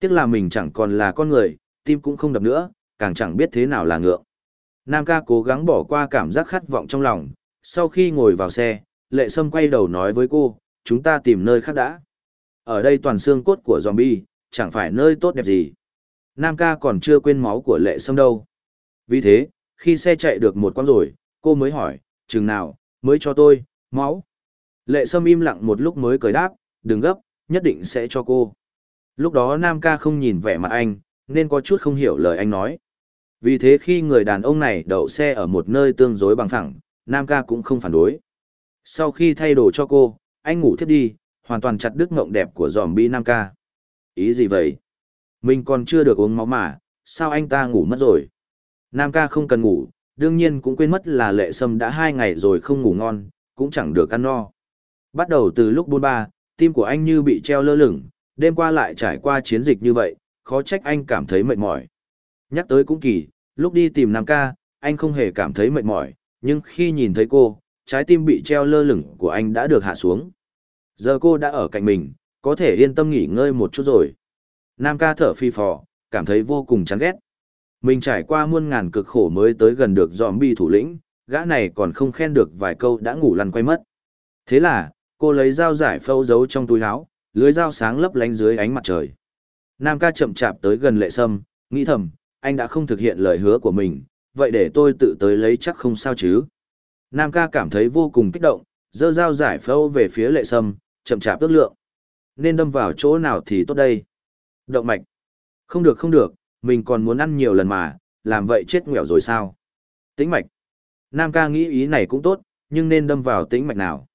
Tiếc là mình chẳng còn là con người, tim cũng không đập nữa, càng chẳng biết thế nào là ngượng. Nam ca cố gắng bỏ qua cảm giác khát vọng trong lòng, sau khi ngồi vào xe, lệ sâm quay đầu nói với cô, chúng ta tìm nơi khác đã. Ở đây toàn xương cốt của zombie, chẳng phải nơi tốt đẹp gì. Nam ca còn chưa quên máu của lệ sâm đâu. Vì thế, khi xe chạy được một quãng rồi, cô mới hỏi, chừng nào, mới cho tôi, máu. Lệ sâm im lặng một lúc mới cười đáp, đừng gấp, nhất định sẽ cho cô. Lúc đó Nam ca không nhìn vẻ mặt anh, nên có chút không hiểu lời anh nói. Vì thế khi người đàn ông này đậu xe ở một nơi tương đối bằng phẳng, Nam ca cũng không phản đối. Sau khi thay đồ cho cô, anh ngủ thiếp đi, hoàn toàn chặt đứt ngộng đẹp của zombie bi Nam ca. Ý gì vậy? Mình còn chưa được uống máu mà, sao anh ta ngủ mất rồi? Nam ca không cần ngủ, đương nhiên cũng quên mất là lệ sâm đã hai ngày rồi không ngủ ngon, cũng chẳng được ăn no. Bắt đầu từ lúc buôn ba, tim của anh như bị treo lơ lửng, đêm qua lại trải qua chiến dịch như vậy, khó trách anh cảm thấy mệt mỏi. Nhắc tới cũng kỳ, lúc đi tìm Nam ca, anh không hề cảm thấy mệt mỏi, nhưng khi nhìn thấy cô, trái tim bị treo lơ lửng của anh đã được hạ xuống. Giờ cô đã ở cạnh mình, có thể yên tâm nghỉ ngơi một chút rồi. Nam ca thở phi phò, cảm thấy vô cùng chán ghét. Mình trải qua muôn ngàn cực khổ mới tới gần được zombie thủ lĩnh, gã này còn không khen được vài câu đã ngủ lăn quay mất. Thế là, cô lấy dao giải phâu giấu trong túi áo, lưới dao sáng lấp lánh dưới ánh mặt trời. Nam ca chậm chạp tới gần lệ sâm, nghĩ thầm, anh đã không thực hiện lời hứa của mình, vậy để tôi tự tới lấy chắc không sao chứ. Nam ca cảm thấy vô cùng kích động, dơ dao giải phâu về phía lệ sâm, chậm chạp ước lượng. Nên đâm vào chỗ nào thì tốt đây? Động mạch. Không được không được, mình còn muốn ăn nhiều lần mà, làm vậy chết nghèo rồi sao? Tĩnh mạch. Nam ca nghĩ ý này cũng tốt, nhưng nên đâm vào tĩnh mạch nào?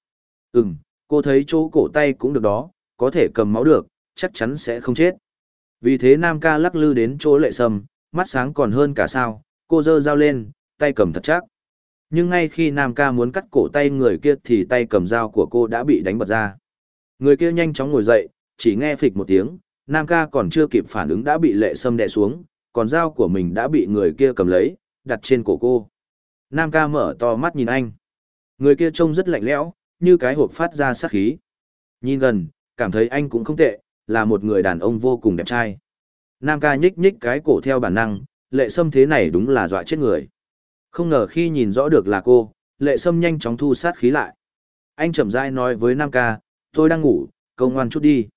Ừm, cô thấy chỗ cổ tay cũng được đó, có thể cầm máu được, chắc chắn sẽ không chết. Vì thế Nam ca lắc lư đến chỗ lệ sâm, mắt sáng còn hơn cả sao, cô dơ dao lên, tay cầm thật chắc. Nhưng ngay khi Nam ca muốn cắt cổ tay người kia thì tay cầm dao của cô đã bị đánh bật ra. Người kia nhanh chóng ngồi dậy, chỉ nghe phịch một tiếng, Nam ca còn chưa kịp phản ứng đã bị lệ sâm đè xuống, còn dao của mình đã bị người kia cầm lấy, đặt trên cổ cô. Nam ca mở to mắt nhìn anh. Người kia trông rất lạnh lẽo, như cái hộp phát ra sát khí. Nhìn gần, cảm thấy anh cũng không tệ, là một người đàn ông vô cùng đẹp trai. Nam ca nhích nhích cái cổ theo bản năng, lệ sâm thế này đúng là dọa chết người. Không ngờ khi nhìn rõ được là cô, lệ sâm nhanh chóng thu sát khí lại. Anh chậm rãi nói với Nam ca, tôi đang ngủ, công ngoan chút đi.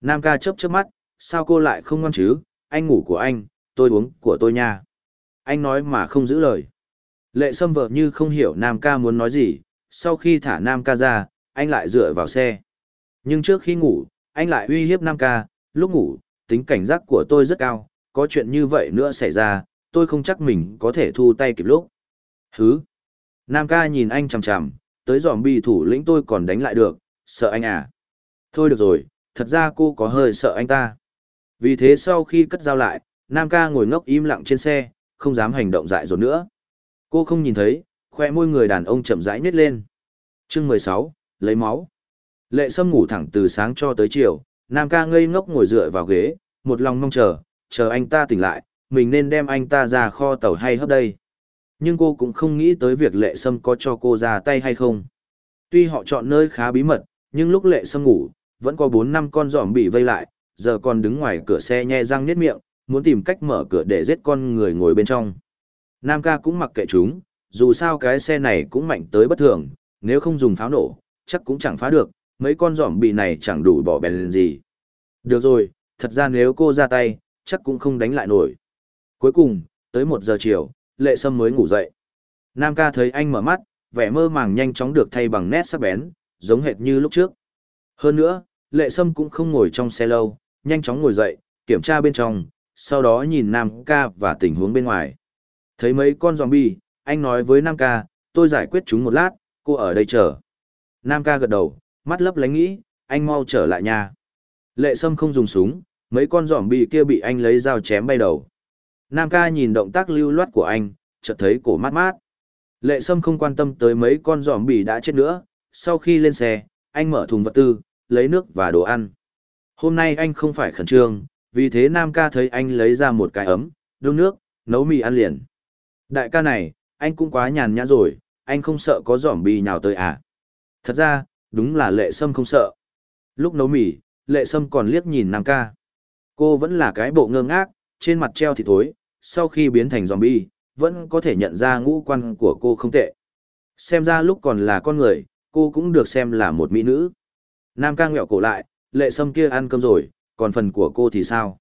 Nam ca chớp chớp mắt, sao cô lại không ngoan chứ, anh ngủ của anh, tôi uống của tôi nha. Anh nói mà không giữ lời. Lệ sâm vợ như không hiểu Nam ca muốn nói gì, sau khi thả Nam ca ra, anh lại dựa vào xe. Nhưng trước khi ngủ, anh lại uy hiếp Nam ca, lúc ngủ, tính cảnh giác của tôi rất cao, có chuyện như vậy nữa xảy ra, tôi không chắc mình có thể thu tay kịp lúc. Hứ! Nam ca nhìn anh chằm chằm, tới giòm bì thủ lĩnh tôi còn đánh lại được, sợ anh à? Thôi được rồi, thật ra cô có hơi sợ anh ta. Vì thế sau khi cất dao lại, Nam ca ngồi ngốc im lặng trên xe, không dám hành động dại dột nữa. Cô không nhìn thấy, khoe môi người đàn ông chậm rãi nhếch lên. Chương mười sáu, lấy máu. Lệ Sâm ngủ thẳng từ sáng cho tới chiều, Nam ca ngây ngốc ngồi dựa vào ghế, một lòng mong chờ, chờ anh ta tỉnh lại, mình nên đem anh ta ra kho tàu hay hấp đây. Nhưng cô cũng không nghĩ tới việc Lệ Sâm có cho cô ra tay hay không. Tuy họ chọn nơi khá bí mật, nhưng lúc Lệ Sâm ngủ, vẫn có bốn năm con giỏm bị vây lại, giờ còn đứng ngoài cửa xe nhe răng niết miệng, muốn tìm cách mở cửa để giết con người ngồi bên trong. Nam ca cũng mặc kệ chúng, dù sao cái xe này cũng mạnh tới bất thường, nếu không dùng pháo nổ, chắc cũng chẳng phá được, mấy con giỏm bị này chẳng đủ bỏ bèn gì. Được rồi, thật ra nếu cô ra tay, chắc cũng không đánh lại nổi. Cuối cùng, tới một giờ chiều, lệ sâm mới ngủ dậy. Nam ca thấy anh mở mắt, vẻ mơ màng nhanh chóng được thay bằng nét sắc bén, giống hệt như lúc trước. Hơn nữa, lệ sâm cũng không ngồi trong xe lâu, nhanh chóng ngồi dậy, kiểm tra bên trong, sau đó nhìn Nam ca và tình huống bên ngoài. Thấy mấy con zombie, anh nói với Nam ca, tôi giải quyết chúng một lát, cô ở đây chờ. Nam ca gật đầu, mắt lấp lánh nghĩ, anh mau trở lại nhà. Lệ Sâm không dùng súng, mấy con giỏm bị kia bị anh lấy dao chém bay đầu. Nam ca nhìn động tác lưu loát của anh, chợt thấy cổ mát mát. Lệ Sâm không quan tâm tới mấy con giỏm bị đã chết nữa, sau khi lên xe, anh mở thùng vật tư, lấy nước và đồ ăn. Hôm nay anh không phải khẩn trương, vì thế Nam ca thấy anh lấy ra một cái ấm, đun nước, nấu mì ăn liền. Đại ca này, anh cũng quá nhàn nhã rồi, anh không sợ có giỏm bị nhào tới à. Thật ra, đúng là lệ sâm không sợ. Lúc nấu mì, lệ sâm còn liếc nhìn Nam ca. Cô vẫn là cái bộ ngơ ngác, trên mặt treo thì thối, sau khi biến thành zombie, vẫn có thể nhận ra ngũ quan của cô không tệ. Xem ra lúc còn là con người, cô cũng được xem là một mỹ nữ. Nam ca ngẹo cổ lại, lệ sâm kia ăn cơm rồi, còn phần của cô thì sao?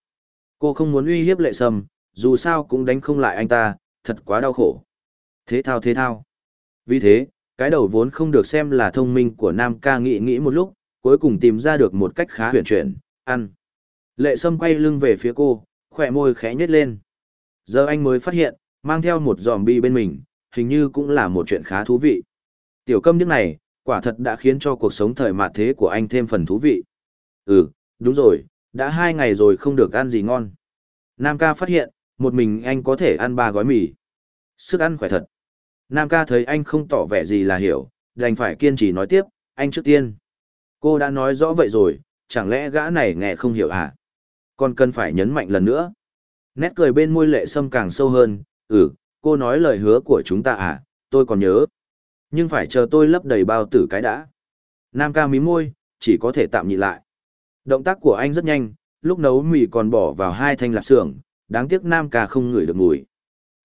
Cô không muốn uy hiếp lệ sâm, dù sao cũng đánh không lại anh ta, thật quá đau khổ. Thế thao thế thao. Vì thế, cái đầu vốn không được xem là thông minh của Nam ca nghĩ nghĩ một lúc, cuối cùng tìm ra được một cách khá huyền chuyển, ăn. Lệ sâm quay lưng về phía cô, khỏe môi khẽ nhếch lên. Giờ anh mới phát hiện, mang theo một zombie bên mình, hình như cũng là một chuyện khá thú vị. Tiểu câm điếc này, quả thật đã khiến cho cuộc sống thời mạt thế của anh thêm phần thú vị. Ừ, đúng rồi, đã hai ngày rồi không được ăn gì ngon. Nam ca phát hiện, một mình anh có thể ăn ba gói mì. Sức ăn khỏe thật. Nam ca thấy anh không tỏ vẻ gì là hiểu, đành phải kiên trì nói tiếp, anh trước tiên. Cô đã nói rõ vậy rồi, chẳng lẽ gã này nghe không hiểu à? Còn cần phải nhấn mạnh lần nữa. Nét cười bên môi lệ sâm càng sâu hơn, ừ, cô nói lời hứa của chúng ta à, tôi còn nhớ. Nhưng phải chờ tôi lấp đầy bao tử cái đã. Nam ca mí môi, chỉ có thể tạm nhịn lại. Động tác của anh rất nhanh, lúc nấu mì còn bỏ vào hai thanh lạp xưởng, đáng tiếc Nam ca không ngửi được mùi.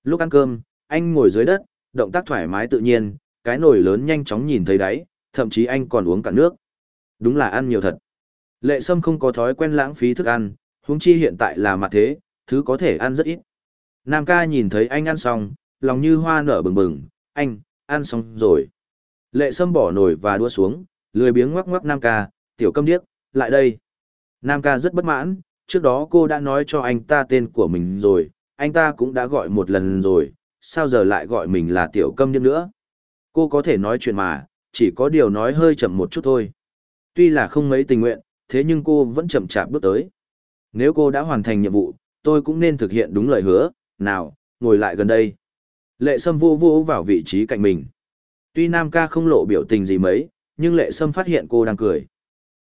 Lúc ăn cơm, anh ngồi dưới đất, động tác thoải mái tự nhiên, cái nồi lớn nhanh chóng nhìn thấy đáy, thậm chí anh còn uống cả nước. Đúng là ăn nhiều thật. Lệ Sâm không có thói quen lãng phí thức ăn, huống chi hiện tại là mặt thế, thứ có thể ăn rất ít. Nam ca nhìn thấy anh ăn xong, lòng như hoa nở bừng bừng, anh, ăn xong rồi. Lệ Sâm bỏ nồi và đua xuống, lười biếng ngoắc ngoắc Nam ca, tiểu câm điếc, lại đây. Nam ca rất bất mãn, trước đó cô đã nói cho anh ta tên của mình rồi, anh ta cũng đã gọi một lần rồi, sao giờ lại gọi mình là tiểu câm điếc nữa. Cô có thể nói chuyện mà, chỉ có điều nói hơi chậm một chút thôi. Tuy là không mấy tình nguyện, thế nhưng cô vẫn chậm chạp bước tới. Nếu cô đã hoàn thành nhiệm vụ, tôi cũng nên thực hiện đúng lời hứa, nào, ngồi lại gần đây. Lệ Sâm vô vô vào vị trí cạnh mình. Tuy Nam ca không lộ biểu tình gì mấy, nhưng Lệ Sâm phát hiện cô đang cười.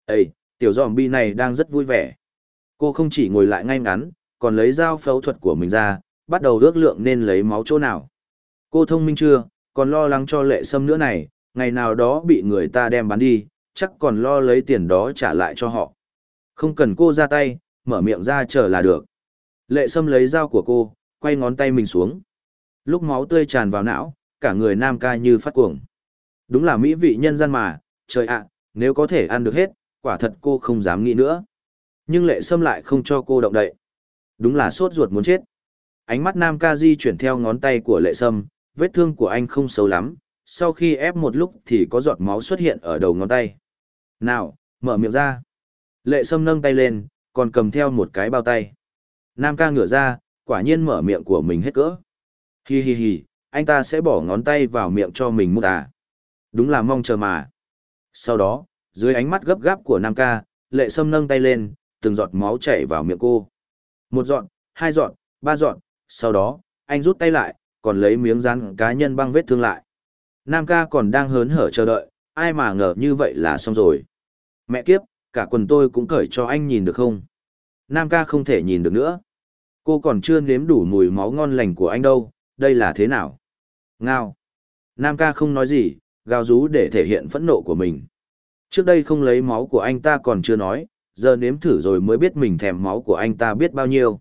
Ê, tiểu giòm bi này đang rất vui vẻ. Cô không chỉ ngồi lại ngay ngắn, còn lấy dao phẫu thuật của mình ra, bắt đầu ước lượng nên lấy máu chỗ nào. Cô thông minh chưa, còn lo lắng cho Lệ Sâm nữa này, ngày nào đó bị người ta đem bán đi, chắc còn lo lấy tiền đó trả lại cho họ. Không cần cô ra tay, mở miệng ra chờ là được. Lệ Sâm lấy dao của cô, quay ngón tay mình xuống. Lúc máu tươi tràn vào não, cả người nam ca như phát cuồng. Đúng là mỹ vị nhân gian mà, trời ạ, nếu có thể ăn được hết, quả thật cô không dám nghĩ nữa. Nhưng lệ sâm lại không cho cô động đậy. Đúng là sốt ruột muốn chết. Ánh mắt nam ca di chuyển theo ngón tay của lệ sâm, vết thương của anh không xấu lắm, sau khi ép một lúc thì có giọt máu xuất hiện ở đầu ngón tay. Nào, mở miệng ra. Lệ sâm nâng tay lên, còn cầm theo một cái bao tay. Nam ca ngửa ra, quả nhiên mở miệng của mình hết cỡ. Hi hi hi, anh ta sẽ bỏ ngón tay vào miệng cho mình mút à. Đúng là mong chờ mà. Sau đó, dưới ánh mắt gấp gáp của Nam ca, lệ sâm nâng tay lên, từng giọt máu chảy vào miệng cô. Một giọt, hai giọt, ba giọt, sau đó, anh rút tay lại, còn lấy miếng rắn cá nhân băng vết thương lại. Nam ca còn đang hớn hở chờ đợi, ai mà ngờ như vậy là xong rồi. Mẹ kiếp, cả quần tôi cũng cởi cho anh nhìn được không? Nam ca không thể nhìn được nữa. Cô còn chưa nếm đủ mùi máu ngon lành của anh đâu, đây là thế nào? Ngao. Nam ca không nói gì, gào rú để thể hiện phẫn nộ của mình. Trước đây không lấy máu của anh ta còn chưa nói, giờ nếm thử rồi mới biết mình thèm máu của anh ta biết bao nhiêu.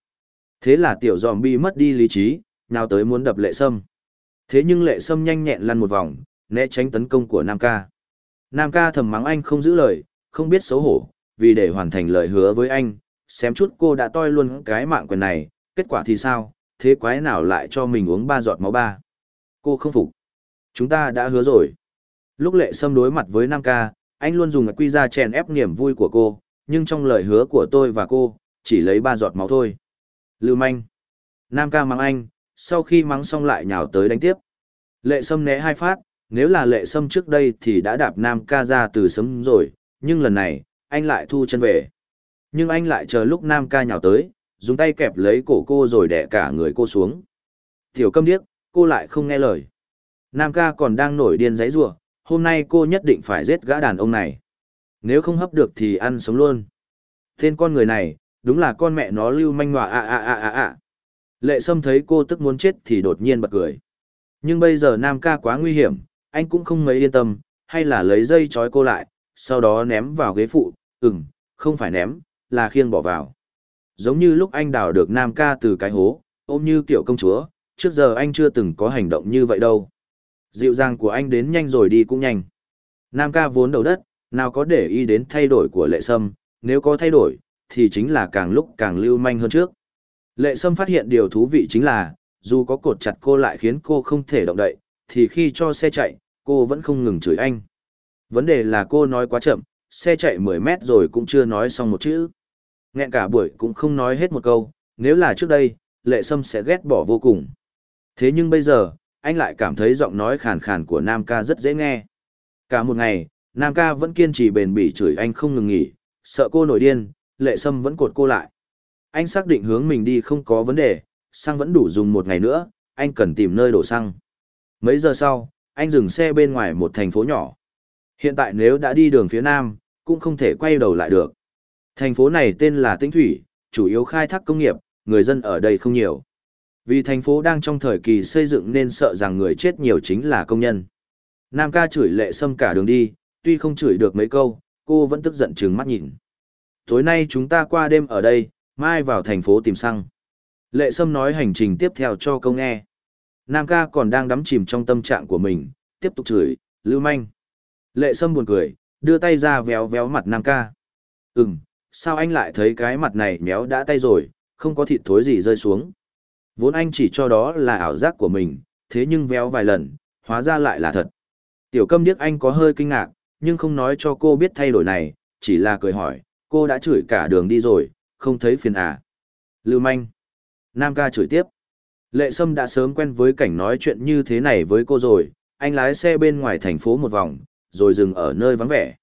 Thế là tiểu dòm bi mất đi lý trí, nào tới muốn đập lệ sâm. Thế nhưng lệ sâm nhanh nhẹn lăn một vòng, né tránh tấn công của Nam ca. Nam ca thầm mắng anh không giữ lời, không biết xấu hổ, vì để hoàn thành lời hứa với anh, xém chút cô đã toi luôn cái mạng quyền này, kết quả thì sao, thế quái nào lại cho mình uống ba giọt máu ba. Cô không phục. Chúng ta đã hứa rồi. Lúc lệ sâm đối mặt với Nam ca, anh luôn dùng quy ra chèn ép niềm vui của cô, nhưng trong lời hứa của tôi và cô, chỉ lấy ba giọt máu thôi. Lưu manh. Nam ca mắng anh, sau khi mắng xong lại nhào tới đánh tiếp. Lệ sâm né hai phát, nếu là lệ sâm trước đây thì đã đạp Nam ca ra từ sớm rồi, nhưng lần này, anh lại thu chân về. Nhưng anh lại chờ lúc Nam ca nhào tới, dùng tay kẹp lấy cổ cô rồi đẻ cả người cô xuống. Tiểu câm điếc, cô lại không nghe lời. Nam ca còn đang nổi điên giấy rủa hôm nay cô nhất định phải giết gã đàn ông này. Nếu không hấp được thì ăn sống luôn. Tên con người này, đúng là con mẹ nó lưu manh ngọa ạ ạ ạ ạ ạ Lệ Sâm thấy cô tức muốn chết thì đột nhiên bật cười. Nhưng bây giờ Nam ca quá nguy hiểm, anh cũng không mấy yên tâm, hay là lấy dây trói cô lại, sau đó ném vào ghế phụ, ừm, không phải ném, là khiêng bỏ vào. Giống như lúc anh đào được Nam ca từ cái hố, ôm như kiểu công chúa, trước giờ anh chưa từng có hành động như vậy đâu. Dịu dàng của anh đến nhanh rồi đi cũng nhanh. Nam ca vốn đầu đất, nào có để ý đến thay đổi của lệ sâm, nếu có thay đổi, thì chính là càng lúc càng lưu manh hơn trước. Lệ sâm phát hiện điều thú vị chính là, dù có cột chặt cô lại khiến cô không thể động đậy, thì khi cho xe chạy, cô vẫn không ngừng chửi anh. Vấn đề là cô nói quá chậm, xe chạy 10 mét rồi cũng chưa nói xong một chữ. Nghẹn cả buổi cũng không nói hết một câu, nếu là trước đây, lệ sâm sẽ ghét bỏ vô cùng. Thế nhưng bây giờ, anh lại cảm thấy giọng nói khàn khàn của Nam ca rất dễ nghe. Cả một ngày, Nam ca vẫn kiên trì bền bỉ chửi anh không ngừng nghỉ, sợ cô nổi điên, lệ sâm vẫn cột cô lại. Anh xác định hướng mình đi không có vấn đề, xăng vẫn đủ dùng một ngày nữa, anh cần tìm nơi đổ xăng. Mấy giờ sau, anh dừng xe bên ngoài một thành phố nhỏ. Hiện tại nếu đã đi đường phía nam, cũng không thể quay đầu lại được. Thành phố này tên là Tĩnh Thủy, chủ yếu khai thác công nghiệp, người dân ở đây không nhiều. Vì thành phố đang trong thời kỳ xây dựng nên sợ rằng người chết nhiều chính là công nhân. Nam ca chửi lệ sâm cả đường đi, tuy không chửi được mấy câu, cô vẫn tức giận trừng mắt nhìn. Tối nay chúng ta qua đêm ở đây, mai vào thành phố tìm xăng. Lệ sâm nói hành trình tiếp theo cho câu nghe. Nam ca còn đang đắm chìm trong tâm trạng của mình, tiếp tục chửi, lưu manh. Lệ sâm buồn cười, đưa tay ra véo véo mặt Nam ca. Ừm, sao anh lại thấy cái mặt này méo đã tay rồi, không có thịt thối gì rơi xuống. Vốn anh chỉ cho đó là ảo giác của mình, thế nhưng véo vài lần, hóa ra lại là thật. Tiểu câm điếc anh có hơi kinh ngạc, nhưng không nói cho cô biết thay đổi này, chỉ là cười hỏi, cô đã chửi cả đường đi rồi, không thấy phiền à. Lưu manh. Nam ca chửi tiếp. Lệ Sâm đã sớm quen với cảnh nói chuyện như thế này với cô rồi, anh lái xe bên ngoài thành phố một vòng, rồi dừng ở nơi vắng vẻ.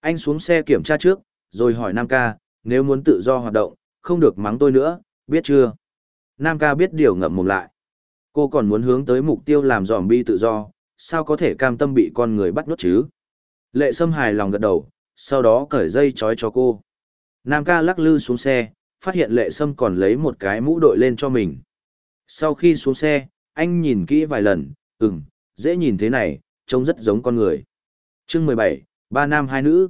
Anh xuống xe kiểm tra trước, rồi hỏi Nam ca, nếu muốn tự do hoạt động, không được mắng tôi nữa, biết chưa? Nam ca biết điều ngậm mồm lại. Cô còn muốn hướng tới mục tiêu làm giòm bi tự do, sao có thể cam tâm bị con người bắt nốt chứ? Lệ Sâm hài lòng gật đầu, sau đó cởi dây trói cho cô. Nam ca lắc lư xuống xe, phát hiện Lệ Sâm còn lấy một cái mũ đội lên cho mình. Sau khi xuống xe, anh nhìn kỹ vài lần, ừm, dễ nhìn thế này, trông rất giống con người. chương 17, ba nam hai nữ.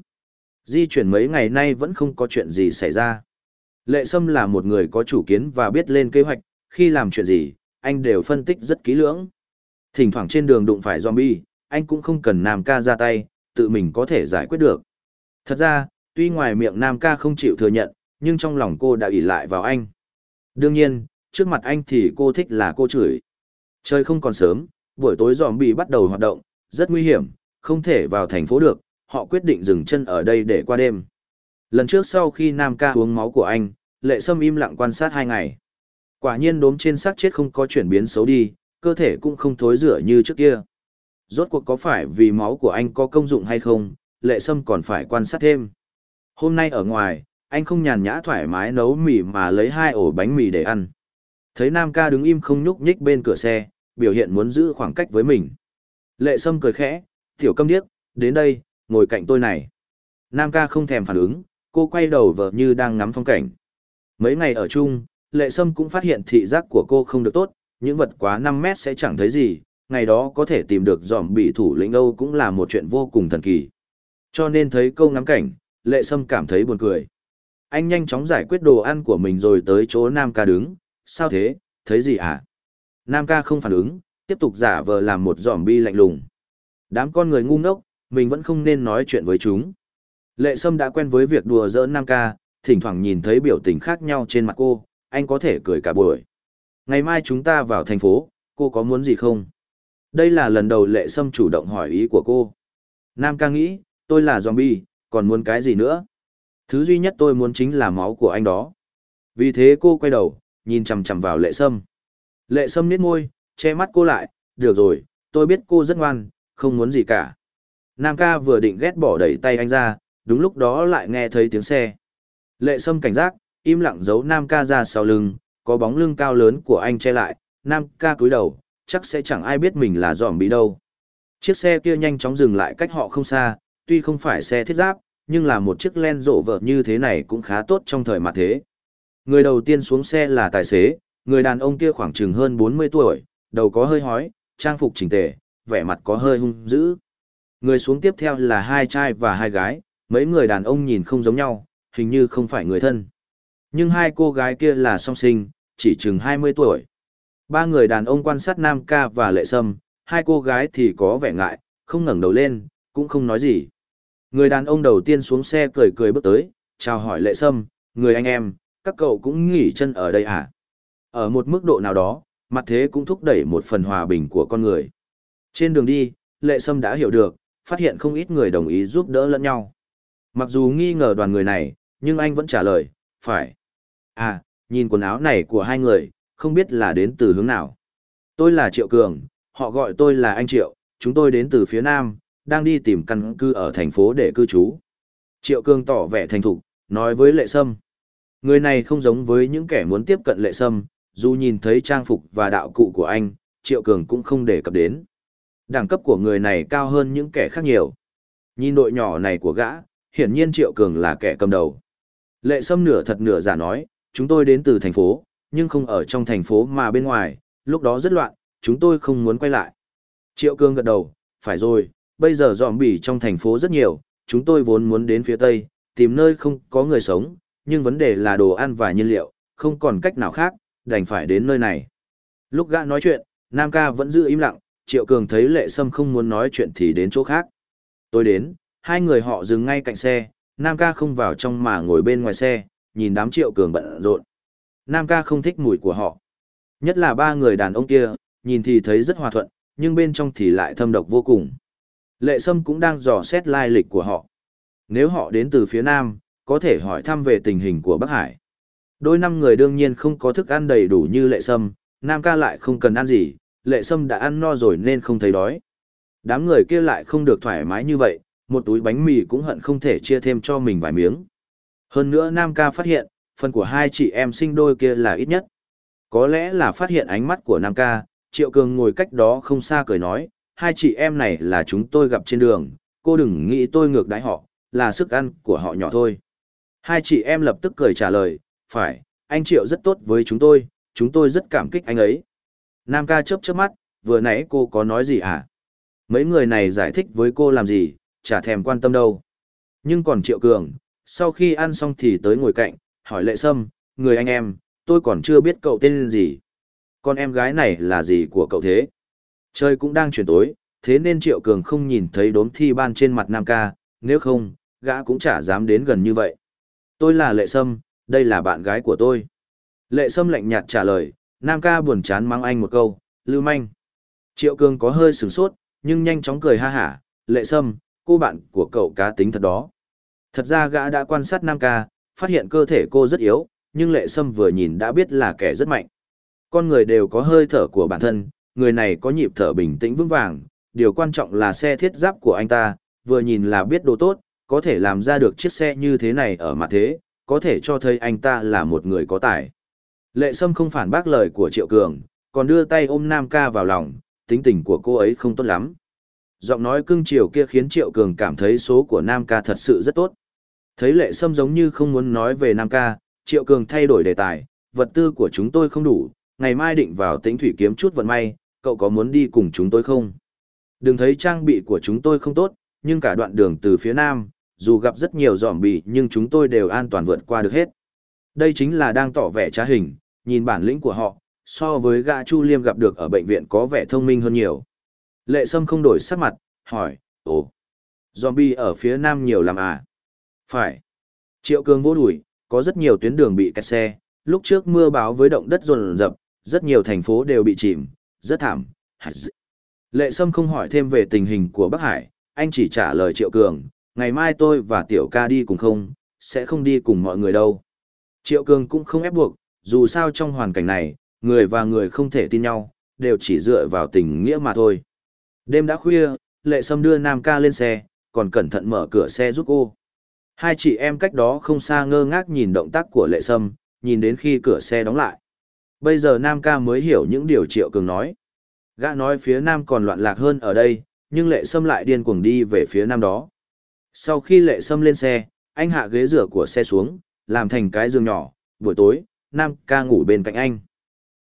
Di chuyển mấy ngày nay vẫn không có chuyện gì xảy ra. Lệ Sâm là một người có chủ kiến và biết lên kế hoạch, khi làm chuyện gì, anh đều phân tích rất kỹ lưỡng. Thỉnh thoảng trên đường đụng phải zombie, anh cũng không cần Nam ca ra tay, tự mình có thể giải quyết được. Thật ra, tuy ngoài miệng Nam ca không chịu thừa nhận, nhưng trong lòng cô đã ỉ lại vào anh. Đương nhiên, trước mặt anh thì cô thích là cô chửi. Trời không còn sớm, buổi tối dòm bị bắt đầu hoạt động, rất nguy hiểm, không thể vào thành phố được, họ quyết định dừng chân ở đây để qua đêm. Lần trước sau khi Nam ca uống máu của anh, lệ sâm im lặng quan sát hai ngày. Quả nhiên đốm trên xác chết không có chuyển biến xấu đi, cơ thể cũng không thối rửa như trước kia. Rốt cuộc có phải vì máu của anh có công dụng hay không, lệ sâm còn phải quan sát thêm. Hôm nay ở ngoài, anh không nhàn nhã thoải mái nấu mì mà lấy hai ổ bánh mì để ăn. Thấy Nam ca đứng im không nhúc nhích bên cửa xe, biểu hiện muốn giữ khoảng cách với mình. Lệ Sâm cười khẽ, tiểu câm điếc, đến đây, ngồi cạnh tôi này. Nam ca không thèm phản ứng, cô quay đầu vợ như đang ngắm phong cảnh. Mấy ngày ở chung, Lệ Sâm cũng phát hiện thị giác của cô không được tốt, những vật quá 5 mét sẽ chẳng thấy gì, ngày đó có thể tìm được dòm bị thủ lĩnh Âu cũng là một chuyện vô cùng thần kỳ. Cho nên thấy câu ngắm cảnh, Lệ Sâm cảm thấy buồn cười. Anh nhanh chóng giải quyết đồ ăn của mình rồi tới chỗ Nam ca đứng, sao thế, thấy gì à? Nam ca không phản ứng, tiếp tục giả vờ làm một dòm bi lạnh lùng. Đám con người ngu ngốc, mình vẫn không nên nói chuyện với chúng. Lệ Sâm đã quen với việc đùa giỡn Nam ca, thỉnh thoảng nhìn thấy biểu tình khác nhau trên mặt cô, anh có thể cười cả buổi. Ngày mai chúng ta vào thành phố, cô có muốn gì không? Đây là lần đầu Lệ Sâm chủ động hỏi ý của cô. Nam ca nghĩ, tôi là zombie, còn muốn cái gì nữa? Thứ duy nhất tôi muốn chính là máu của anh đó. Vì thế cô quay đầu, nhìn chằm chằm vào lệ sâm. Lệ sâm nít môi, che mắt cô lại, được rồi, tôi biết cô rất ngoan, không muốn gì cả. Nam ca vừa định ghét bỏ đẩy tay anh ra, đúng lúc đó lại nghe thấy tiếng xe. Lệ sâm cảnh giác, im lặng giấu Nam ca ra sau lưng, có bóng lưng cao lớn của anh che lại, Nam ca cúi đầu, chắc sẽ chẳng ai biết mình là giòm bị đâu. Chiếc xe kia nhanh chóng dừng lại cách họ không xa, tuy không phải xe thiết giáp, nhưng là một chiếc len rộ vợ như thế này cũng khá tốt trong thời mặt thế. Người đầu tiên xuống xe là tài xế, người đàn ông kia khoảng chừng hơn 40 tuổi, đầu có hơi hói, trang phục chỉnh tề, vẻ mặt có hơi hung dữ. Người xuống tiếp theo là hai trai và hai gái, mấy người đàn ông nhìn không giống nhau, hình như không phải người thân. Nhưng hai cô gái kia là song sinh, chỉ chừng 20 tuổi. Ba người đàn ông quan sát Nam ca và Lệ Sâm, hai cô gái thì có vẻ ngại, không ngẩng đầu lên, cũng không nói gì. Người đàn ông đầu tiên xuống xe cười cười bước tới, chào hỏi Lệ Sâm, người anh em, các cậu cũng nghỉ chân ở đây à? Ở một mức độ nào đó, mặt thế cũng thúc đẩy một phần hòa bình của con người. Trên đường đi, Lệ Sâm đã hiểu được, phát hiện không ít người đồng ý giúp đỡ lẫn nhau. Mặc dù nghi ngờ đoàn người này, nhưng anh vẫn trả lời, phải. À, nhìn quần áo này của hai người, không biết là đến từ hướng nào. Tôi là Triệu Cường, họ gọi tôi là anh Triệu, chúng tôi đến từ phía Nam, đang đi tìm căn cư ở thành phố để cư trú. Triệu Cương tỏ vẻ thành thục, nói với Lệ Sâm. Người này không giống với những kẻ muốn tiếp cận Lệ Sâm, dù nhìn thấy trang phục và đạo cụ của anh, Triệu Cường cũng không để cập đến. Đẳng cấp của người này cao hơn những kẻ khác nhiều. Nhìn đội nhỏ này của gã, hiển nhiên Triệu Cường là kẻ cầm đầu. Lệ Sâm nửa thật nửa giả nói, chúng tôi đến từ thành phố, nhưng không ở trong thành phố mà bên ngoài, lúc đó rất loạn, chúng tôi không muốn quay lại. Triệu Cường gật đầu, phải rồi, bây giờ dòm bỉ trong thành phố rất nhiều, chúng tôi vốn muốn đến phía Tây, tìm nơi không có người sống, nhưng vấn đề là đồ ăn và nhiên liệu, không còn cách nào khác, đành phải đến nơi này. Lúc gã nói chuyện, Nam ca vẫn giữ im lặng, Triệu Cường thấy Lệ Sâm không muốn nói chuyện thì đến chỗ khác. Tôi đến, hai người họ dừng ngay cạnh xe, Nam ca không vào trong mà ngồi bên ngoài xe, nhìn đám Triệu Cường bận rộn. Nam ca không thích mùi của họ. Nhất là ba người đàn ông kia, nhìn thì thấy rất hòa thuận, nhưng bên trong thì lại thâm độc vô cùng. Lệ Sâm cũng đang dò xét lai lịch của họ. Nếu họ đến từ phía Nam, có thể hỏi thăm về tình hình của Bắc Hải. Đôi năm người đương nhiên không có thức ăn đầy đủ như Lệ Sâm, Nam ca lại không cần ăn gì, Lệ Sâm đã ăn no rồi nên không thấy đói. Đám người kia lại không được thoải mái như vậy, một túi bánh mì cũng hận không thể chia thêm cho mình vài miếng. Hơn nữa Nam ca phát hiện, phần của hai chị em sinh đôi kia là ít nhất. Có lẽ là phát hiện ánh mắt của Nam ca, Triệu Cường ngồi cách đó không xa cười nói, hai chị em này là chúng tôi gặp trên đường, cô đừng nghĩ tôi ngược đáy họ, là sức ăn của họ nhỏ thôi. Hai chị em lập tức cười trả lời, phải, anh Triệu rất tốt với chúng tôi, chúng tôi rất cảm kích anh ấy. Nam ca chớp chớp mắt, vừa nãy cô có nói gì à? Mấy người này giải thích với cô làm gì, chả thèm quan tâm đâu. Nhưng còn Triệu Cường, sau khi ăn xong thì tới ngồi cạnh, hỏi Lệ Sâm, người anh em, tôi còn chưa biết cậu tên gì. Con em gái này là gì của cậu thế? Trời cũng đang chuyển tối, thế nên Triệu Cường không nhìn thấy đốm thi ban trên mặt Nam ca, nếu không, gã cũng chả dám đến gần như vậy. Tôi là Lệ Sâm, đây là bạn gái của tôi. Lệ Sâm lạnh nhạt trả lời, Nam ca buồn chán mắng anh một câu, lưu manh. Triệu Cường có hơi sửng sốt, nhưng nhanh chóng cười ha hả, Lệ Sâm, cô bạn của cậu cá tính thật đó. Thật ra gã đã quan sát Nam ca, phát hiện cơ thể cô rất yếu, nhưng Lệ Sâm vừa nhìn đã biết là kẻ rất mạnh. Con người đều có hơi thở của bản thân, người này có nhịp thở bình tĩnh vững vàng, điều quan trọng là xe thiết giáp của anh ta, vừa nhìn là biết đồ tốt, có thể làm ra được chiếc xe như thế này ở mặt thế, có thể cho thấy anh ta là một người có tài. Lệ Sâm không phản bác lời của Triệu Cường, còn đưa tay ôm Nam ca vào lòng, tính tình của cô ấy không tốt lắm. Giọng nói cưng chiều kia khiến Triệu Cường cảm thấy số của Nam ca thật sự rất tốt. Thấy Lệ Sâm giống như không muốn nói về Nam ca, Triệu Cường thay đổi đề tài, vật tư của chúng tôi không đủ, ngày mai định vào tĩnh thủy kiếm chút vận may, cậu có muốn đi cùng chúng tôi không? Đừng thấy trang bị của chúng tôi không tốt, nhưng cả đoạn đường từ phía nam, dù gặp rất nhiều giòm bị nhưng chúng tôi đều an toàn vượt qua được hết. Đây chính là đang tỏ vẻ trá hình, nhìn bản lĩnh của họ, so với gã Chu Liêm gặp được ở bệnh viện có vẻ thông minh hơn nhiều. Lệ Sâm không đổi sắc mặt, hỏi, ồ, zombie ở phía nam nhiều lắm à? Phải. Triệu Cường vô đuổi, có rất nhiều tuyến đường bị kẹt xe, lúc trước mưa báo với động đất rồn rập, rất nhiều thành phố đều bị chìm, rất thảm. Lệ Sâm không hỏi thêm về tình hình của Bắc Hải, anh chỉ trả lời Triệu Cường, ngày mai tôi và Tiểu ca đi cùng không, sẽ không đi cùng mọi người đâu. Triệu Cường cũng không ép buộc, dù sao trong hoàn cảnh này, người và người không thể tin nhau, đều chỉ dựa vào tình nghĩa mà thôi. Đêm đã khuya, Lệ Sâm đưa Nam ca lên xe, còn cẩn thận mở cửa xe giúp cô. Hai chị em cách đó không xa ngơ ngác nhìn động tác của Lệ Sâm, nhìn đến khi cửa xe đóng lại. Bây giờ Nam ca mới hiểu những điều Triệu Cường nói. Gã nói phía Nam còn loạn lạc hơn ở đây, nhưng Lệ Sâm lại điên cuồng đi về phía Nam đó. Sau khi Lệ Sâm lên xe, anh hạ ghế rửa của xe xuống, làm thành cái giường nhỏ, buổi tối, Nam ca ngủ bên cạnh anh.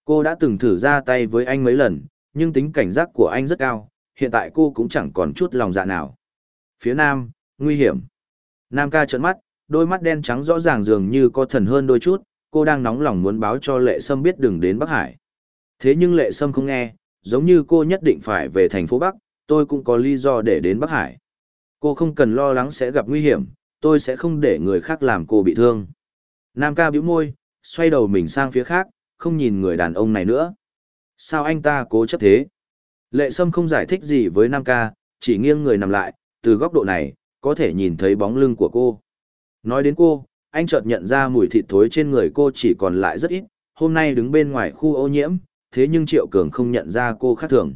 Cô đã từng thử ra tay với anh mấy lần, nhưng tính cảnh giác của anh rất cao, hiện tại cô cũng chẳng còn chút lòng dạ nào. Phía Nam, nguy hiểm. Nam ca trợn mắt, đôi mắt đen trắng rõ ràng dường như có thần hơn đôi chút, cô đang nóng lòng muốn báo cho Lệ Sâm biết đừng đến Bắc Hải. Thế nhưng Lệ Sâm không nghe, giống như cô nhất định phải về thành phố Bắc, tôi cũng có lý do để đến Bắc Hải. Cô không cần lo lắng sẽ gặp nguy hiểm, tôi sẽ không để người khác làm cô bị thương. Nam ca bĩu môi, xoay đầu mình sang phía khác, không nhìn người đàn ông này nữa. Sao anh ta cố chấp thế? Lệ Sâm không giải thích gì với Nam ca, chỉ nghiêng người nằm lại, từ góc độ này, có thể nhìn thấy bóng lưng của cô. Nói đến cô, anh chợt nhận ra mùi thịt thối trên người cô chỉ còn lại rất ít, hôm nay đứng bên ngoài khu ô nhiễm, thế nhưng Triệu Cường không nhận ra cô khác thường.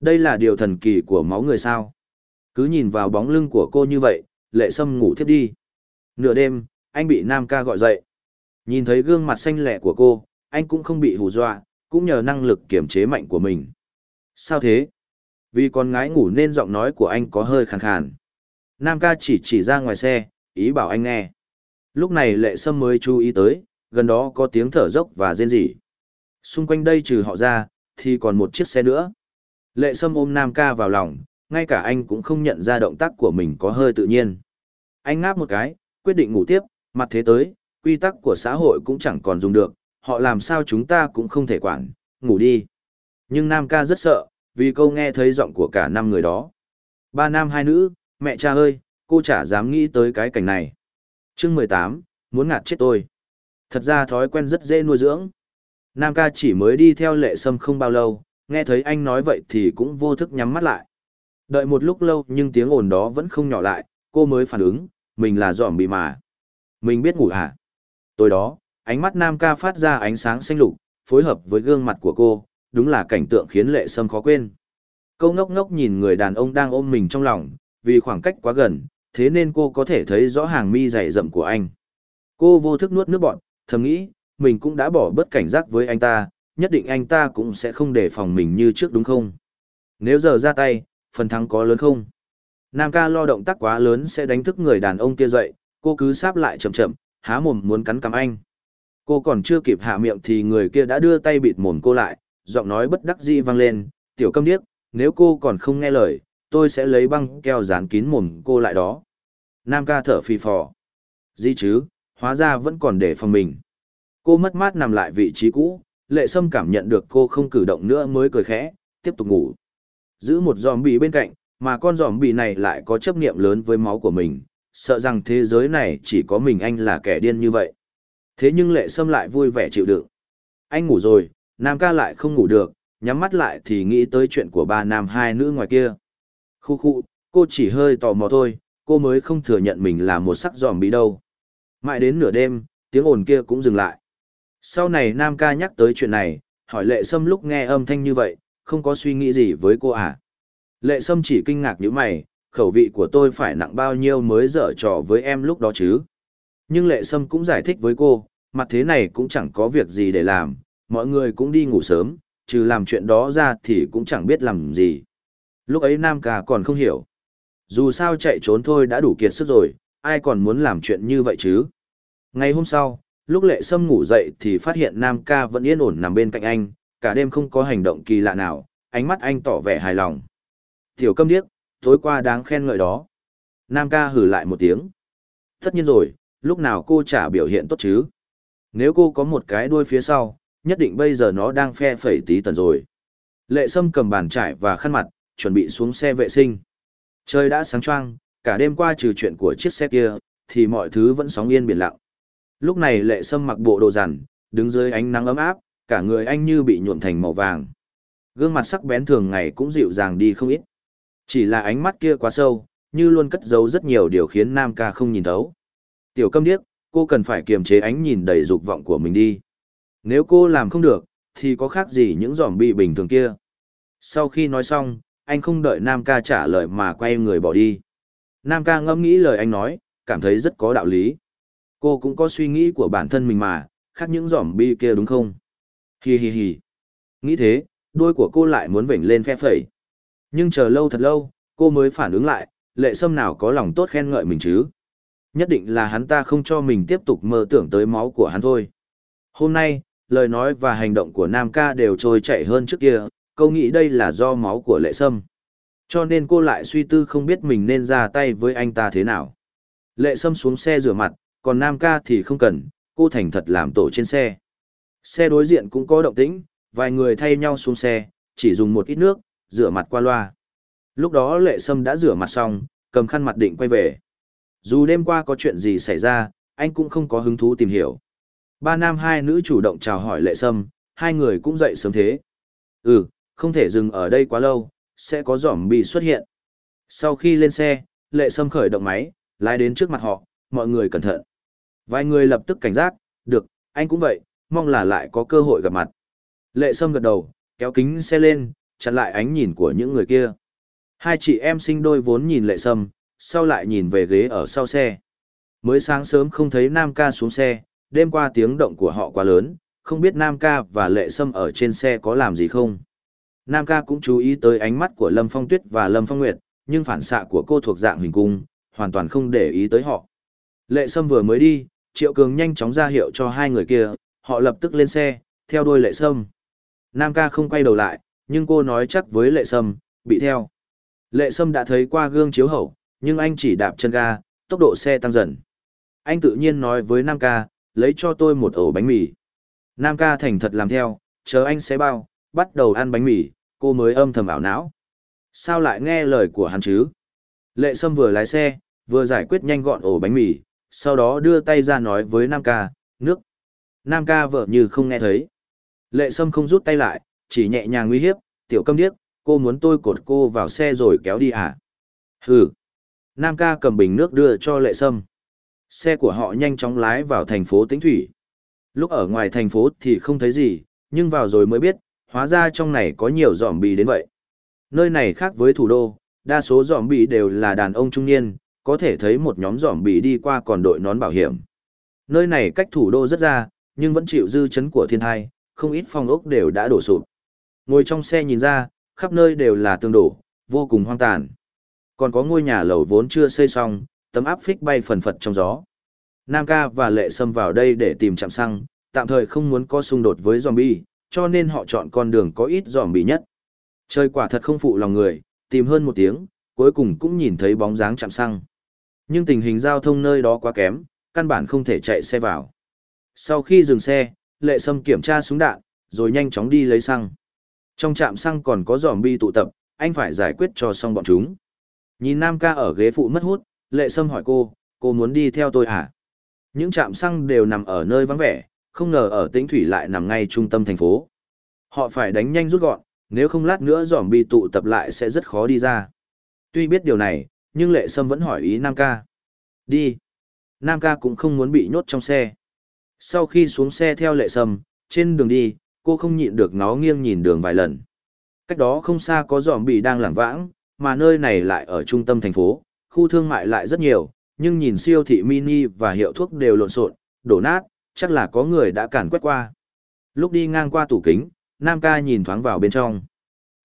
Đây là điều thần kỳ của máu người sao. Cứ nhìn vào bóng lưng của cô như vậy, lệ sâm ngủ thiếp đi. Nửa đêm, anh bị Nam ca gọi dậy. Nhìn thấy gương mặt xanh lẻ của cô, anh cũng không bị hù dọa, cũng nhờ năng lực kiểm chế mạnh của mình. Sao thế? Vì con gái ngủ nên giọng nói của anh có hơi khàn khàn. Nam ca chỉ chỉ ra ngoài xe, ý bảo anh nghe. Lúc này lệ sâm mới chú ý tới, gần đó có tiếng thở dốc và rên rỉ. Xung quanh đây trừ họ ra, thì còn một chiếc xe nữa. Lệ sâm ôm Nam ca vào lòng, ngay cả anh cũng không nhận ra động tác của mình có hơi tự nhiên. Anh ngáp một cái, quyết định ngủ tiếp, mặt thế tới, quy tắc của xã hội cũng chẳng còn dùng được, họ làm sao chúng ta cũng không thể quản, ngủ đi. Nhưng Nam ca rất sợ, vì câu nghe thấy giọng của cả năm người đó. Ba nam hai nữ, mẹ cha ơi, cô chả dám nghĩ tới cái cảnh này chương mười tám, muốn ngạt chết tôi. Thật ra thói quen rất dễ nuôi dưỡng. Nam ca chỉ mới đi theo lệ sâm không bao lâu, nghe thấy anh nói vậy thì cũng vô thức nhắm mắt lại. Đợi một lúc lâu nhưng tiếng ồn đó vẫn không nhỏ lại, cô mới phản ứng, mình là dòm bị mà. Mình biết ngủ hả? Tối đó, ánh mắt Nam ca phát ra ánh sáng xanh lục, phối hợp với gương mặt của cô, đúng là cảnh tượng khiến lệ sâm khó quên. Câu ngốc ngốc nhìn người đàn ông đang ôm mình trong lòng, vì khoảng cách quá gần, thế nên cô có thể thấy rõ hàng mi dày rậm của anh. Cô vô thức nuốt nước bọn, thầm nghĩ, mình cũng đã bỏ bớt cảnh giác với anh ta, nhất định anh ta cũng sẽ không đề phòng mình như trước đúng không? Nếu giờ ra tay, phần thắng có lớn không? Nam ca lo động tác quá lớn sẽ đánh thức người đàn ông kia dậy, cô cứ sáp lại chậm chậm, há mồm muốn cắn cắm anh. Cô còn chưa kịp hạ miệng thì người kia đã đưa tay bịt mồm cô lại, giọng nói bất đắc dĩ vang lên, tiểu câm điếc, nếu cô còn không nghe lời, tôi sẽ lấy băng keo dán kín mồm cô lại đó. Nam ca thở phì phò. Gì chứ, hóa ra vẫn còn để phòng mình. Cô mất mát nằm lại vị trí cũ, lệ sâm cảm nhận được cô không cử động nữa mới cười khẽ, tiếp tục ngủ. Giữ một giòm bì bên cạnh, mà con giòm bì này lại có chấp niệm lớn với máu của mình, sợ rằng thế giới này chỉ có mình anh là kẻ điên như vậy. Thế nhưng lệ sâm lại vui vẻ chịu đựng. Anh ngủ rồi, nam ca lại không ngủ được, nhắm mắt lại thì nghĩ tới chuyện của ba nam hai nữ ngoài kia. Khu khu, cô chỉ hơi tò mò thôi, cô mới không thừa nhận mình là một sắc giòm bị đâu. Mãi đến nửa đêm, tiếng ồn kia cũng dừng lại. Sau này Nam ca nhắc tới chuyện này, hỏi lệ sâm lúc nghe âm thanh như vậy, không có suy nghĩ gì với cô à. Lệ sâm chỉ kinh ngạc như mày, khẩu vị của tôi phải nặng bao nhiêu mới dở trò với em lúc đó chứ. Nhưng lệ sâm cũng giải thích với cô, mặt thế này cũng chẳng có việc gì để làm, mọi người cũng đi ngủ sớm, trừ làm chuyện đó ra thì cũng chẳng biết làm gì. Lúc ấy Nam ca còn không hiểu. Dù sao chạy trốn thôi đã đủ kiệt sức rồi, ai còn muốn làm chuyện như vậy chứ. Ngày hôm sau, lúc lệ sâm ngủ dậy thì phát hiện nam ca vẫn yên ổn nằm bên cạnh anh cả đêm không có hành động kỳ lạ nào ánh mắt anh tỏ vẻ hài lòng. Tiểu câm điếc tối qua đáng khen ngợi đó. Nam ca hử lại một tiếng. Tất nhiên rồi lúc nào cô chả biểu hiện tốt chứ? Nếu cô có một cái đuôi phía sau nhất định bây giờ nó đang phe phẩy tí tần rồi. Lệ sâm cầm bàn trải và khăn mặt chuẩn bị xuống xe vệ sinh trời đã sáng choang cả đêm qua trừ chuyện của chiếc xe kia thì mọi thứ vẫn sóng yên biển lặng Lúc này lệ sâm mặc bộ đồ rằn, đứng dưới ánh nắng ấm áp, cả người anh như bị nhuộm thành màu vàng. Gương mặt sắc bén thường ngày cũng dịu dàng đi không ít. Chỉ là ánh mắt kia quá sâu, như luôn cất giấu rất nhiều điều khiến Nam ca không nhìn thấu. Tiểu câm điếc, cô cần phải kiềm chế ánh nhìn đầy dục vọng của mình đi. Nếu cô làm không được, thì có khác gì những giỏm bị bình thường kia. Sau khi nói xong, anh không đợi Nam ca trả lời mà quay người bỏ đi. Nam ca ngẫm nghĩ lời anh nói, cảm thấy rất có đạo lý. Cô cũng có suy nghĩ của bản thân mình mà, khác những giỏm bi kia đúng không? Hi hi hi. Nghĩ thế, đuôi của cô lại muốn vểnh lên phe phẩy. Nhưng chờ lâu thật lâu, cô mới phản ứng lại, lệ sâm nào có lòng tốt khen ngợi mình chứ. Nhất định là hắn ta không cho mình tiếp tục mơ tưởng tới máu của hắn thôi. Hôm nay, lời nói và hành động của Nam ca đều trôi chảy hơn trước kia, câu nghĩ đây là do máu của lệ sâm. Cho nên cô lại suy tư không biết mình nên ra tay với anh ta thế nào. Lệ sâm xuống xe rửa mặt, còn Nam ca thì không cần, cô thành thật làm tổ trên xe. Xe đối diện cũng có động tĩnh, vài người thay nhau xuống xe, chỉ dùng một ít nước, rửa mặt qua loa. Lúc đó lệ sâm đã rửa mặt xong, cầm khăn mặt định quay về. Dù đêm qua có chuyện gì xảy ra, anh cũng không có hứng thú tìm hiểu. Ba nam hai nữ chủ động chào hỏi lệ sâm, hai người cũng dậy sớm thế. Ừ, không thể dừng ở đây quá lâu, sẽ có giỏm bị xuất hiện. Sau khi lên xe, lệ sâm khởi động máy, lái đến trước mặt họ, mọi người cẩn thận. Vài người lập tức cảnh giác, được, anh cũng vậy, mong là lại có cơ hội gặp mặt. Lệ sâm gật đầu, kéo kính xe lên, chặn lại ánh nhìn của những người kia. Hai chị em sinh đôi vốn nhìn lệ sâm, sau lại nhìn về ghế ở sau xe. Mới sáng sớm không thấy Nam ca xuống xe, đêm qua tiếng động của họ quá lớn, không biết Nam ca và lệ sâm ở trên xe có làm gì không. Nam ca cũng chú ý tới ánh mắt của Lâm Phong Tuyết và Lâm Phong Nguyệt, nhưng phản xạ của cô thuộc dạng hình cung, hoàn toàn không để ý tới họ. Lệ Sâm vừa mới đi, Triệu Cường nhanh chóng ra hiệu cho hai người kia, họ lập tức lên xe, theo đuôi Lệ Sâm. Nam ca không quay đầu lại, nhưng cô nói chắc với Lệ Sâm, bị theo. Lệ Sâm đã thấy qua gương chiếu hậu, nhưng anh chỉ đạp chân ga, tốc độ xe tăng dần. Anh tự nhiên nói với Nam ca, lấy cho tôi một ổ bánh mì. Nam ca thành thật làm theo, chờ anh sẽ bao, bắt đầu ăn bánh mì, cô mới âm thầm ảo não. Sao lại nghe lời của hắn chứ? Lệ Sâm vừa lái xe, vừa giải quyết nhanh gọn ổ bánh mì, sau đó đưa tay ra nói với Nam ca, nước. Nam ca vợ như không nghe thấy. Lệ Sâm không rút tay lại, chỉ nhẹ nhàng nguy hiếp, tiểu câm điếc, cô muốn tôi cột cô vào xe rồi kéo đi à? Hừ. Nam ca cầm bình nước đưa cho Lệ Sâm. Xe của họ nhanh chóng lái vào thành phố Tĩnh Thủy. Lúc ở ngoài thành phố thì không thấy gì, nhưng vào rồi mới biết, hóa ra trong này có nhiều dòm bì đến vậy. Nơi này khác với thủ đô, đa số dòm bì đều là đàn ông trung niên, có thể thấy một nhóm dòm bì đi qua còn đội nón bảo hiểm. Nơi này cách thủ đô rất ra, nhưng vẫn chịu dư chấn của thiên thai, không ít phòng ốc đều đã đổ sụp. Ngồi trong xe nhìn ra, khắp nơi đều là tương đổ, vô cùng hoang tàn. Còn có ngôi nhà lầu vốn chưa xây xong, tấm áp phích bay phần phật trong gió. Nam ca và lệ sâm vào đây để tìm chạm xăng, tạm thời không muốn có xung đột với zombie, cho nên họ chọn con đường có ít dòm zombie nhất. Trời quả thật không phụ lòng người, tìm hơn một tiếng, cuối cùng cũng nhìn thấy bóng dáng chạm xăng. Nhưng tình hình giao thông nơi đó quá kém, căn bản không thể chạy xe vào. Sau khi dừng xe, lệ sâm kiểm tra súng đạn, rồi nhanh chóng đi lấy xăng. Trong trạm xăng còn có dòm bi tụ tập, anh phải giải quyết cho xong bọn chúng. Nhìn Nam ca ở ghế phụ mất hút, lệ sâm hỏi cô, cô muốn đi theo tôi à? Những trạm xăng đều nằm ở nơi vắng vẻ, không ngờ ở tĩnh thủy lại nằm ngay trung tâm thành phố. Họ phải đánh nhanh rút gọn, nếu không lát nữa giỏm bị tụ tập lại sẽ rất khó đi ra. Tuy biết điều này, nhưng lệ sâm vẫn hỏi ý Nam ca. Đi. Nam ca cũng không muốn bị nhốt trong xe. Sau khi xuống xe theo lệ sâm, trên đường đi, cô không nhịn được nó nghiêng nhìn đường vài lần. Cách đó không xa có giỏm bị đang lảng vãng, mà nơi này lại ở trung tâm thành phố, khu thương mại lại rất nhiều, nhưng nhìn siêu thị mini và hiệu thuốc đều lộn xộn, đổ nát, chắc là có người đã cản quét qua. Lúc đi ngang qua tủ kính, Nam ca nhìn thoáng vào bên trong.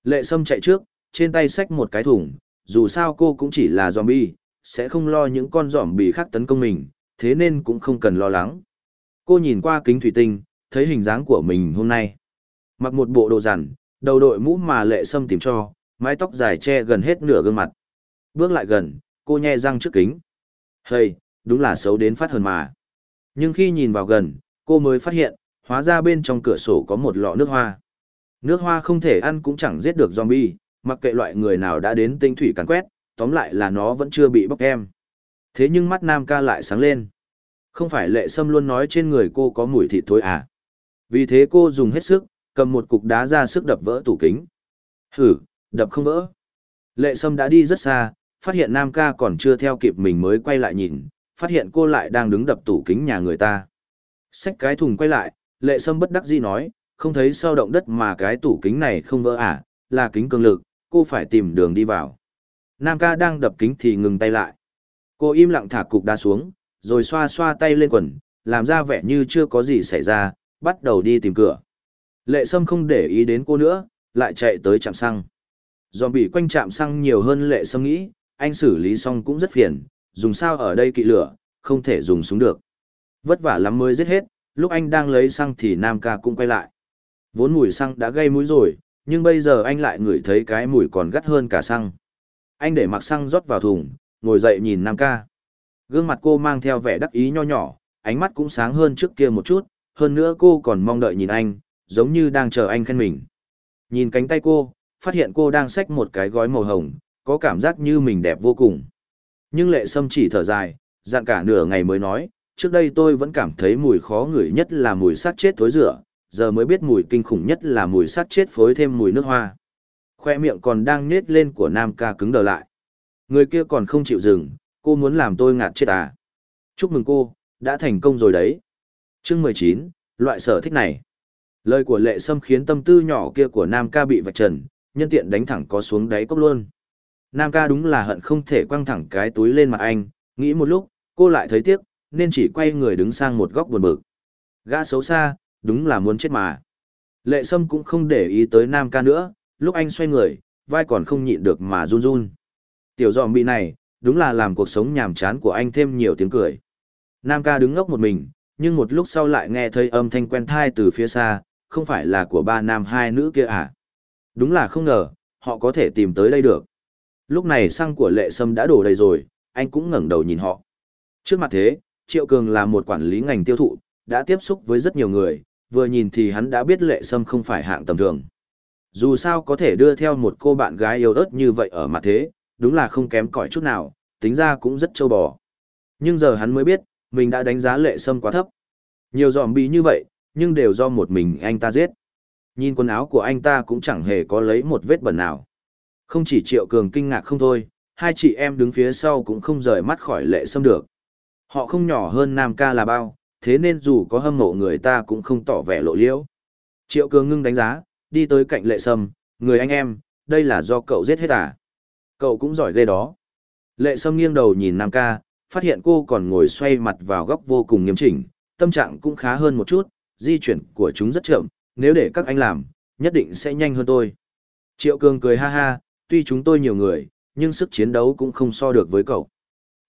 Lệ Sâm chạy trước, trên tay xách một cái thùng, dù sao cô cũng chỉ là zombie, sẽ không lo những con zombie khác tấn công mình, thế nên cũng không cần lo lắng. Cô nhìn qua kính thủy tinh, thấy hình dáng của mình hôm nay. Mặc một bộ đồ rằn, đầu đội mũ mà Lệ Sâm tìm cho, mái tóc dài che gần hết nửa gương mặt. Bước lại gần, cô nhe răng trước kính. Hây, đúng là xấu đến phát hờn mà. Nhưng khi nhìn vào gần, cô mới phát hiện, hóa ra bên trong cửa sổ có một lọ nước hoa. Nước hoa không thể ăn cũng chẳng giết được zombie, mặc kệ loại người nào đã đến tinh thủy càn quét, tóm lại là nó vẫn chưa bị bóc em. Thế nhưng mắt Nam ca lại sáng lên. Không phải lệ sâm luôn nói trên người cô có mùi thịt thối à. Vì thế cô dùng hết sức, cầm một cục đá ra sức đập vỡ tủ kính. Hử, đập không vỡ. Lệ sâm đã đi rất xa, phát hiện Nam ca còn chưa theo kịp mình mới quay lại nhìn, phát hiện cô lại đang đứng đập tủ kính nhà người ta. Xách cái thùng quay lại, lệ sâm bất đắc dĩ nói, không thấy sau động đất mà cái tủ kính này không vỡ à, là kính cường lực, cô phải tìm đường đi vào. Nam ca đang đập kính thì ngừng tay lại. Cô im lặng thả cục đá xuống, rồi xoa xoa tay lên quần, làm ra vẻ như chưa có gì xảy ra, bắt đầu đi tìm cửa. Lệ Sâm không để ý đến cô nữa, lại chạy tới trạm xăng. Dòm bị quanh trạm xăng nhiều hơn Lệ Sâm nghĩ, anh xử lý xong cũng rất phiền, dùng sao ở đây kỵ lửa, không thể dùng súng được. Vất vả lắm mới giết hết, lúc anh đang lấy xăng thì Nam ca cũng quay lại. Vốn mùi xăng đã gây mũi rồi, nhưng bây giờ anh lại ngửi thấy cái mùi còn gắt hơn cả xăng. Anh để mặc xăng rót vào thùng, ngồi dậy nhìn Nam ca. Gương mặt cô mang theo vẻ đắc ý nho nhỏ, ánh mắt cũng sáng hơn trước kia một chút, hơn nữa cô còn mong đợi nhìn anh, giống như đang chờ anh khen mình. Nhìn cánh tay cô, phát hiện cô đang xách một cái gói màu hồng, có cảm giác như mình đẹp vô cùng. Nhưng lệ sâm chỉ thở dài, dặn cả nửa ngày mới nói, trước đây tôi vẫn cảm thấy mùi khó ngửi nhất là mùi sát chết thối rửa, giờ mới biết mùi kinh khủng nhất là mùi sát chết phối thêm mùi nước hoa. Khoe miệng còn đang nết lên của nam ca cứng đờ lại. Người kia còn không chịu dừng, cô muốn làm tôi ngạt chết à. Chúc mừng cô, đã thành công rồi đấy. Chương mười chín, loại sở thích này. Lời của lệ sâm khiến tâm tư nhỏ kia của Nam ca bị vạch trần, nhân tiện đánh thẳng có xuống đáy cốc luôn. Nam ca đúng là hận không thể quăng thẳng cái túi lên mặt anh, nghĩ một lúc, cô lại thấy tiếc, nên chỉ quay người đứng sang một góc buồn bực. Gã xấu xa, đúng là muốn chết mà. Lệ sâm cũng không để ý tới Nam ca nữa, lúc anh xoay người, vai còn không nhịn được mà run run. Tiểu dòm bị này, đúng là làm cuộc sống nhàm chán của anh thêm nhiều tiếng cười. Nam ca đứng ngốc một mình, nhưng một lúc sau lại nghe thấy âm thanh quen thai từ phía xa, không phải là của ba nam hai nữ kia à? Đúng là không ngờ, họ có thể tìm tới đây được. Lúc này xăng của lệ sâm đã đổ đầy rồi, anh cũng ngẩng đầu nhìn họ. Trước mặt thế, Triệu Cường là một quản lý ngành tiêu thụ, đã tiếp xúc với rất nhiều người, vừa nhìn thì hắn đã biết lệ sâm không phải hạng tầm thường. Dù sao có thể đưa theo một cô bạn gái yêu ớt như vậy ở mặt thế, đúng là không kém cỏi chút nào, tính ra cũng rất trâu bò. Nhưng giờ hắn mới biết, mình đã đánh giá lệ sâm quá thấp. Nhiều giòm bị như vậy, nhưng đều do một mình anh ta giết. Nhìn quần áo của anh ta cũng chẳng hề có lấy một vết bẩn nào. Không chỉ Triệu Cường kinh ngạc không thôi, hai chị em đứng phía sau cũng không rời mắt khỏi lệ sâm được. Họ không nhỏ hơn Nam ca là bao, thế nên dù có hâm mộ người ta cũng không tỏ vẻ lộ liễu. Triệu Cường ngưng đánh giá, đi tới cạnh lệ sâm, người anh em, đây là do cậu giết hết à? Cậu cũng giỏi ghê đó. Lệ sâm nghiêng đầu nhìn Nam ca, phát hiện cô còn ngồi xoay mặt vào góc vô cùng nghiêm chỉnh, tâm trạng cũng khá hơn một chút, di chuyển của chúng rất chậm, nếu để các anh làm, nhất định sẽ nhanh hơn tôi. Triệu Cường cười ha ha, tuy chúng tôi nhiều người, nhưng sức chiến đấu cũng không so được với cậu.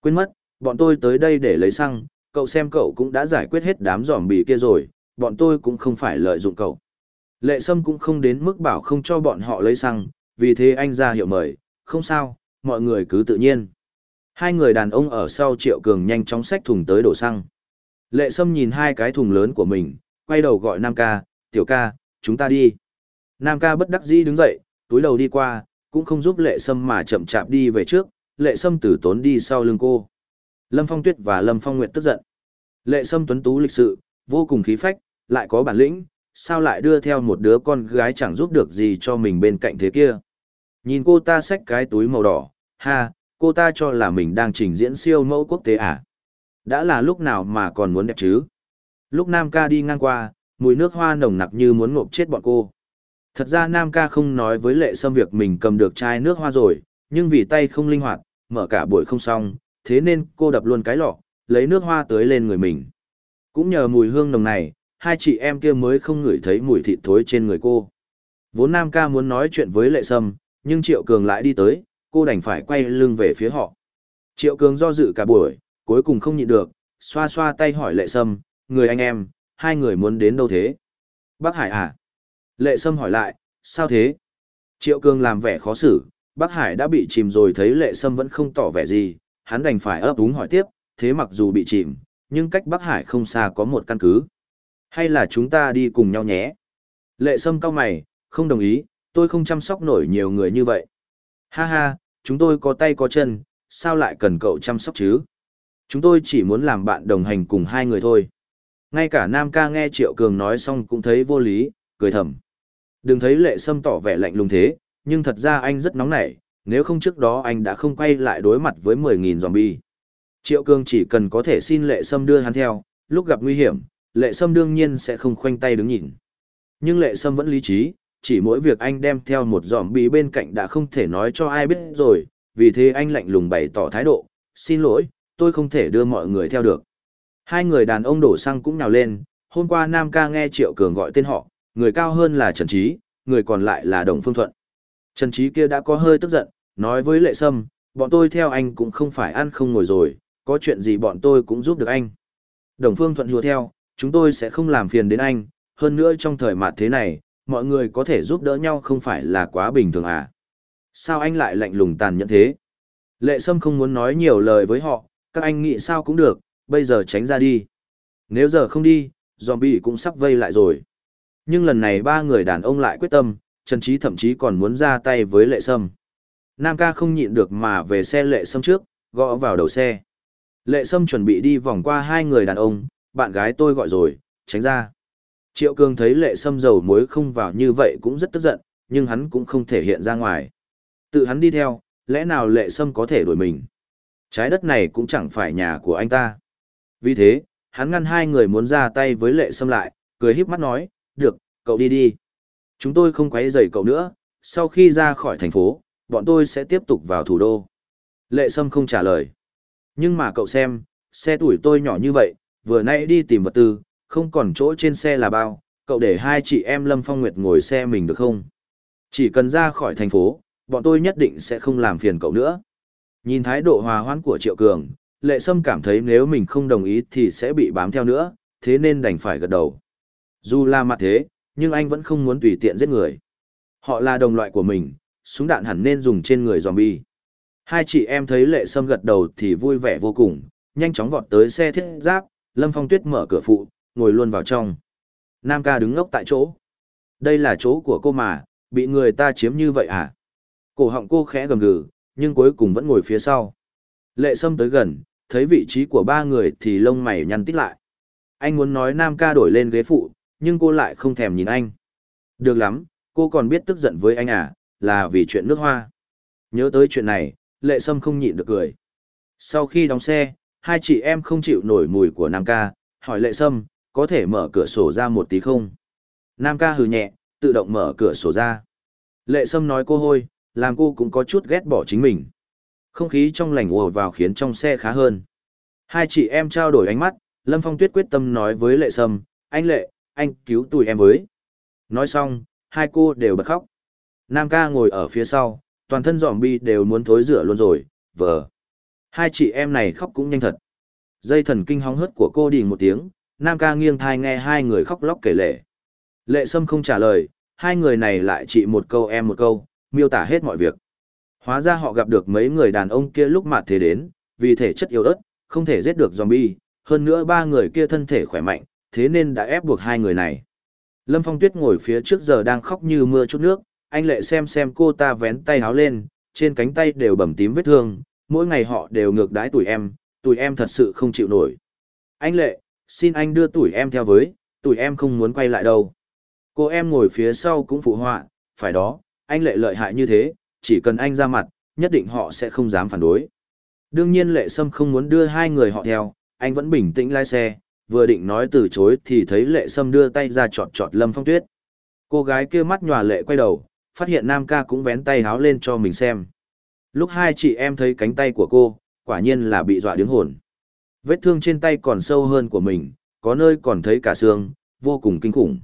Quên mất, bọn tôi tới đây để lấy xăng, cậu xem cậu cũng đã giải quyết hết đám giỏm bì kia rồi, bọn tôi cũng không phải lợi dụng cậu. Lệ Sâm cũng không đến mức bảo không cho bọn họ lấy xăng, vì thế anh ra hiệu mời, không sao, mọi người cứ tự nhiên. Hai người đàn ông ở sau Triệu Cường nhanh chóng xách thùng tới đổ xăng. Lệ Sâm nhìn hai cái thùng lớn của mình, quay đầu gọi Nam ca, tiểu ca, chúng ta đi. Nam ca bất đắc dĩ đứng dậy, túi đầu đi qua, cũng không giúp Lệ Sâm mà chậm chạp đi về trước, Lệ Sâm tử tốn đi sau lưng cô. Lâm Phong Tuyết và Lâm Phong Nguyệt tức giận. Lệ Sâm tuấn tú lịch sự, vô cùng khí phách, lại có bản lĩnh, sao lại đưa theo một đứa con gái chẳng giúp được gì cho mình bên cạnh thế kia. Nhìn cô ta xách cái túi màu đỏ, ha, cô ta cho là mình đang trình diễn siêu mẫu quốc tế à? Đã là lúc nào mà còn muốn đẹp chứ? Lúc Nam ca đi ngang qua, mùi nước hoa nồng nặc như muốn ngộp chết bọn cô. Thật ra Nam ca không nói với lệ sâm việc mình cầm được chai nước hoa rồi, nhưng vì tay không linh hoạt, mở cả buổi không xong, thế nên cô đập luôn cái lọ, lấy nước hoa tưới lên người mình. Cũng nhờ mùi hương nồng này, hai chị em kia mới không ngửi thấy mùi thịt thối trên người cô. Vốn Nam ca muốn nói chuyện với lệ sâm, nhưng Triệu Cường lại đi tới, cô đành phải quay lưng về phía họ. Triệu Cường do dự cả buổi, cuối cùng không nhịn được, xoa xoa tay hỏi lệ sâm, người anh em, hai người muốn đến đâu thế? Bác Hải à? Lệ sâm hỏi lại, sao thế? Triệu Cương làm vẻ khó xử, Bắc Hải đã bị chìm rồi thấy lệ sâm vẫn không tỏ vẻ gì, hắn đành phải ấp úng hỏi tiếp, thế mặc dù bị chìm, nhưng cách Bắc Hải không xa có một căn cứ. Hay là chúng ta đi cùng nhau nhé? Lệ sâm cau mày, không đồng ý, tôi không chăm sóc nổi nhiều người như vậy. Ha ha, chúng tôi có tay có chân, sao lại cần cậu chăm sóc chứ? Chúng tôi chỉ muốn làm bạn đồng hành cùng hai người thôi. Ngay cả Nam ca nghe Triệu Cường nói xong cũng thấy vô lý, cười thầm. Đừng thấy lệ sâm tỏ vẻ lạnh lùng thế, nhưng thật ra anh rất nóng nảy, nếu không trước đó anh đã không quay lại đối mặt với 10.000 zombie. Triệu Cường chỉ cần có thể xin lệ sâm đưa hắn theo, lúc gặp nguy hiểm, lệ sâm đương nhiên sẽ không khoanh tay đứng nhìn. Nhưng lệ sâm vẫn lý trí, chỉ mỗi việc anh đem theo một dòm bi bên cạnh đã không thể nói cho ai biết rồi, vì thế anh lạnh lùng bày tỏ thái độ, xin lỗi, tôi không thể đưa mọi người theo được. Hai người đàn ông đổ xăng cũng nhào lên, hôm qua Nam ca nghe Triệu Cường gọi tên họ, người cao hơn là Trần Trí, người còn lại là Đồng Phương Thuận. Trần Trí kia đã có hơi tức giận, nói với Lệ Sâm, bọn tôi theo anh cũng không phải ăn không ngồi rồi, có chuyện gì bọn tôi cũng giúp được anh. Đồng Phương Thuận hùa theo, chúng tôi sẽ không làm phiền đến anh, hơn nữa trong thời mạt thế này, mọi người có thể giúp đỡ nhau không phải là quá bình thường à. Sao anh lại lạnh lùng tàn nhẫn thế? Lệ Sâm không muốn nói nhiều lời với họ, các anh nghĩ sao cũng được, bây giờ tránh ra đi. Nếu giờ không đi, zombie cũng sắp vây lại rồi. Nhưng lần này ba người đàn ông lại quyết tâm, Trần Trí thậm chí còn muốn ra tay với lệ sâm. Nam ca không nhịn được mà về xe lệ sâm trước, gõ vào đầu xe. Lệ sâm chuẩn bị đi vòng qua hai người đàn ông, bạn gái tôi gọi rồi, tránh ra. Triệu Cường thấy lệ sâm dầu muối không vào như vậy cũng rất tức giận, nhưng hắn cũng không thể hiện ra ngoài. Tự hắn đi theo, lẽ nào lệ sâm có thể đuổi mình? Trái đất này cũng chẳng phải nhà của anh ta. Vì thế, hắn ngăn hai người muốn ra tay với lệ sâm lại, cười híp mắt nói, được, cậu đi đi. Chúng tôi không quấy rầy cậu nữa, sau khi ra khỏi thành phố, bọn tôi sẽ tiếp tục vào thủ đô. Lệ sâm không trả lời. Nhưng mà cậu xem, xe tuổi tôi nhỏ như vậy, vừa nãy đi tìm vật tư, không còn chỗ trên xe là bao, cậu để hai chị em Lâm Phong Nguyệt ngồi xe mình được không? Chỉ cần ra khỏi thành phố, bọn tôi nhất định sẽ không làm phiền cậu nữa. Nhìn thái độ hòa hoãn của Triệu Cường, Lệ Sâm cảm thấy nếu mình không đồng ý thì sẽ bị bám theo nữa, thế nên đành phải gật đầu. Dù là mặt thế, nhưng anh vẫn không muốn tùy tiện giết người. Họ là đồng loại của mình, súng đạn hẳn nên dùng trên người zombie. Hai chị em thấy Lệ Sâm gật đầu thì vui vẻ vô cùng, nhanh chóng vọt tới xe thiết giáp, Lâm Phong Tuyết mở cửa phụ, ngồi luôn vào trong. Nam ca đứng ngốc tại chỗ. Đây là chỗ của cô mà, bị người ta chiếm như vậy à? Cổ họng cô khẽ gầm gừ, nhưng cuối cùng vẫn ngồi phía sau. Lệ Sâm tới gần, thấy vị trí của ba người thì lông mày nhăn tít lại. Anh muốn nói Nam ca đổi lên ghế phụ, nhưng cô lại không thèm nhìn anh. Được lắm, cô còn biết tức giận với anh à, là vì chuyện nước hoa. Nhớ tới chuyện này, Lệ Sâm không nhịn được cười. Sau khi đóng xe, hai chị em không chịu nổi mùi của Nam ca, hỏi Lệ Sâm, có thể mở cửa sổ ra một tí không? Nam ca hừ nhẹ, tự động mở cửa sổ ra. Lệ Sâm nói cô hôi, làm cô cũng có chút ghét bỏ chính mình. Không khí trong lành ùa vào khiến trong xe khá hơn. Hai chị em trao đổi ánh mắt, Lâm Phong Tuyết quyết tâm nói với Lệ Sâm, anh Lệ, anh cứu tụi em với. Nói xong, hai cô đều bật khóc. Nam ca ngồi ở phía sau, toàn thân giỏm bi đều muốn thối rửa luôn rồi, vờ. Hai chị em này khóc cũng nhanh thật. Dây thần kinh hóng hớt của cô đình một tiếng, Nam ca nghiêng thai nghe hai người khóc lóc kể lệ. Lệ Sâm không trả lời, hai người này lại chỉ một câu em một câu, miêu tả hết mọi việc. Hóa ra họ gặp được mấy người đàn ông kia lúc mà thế đến, vì thể chất yếu ớt, không thể giết được zombie, hơn nữa ba người kia thân thể khỏe mạnh, thế nên đã ép buộc hai người này. Lâm Phong Tuyết ngồi phía trước giờ đang khóc như mưa chút nước, anh lệ xem xem cô ta vén tay háo lên, trên cánh tay đều bầm tím vết thương, mỗi ngày họ đều ngược đãi tuổi em, tuổi em thật sự không chịu nổi. Anh lệ, xin anh đưa tuổi em theo với, tuổi em không muốn quay lại đâu. Cô em ngồi phía sau cũng phụ họa, phải đó, anh lệ lợi hại như thế, chỉ cần anh ra mặt, nhất định họ sẽ không dám phản đối. Đương nhiên lệ sâm không muốn đưa hai người họ theo, anh vẫn bình tĩnh lái xe, vừa định nói từ chối thì thấy lệ sâm đưa tay ra chọt chọt lâm phong tuyết. Cô gái kia mắt nhòa lệ quay đầu, phát hiện nam ca cũng vén tay háo lên cho mình xem. Lúc hai chị em thấy cánh tay của cô, quả nhiên là bị dọa đứng hồn. Vết thương trên tay còn sâu hơn của mình, có nơi còn thấy cả xương, vô cùng kinh khủng.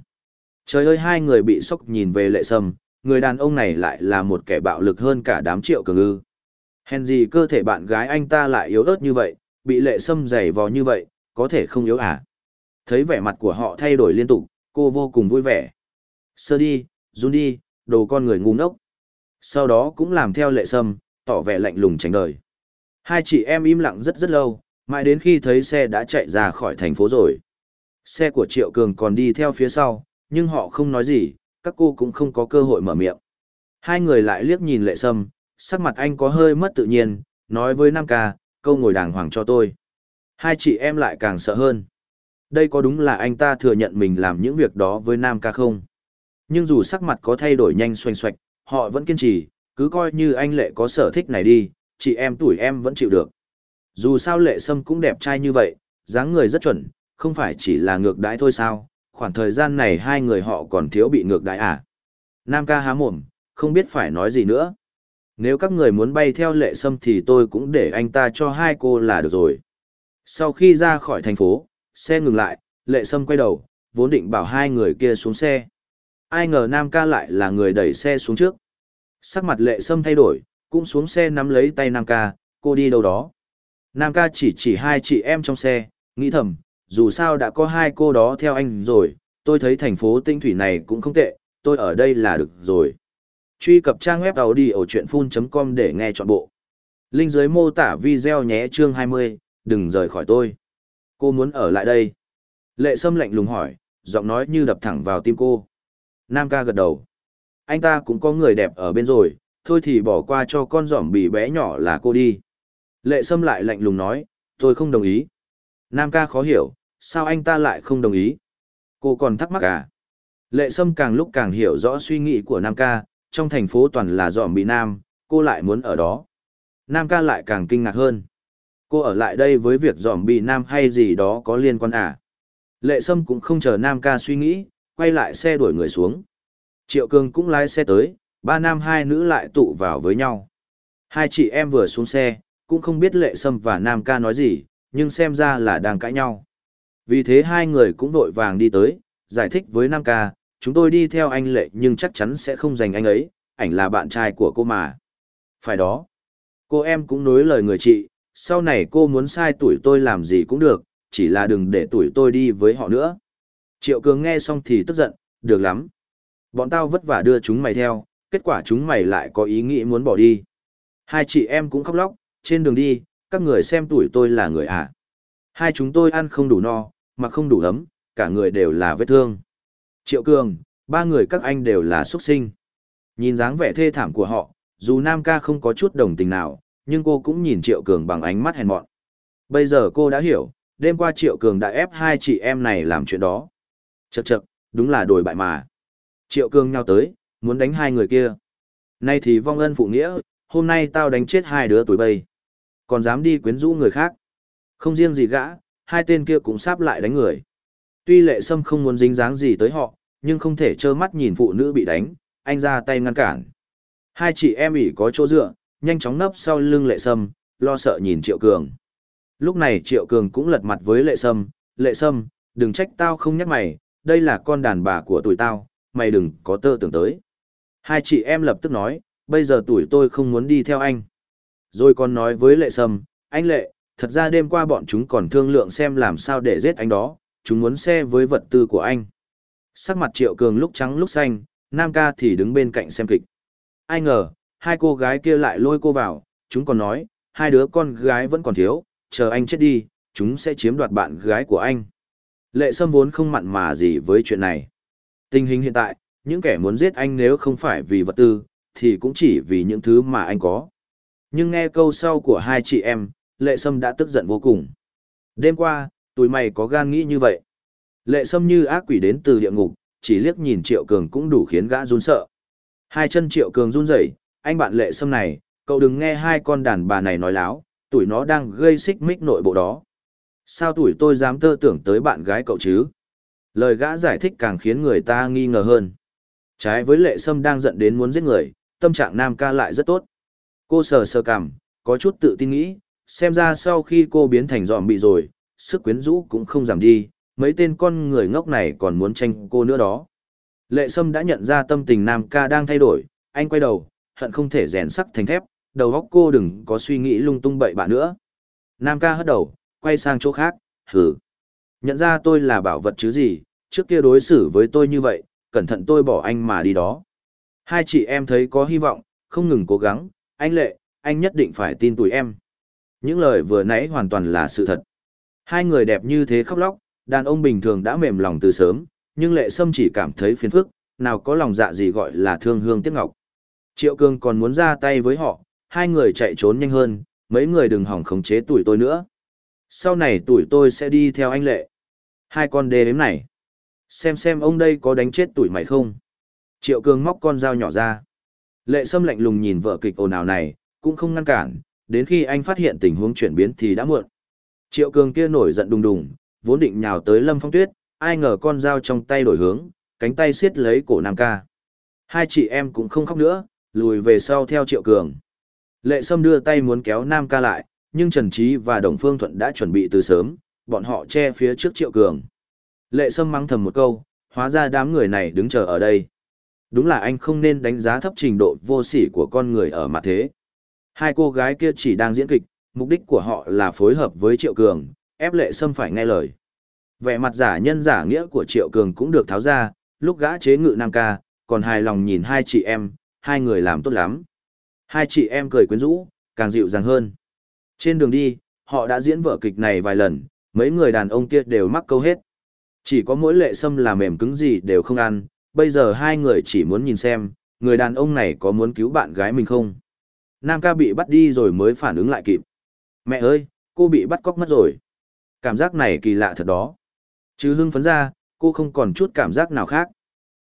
Trời ơi hai người bị sốc nhìn về lệ sâm, người đàn ông này lại là một kẻ bạo lực hơn cả đám triệu cường ư. Hèn gì cơ thể bạn gái anh ta lại yếu ớt như vậy, bị lệ sâm dày vò như vậy, có thể không yếu à? Thấy vẻ mặt của họ thay đổi liên tục, cô vô cùng vui vẻ. Sơ đi, run đi, đồ con người ngu ngốc. Sau đó cũng làm theo lệ sâm, tỏ vẻ lạnh lùng tránh đời. Hai chị em im lặng rất rất lâu, mãi đến khi thấy xe đã chạy ra khỏi thành phố rồi. Xe của Triệu Cường còn đi theo phía sau, nhưng họ không nói gì, các cô cũng không có cơ hội mở miệng. Hai người lại liếc nhìn lệ sâm, sắc mặt anh có hơi mất tự nhiên, nói với Nam ca, câu ngồi đàng hoàng cho tôi. Hai chị em lại càng sợ hơn. Đây có đúng là anh ta thừa nhận mình làm những việc đó với Nam ca không? Nhưng dù sắc mặt có thay đổi nhanh xoành xoạch, họ vẫn kiên trì, cứ coi như anh lệ có sở thích này đi, chị em tuổi em vẫn chịu được. Dù sao lệ sâm cũng đẹp trai như vậy, dáng người rất chuẩn, không phải chỉ là ngược đãi thôi sao, khoảng thời gian này hai người họ còn thiếu bị ngược đãi à. Nam ca há mồm, không biết phải nói gì nữa. Nếu các người muốn bay theo lệ sâm thì tôi cũng để anh ta cho hai cô là được rồi. Sau khi ra khỏi thành phố, xe ngừng lại, lệ sâm quay đầu, vốn định bảo hai người kia xuống xe. Ai ngờ Nam ca lại là người đẩy xe xuống trước. Sắc mặt lệ sâm thay đổi, cũng xuống xe nắm lấy tay Nam ca, cô đi đâu đó. Nam ca chỉ chỉ hai chị em trong xe, nghĩ thầm, dù sao đã có hai cô đó theo anh rồi, tôi thấy thành phố tinh thủy này cũng không tệ, tôi ở đây là được rồi. Truy cập trang web audio chuyện full.com để nghe trọn bộ. Linh dưới mô tả video nhé chương 20, đừng rời khỏi tôi. Cô muốn ở lại đây. Lệ Sâm lạnh lùng hỏi, giọng nói như đập thẳng vào tim cô. Nam ca gật đầu. Anh ta cũng có người đẹp ở bên rồi, thôi thì bỏ qua cho con giỏm bì bé nhỏ là cô đi. Lệ Sâm lại lạnh lùng nói, tôi không đồng ý. Nam ca khó hiểu, sao anh ta lại không đồng ý? Cô còn thắc mắc à? Lệ Sâm càng lúc càng hiểu rõ suy nghĩ của Nam ca, trong thành phố toàn là giỏm bị Nam, cô lại muốn ở đó. Nam ca lại càng kinh ngạc hơn. Cô ở lại đây với việc dòm bị Nam hay gì đó có liên quan à? Lệ Sâm cũng không chờ Nam ca suy nghĩ, quay lại xe đuổi người xuống. Triệu Cường cũng lái xe tới, ba nam hai nữ lại tụ vào với nhau. Hai chị em vừa xuống xe, cũng không biết Lệ Sâm và Nam ca nói gì, nhưng xem ra là đang cãi nhau. Vì thế hai người cũng vội vàng đi tới, giải thích với Nam ca, chúng tôi đi theo anh Lệ nhưng chắc chắn sẽ không giành anh ấy, ảnh là bạn trai của cô mà. Phải đó. Cô em cũng nối lời người chị, sau này cô muốn sai tuổi tôi làm gì cũng được, chỉ là đừng để tuổi tôi đi với họ nữa. Triệu Cường nghe xong thì tức giận, được lắm. Bọn tao vất vả đưa chúng mày theo, kết quả chúng mày lại có ý nghĩ muốn bỏ đi. Hai chị em cũng khóc lóc, trên đường đi, các người xem tuổi tôi là người à. Hai chúng tôi ăn không đủ no, mà không đủ ấm, cả người đều là vết thương. Triệu Cường, ba người các anh đều là xuất sinh. Nhìn dáng vẻ thê thảm của họ, dù Nam ca không có chút đồng tình nào, nhưng cô cũng nhìn Triệu Cường bằng ánh mắt hèn mọn. Bây giờ cô đã hiểu, đêm qua Triệu Cường đã ép hai chị em này làm chuyện đó. Chậc chậc, đúng là đổi bại mà. Triệu Cường nhau tới, muốn đánh hai người kia. Nay thì vong ân phụ nghĩa, hôm nay tao đánh chết hai đứa tuổi bây. Còn dám đi quyến rũ người khác. Không riêng gì gã, hai tên kia cũng sắp lại đánh người. Tuy lệ sâm không muốn dính dáng gì tới họ, nhưng không thể trơ mắt nhìn phụ nữ bị đánh, anh ra tay ngăn cản. Hai chị em ỉ có chỗ dựa, nhanh chóng nấp sau lưng lệ sâm, lo sợ nhìn Triệu Cường. Lúc này Triệu Cường cũng lật mặt với lệ sâm, lệ sâm, đừng trách tao không nhắc mày, đây là con đàn bà của tuổi tao, mày đừng có tơ tưởng tới. Hai chị em lập tức nói, bây giờ tuổi tôi không muốn đi theo anh. Rồi còn nói với lệ sâm, anh lệ, thật ra đêm qua bọn chúng còn thương lượng xem làm sao để giết anh đó, chúng muốn xe với vật tư của anh. Sắc mặt triệu cường lúc trắng lúc xanh, nam ca thì đứng bên cạnh xem kịch. Ai ngờ, hai cô gái kia lại lôi cô vào, chúng còn nói, hai đứa con gái vẫn còn thiếu, chờ anh chết đi, chúng sẽ chiếm đoạt bạn gái của anh. Lệ Sâm vốn không mặn mà gì với chuyện này. Tình hình hiện tại, những kẻ muốn giết anh nếu không phải vì vật tư, thì cũng chỉ vì những thứ mà anh có. Nhưng nghe câu sau của hai chị em, Lệ Sâm đã tức giận vô cùng. Đêm qua, tụi mày có gan nghĩ như vậy. Lệ Sâm như ác quỷ đến từ địa ngục, chỉ liếc nhìn Triệu Cường cũng đủ khiến gã run sợ. Hai chân Triệu Cường run rẩy, anh bạn Lệ Sâm này, cậu đừng nghe hai con đàn bà này nói láo, tuổi nó đang gây xích mích nội bộ đó. Sao tuổi tôi dám tơ tưởng tới bạn gái cậu chứ? Lời gã giải thích càng khiến người ta nghi ngờ hơn. Trái với lệ sâm đang giận đến muốn giết người, tâm trạng nam ca lại rất tốt. Cô sờ sờ cằm, có chút tự tin nghĩ, xem ra sau khi cô biến thành dòm bị rồi, sức quyến rũ cũng không giảm đi, mấy tên con người ngốc này còn muốn tranh cô nữa đó. Lệ sâm đã nhận ra tâm tình nam ca đang thay đổi, anh quay đầu, hận không thể rèn sắc thành thép, đầu óc cô đừng có suy nghĩ lung tung bậy bạ nữa. Nam ca hất đầu, quay sang chỗ khác, hừ. Nhận ra tôi là bảo vật chứ gì, trước kia đối xử với tôi như vậy, cẩn thận tôi bỏ anh mà đi đó. Hai chị em thấy có hy vọng, không ngừng cố gắng, anh Lệ, anh nhất định phải tin tụi em. Những lời vừa nãy hoàn toàn là sự thật. Hai người đẹp như thế khóc lóc, đàn ông bình thường đã mềm lòng từ sớm, nhưng Lệ Sâm chỉ cảm thấy phiền phức, nào có lòng dạ gì gọi là thương hương tiếc ngọc. Triệu Cương còn muốn ra tay với họ, hai người chạy trốn nhanh hơn, mấy người đừng hỏng khống chế tuổi tôi nữa. Sau này tuổi tôi sẽ đi theo anh Lệ. Hai con đê ếm này. Xem xem ông đây có đánh chết tuổi mày không? Triệu Cường móc con dao nhỏ ra. Lệ Sâm lạnh lùng nhìn vợ kịch ồn ào này, cũng không ngăn cản, đến khi anh phát hiện tình huống chuyển biến thì đã muộn. Triệu Cường kia nổi giận đùng đùng, vốn định nhào tới Lâm Phong Tuyết, ai ngờ con dao trong tay đổi hướng, cánh tay siết lấy cổ Nam Ca. Hai chị em cũng không khóc nữa, lùi về sau theo Triệu Cường. Lệ Sâm đưa tay muốn kéo Nam Ca lại, nhưng Trần Trí và Đồng Phương Thuận đã chuẩn bị từ sớm, bọn họ che phía trước Triệu Cường. Lệ Sâm mắng thầm một câu, hóa ra đám người này đứng chờ ở đây. Đúng là anh không nên đánh giá thấp trình độ vô sỉ của con người ở mặt thế. Hai cô gái kia chỉ đang diễn kịch, mục đích của họ là phối hợp với Triệu Cường, ép Lệ Sâm phải nghe lời. Vẻ mặt giả nhân giả nghĩa của Triệu Cường cũng được tháo ra, lúc gã chế ngự Nam Ca, còn hài lòng nhìn hai chị em, hai người làm tốt lắm. Hai chị em cười quyến rũ, càng dịu dàng hơn. Trên đường đi, họ đã diễn vở kịch này vài lần, mấy người đàn ông kia đều mắc câu hết. Chỉ có mỗi lệ sâm là mềm cứng gì đều không ăn, bây giờ hai người chỉ muốn nhìn xem, người đàn ông này có muốn cứu bạn gái mình không. Nam ca bị bắt đi rồi mới phản ứng lại kịp. Mẹ ơi, cô bị bắt cóc mất rồi. Cảm giác này kỳ lạ thật đó. Chứ hưng phấn ra, cô không còn chút cảm giác nào khác.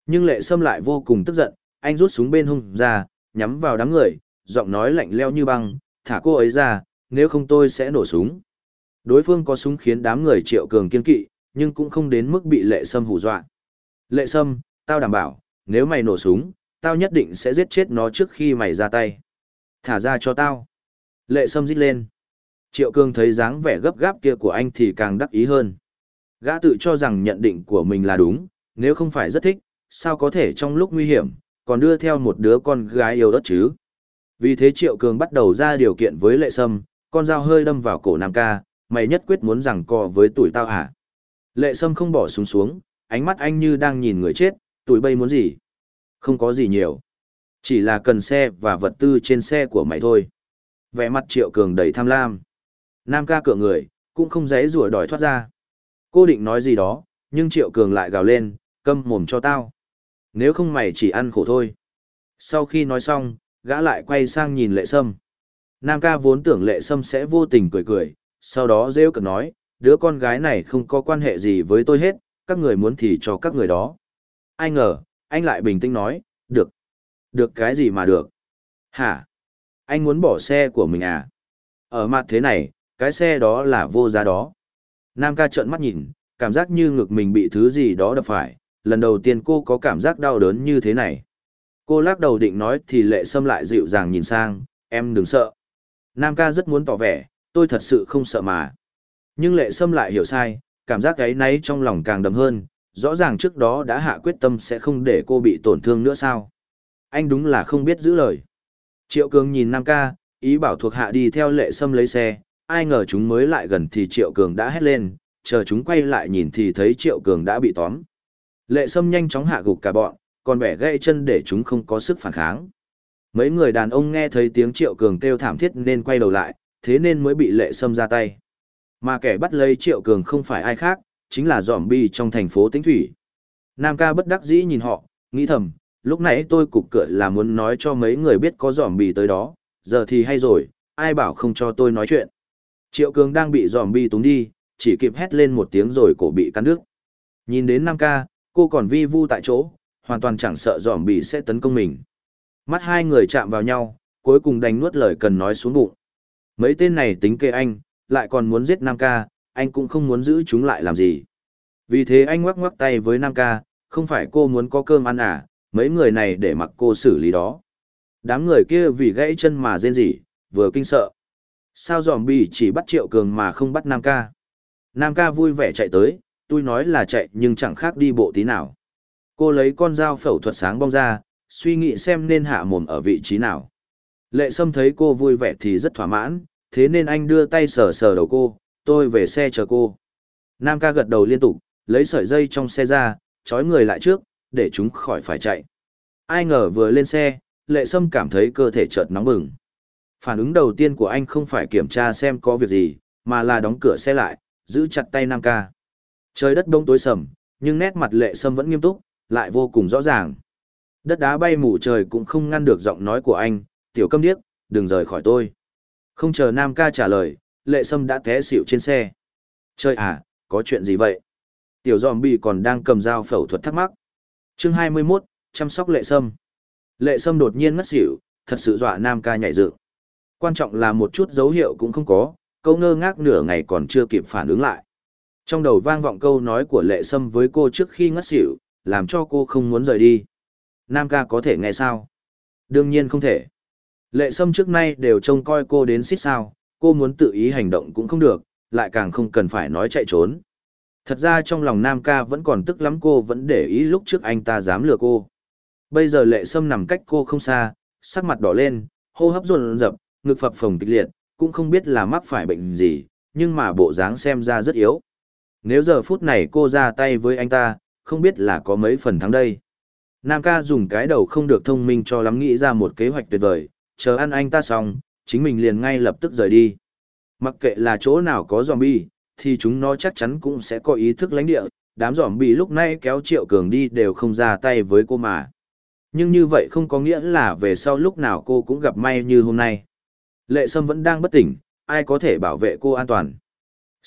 Nhưng lệ sâm lại vô cùng tức giận, anh rút súng bên hông ra, nhắm vào đám người, giọng nói lạnh leo như băng, thả cô ấy ra, nếu không tôi sẽ nổ súng. Đối phương có súng khiến đám người triệu cường kiên kỵ, nhưng cũng không đến mức bị lệ sâm hù dọa. Lệ sâm, tao đảm bảo, nếu mày nổ súng, tao nhất định sẽ giết chết nó trước khi mày ra tay. Thả ra cho tao. Lệ sâm rít lên. Triệu cường thấy dáng vẻ gấp gáp kia của anh thì càng đắc ý hơn. Gã tự cho rằng nhận định của mình là đúng, nếu không phải rất thích, sao có thể trong lúc nguy hiểm, còn đưa theo một đứa con gái yêu đất chứ. Vì thế Triệu Cường bắt đầu ra điều kiện với Lệ Sâm, con dao hơi đâm vào cổ Nam ca, mày nhất quyết muốn rằng co với tuổi tao hả? Lệ Sâm không bỏ xuống xuống, ánh mắt anh như đang nhìn người chết, tuổi bây muốn gì? Không có gì nhiều. Chỉ là cần xe và vật tư trên xe của mày thôi. Vẻ mặt Triệu Cường đầy tham lam. Nam ca cựa người, cũng không dễ rủa đòi thoát ra. Cô định nói gì đó, nhưng Triệu Cường lại gào lên, câm mồm cho tao. Nếu không mày chỉ ăn khổ thôi. Sau khi nói xong, gã lại quay sang nhìn lệ sâm. Nam ca vốn tưởng lệ sâm sẽ vô tình cười cười, sau đó rêu cực nói, đứa con gái này không có quan hệ gì với tôi hết, các người muốn thì cho các người đó. Ai ngờ, anh lại bình tĩnh nói, được. Được cái gì mà được? Hả? Anh muốn bỏ xe của mình à? Ở mặt thế này, cái xe đó là vô giá đó. Nam ca trợn mắt nhìn, cảm giác như ngực mình bị thứ gì đó đập phải, lần đầu tiên cô có cảm giác đau đớn như thế này. Cô lắc đầu định nói thì lệ sâm lại dịu dàng nhìn sang, em đừng sợ. Nam ca rất muốn tỏ vẻ, tôi thật sự không sợ mà. Nhưng lệ sâm lại hiểu sai, cảm giác ấy náy trong lòng càng đầm hơn, rõ ràng trước đó đã hạ quyết tâm sẽ không để cô bị tổn thương nữa sao. Anh đúng là không biết giữ lời. Triệu Cường nhìn Nam ca, ý bảo thuộc hạ đi theo lệ sâm lấy xe, ai ngờ chúng mới lại gần thì Triệu Cường đã hét lên, chờ chúng quay lại nhìn thì thấy Triệu Cường đã bị tóm. Lệ sâm nhanh chóng hạ gục cả bọn, còn bẻ gãy chân để chúng không có sức phản kháng. Mấy người đàn ông nghe thấy tiếng Triệu Cường kêu thảm thiết nên quay đầu lại, thế nên mới bị lệ sâm ra tay. Mà kẻ bắt lấy Triệu Cường không phải ai khác, chính là giòm bi trong thành phố Tĩnh Thủy. Nam ca bất đắc dĩ nhìn họ, nghĩ thầm, lúc nãy tôi cục cửa là muốn nói cho mấy người biết có giòm bi tới đó, giờ thì hay rồi, ai bảo không cho tôi nói chuyện. Triệu Cường đang bị giòm bi túng đi, chỉ kịp hét lên một tiếng rồi cổ bị cắn đứt. Nhìn đến Nam ca, cô còn vi vu tại chỗ, hoàn toàn chẳng sợ Dòm bị sẽ tấn công mình. Mắt hai người chạm vào nhau, cuối cùng đánh nuốt lời cần nói xuống bụng. Mấy tên này tính kê anh, lại còn muốn giết Nam ca, anh cũng không muốn giữ chúng lại làm gì. Vì thế anh ngoắc ngoắc tay với Nam ca, không phải cô muốn có cơm ăn à, mấy người này để mặc cô xử lý đó. Đám người kia vì gãy chân mà rên rỉ, vừa kinh sợ. Sao giòm bị chỉ bắt Triệu Cường mà không bắt Nam ca? Nam ca vui vẻ chạy tới, tôi nói là chạy nhưng chẳng khác đi bộ tí nào. Cô lấy con dao phẫu thuật sáng bong ra, suy nghĩ xem nên hạ mồm ở vị trí nào. Lệ Sâm thấy cô vui vẻ thì rất thỏa mãn, thế nên anh đưa tay sờ sờ đầu cô, tôi về xe chờ cô. Nam ca gật đầu liên tục, lấy sợi dây trong xe ra, trói người lại trước, để chúng khỏi phải chạy. Ai ngờ vừa lên xe, Lệ Sâm cảm thấy cơ thể chợt nóng bừng. Phản ứng đầu tiên của anh không phải kiểm tra xem có việc gì, mà là đóng cửa xe lại, giữ chặt tay Nam ca. Trời đất đông tối sầm, nhưng nét mặt Lệ Sâm vẫn nghiêm túc, lại vô cùng rõ ràng. Đất đá bay mù trời cũng không ngăn được giọng nói của anh, tiểu câm điếc, đừng rời khỏi tôi. Không chờ Nam ca trả lời, lệ sâm đã té xỉu trên xe. Trời à, có chuyện gì vậy? Tiểu giòm bị còn đang cầm dao phẫu thuật thắc mắc. chương 21, chăm sóc lệ sâm. Lệ sâm đột nhiên ngất xỉu, thật sự dọa Nam ca nhảy dựng. Quan trọng là một chút dấu hiệu cũng không có, câu ngơ ngác nửa ngày còn chưa kịp phản ứng lại. Trong đầu vang vọng câu nói của lệ sâm với cô trước khi ngất xỉu, làm cho cô không muốn rời đi. Nam ca có thể nghe sao? Đương nhiên không thể. Lệ Sâm trước nay đều trông coi cô đến xít sao, cô muốn tự ý hành động cũng không được, lại càng không cần phải nói chạy trốn. Thật ra trong lòng Nam ca vẫn còn tức lắm cô vẫn để ý lúc trước anh ta dám lừa cô. Bây giờ Lệ Sâm nằm cách cô không xa, sắc mặt đỏ lên, hô hấp run rập, ngực phập phồng kịch liệt, cũng không biết là mắc phải bệnh gì, nhưng mà bộ dáng xem ra rất yếu. Nếu giờ phút này cô ra tay với anh ta, không biết là có mấy phần thắng đây. Nam ca dùng cái đầu không được thông minh cho lắm nghĩ ra một kế hoạch tuyệt vời, chờ ăn anh ta xong, chính mình liền ngay lập tức rời đi. Mặc kệ là chỗ nào có zombie, thì chúng nó chắc chắn cũng sẽ có ý thức lãnh địa, đám zombie bị lúc nãy kéo Triệu Cường đi đều không ra tay với cô mà. Nhưng như vậy không có nghĩa là về sau lúc nào cô cũng gặp may như hôm nay. Lệ Sâm vẫn đang bất tỉnh, ai có thể bảo vệ cô an toàn.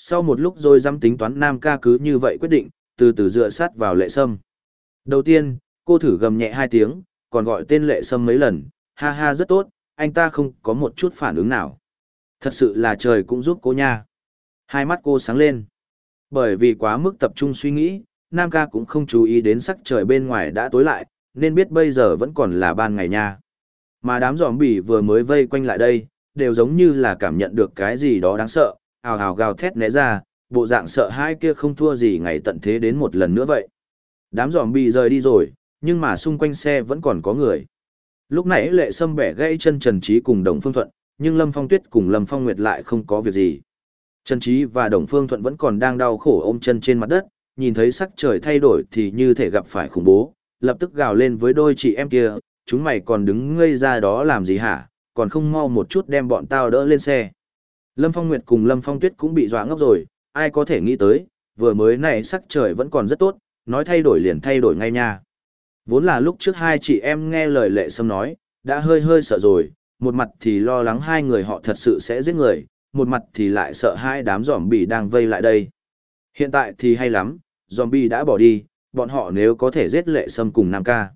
Sau một lúc rồi dám tính toán Nam ca cứ như vậy quyết định, từ từ dựa sát vào Lệ Sâm. Đầu tiên, cô thử gầm nhẹ hai tiếng, còn gọi tên Lệ Sâm mấy lần, ha ha rất tốt, anh ta không có một chút phản ứng nào. Thật sự là trời cũng giúp cô nha. Hai mắt cô sáng lên. Bởi vì quá mức tập trung suy nghĩ, Nam ca cũng không chú ý đến sắc trời bên ngoài đã tối lại, nên biết bây giờ vẫn còn là ban ngày nha. Mà đám giòm bỉ vừa mới vây quanh lại đây, đều giống như là cảm nhận được cái gì đó đáng sợ, ào ào gào thét né ra, bộ dạng sợ hai kia không thua gì ngày tận thế đến một lần nữa vậy. Đám giòm bị rời đi rồi, nhưng mà xung quanh xe vẫn còn có người. Lúc nãy lệ sâm bẻ gãy chân Trần Trí cùng Đồng Phương Thuận, nhưng Lâm Phong Tuyết cùng Lâm Phong Nguyệt lại không có việc gì. Trần Trí và Đồng Phương Thuận vẫn còn đang đau khổ ôm chân trên mặt đất, nhìn thấy sắc trời thay đổi thì như thể gặp phải khủng bố, lập tức gào lên với đôi chị em kia, chúng mày còn đứng ngây ra đó làm gì hả, còn không mau một chút đem bọn tao đỡ lên xe. Lâm Phong Nguyệt cùng Lâm Phong Tuyết cũng bị dọa ngốc rồi, ai có thể nghĩ tới, vừa mới này sắc trời vẫn còn rất tốt, nói thay đổi liền thay đổi ngay nha. Vốn là lúc trước hai chị em nghe lời lệ sâm nói, đã hơi hơi sợ rồi, một mặt thì lo lắng hai người họ thật sự sẽ giết người, một mặt thì lại sợ hai đám zombie đang vây lại đây. Hiện tại thì hay lắm, zombie đã bỏ đi, bọn họ nếu có thể giết lệ sâm cùng Nam ca.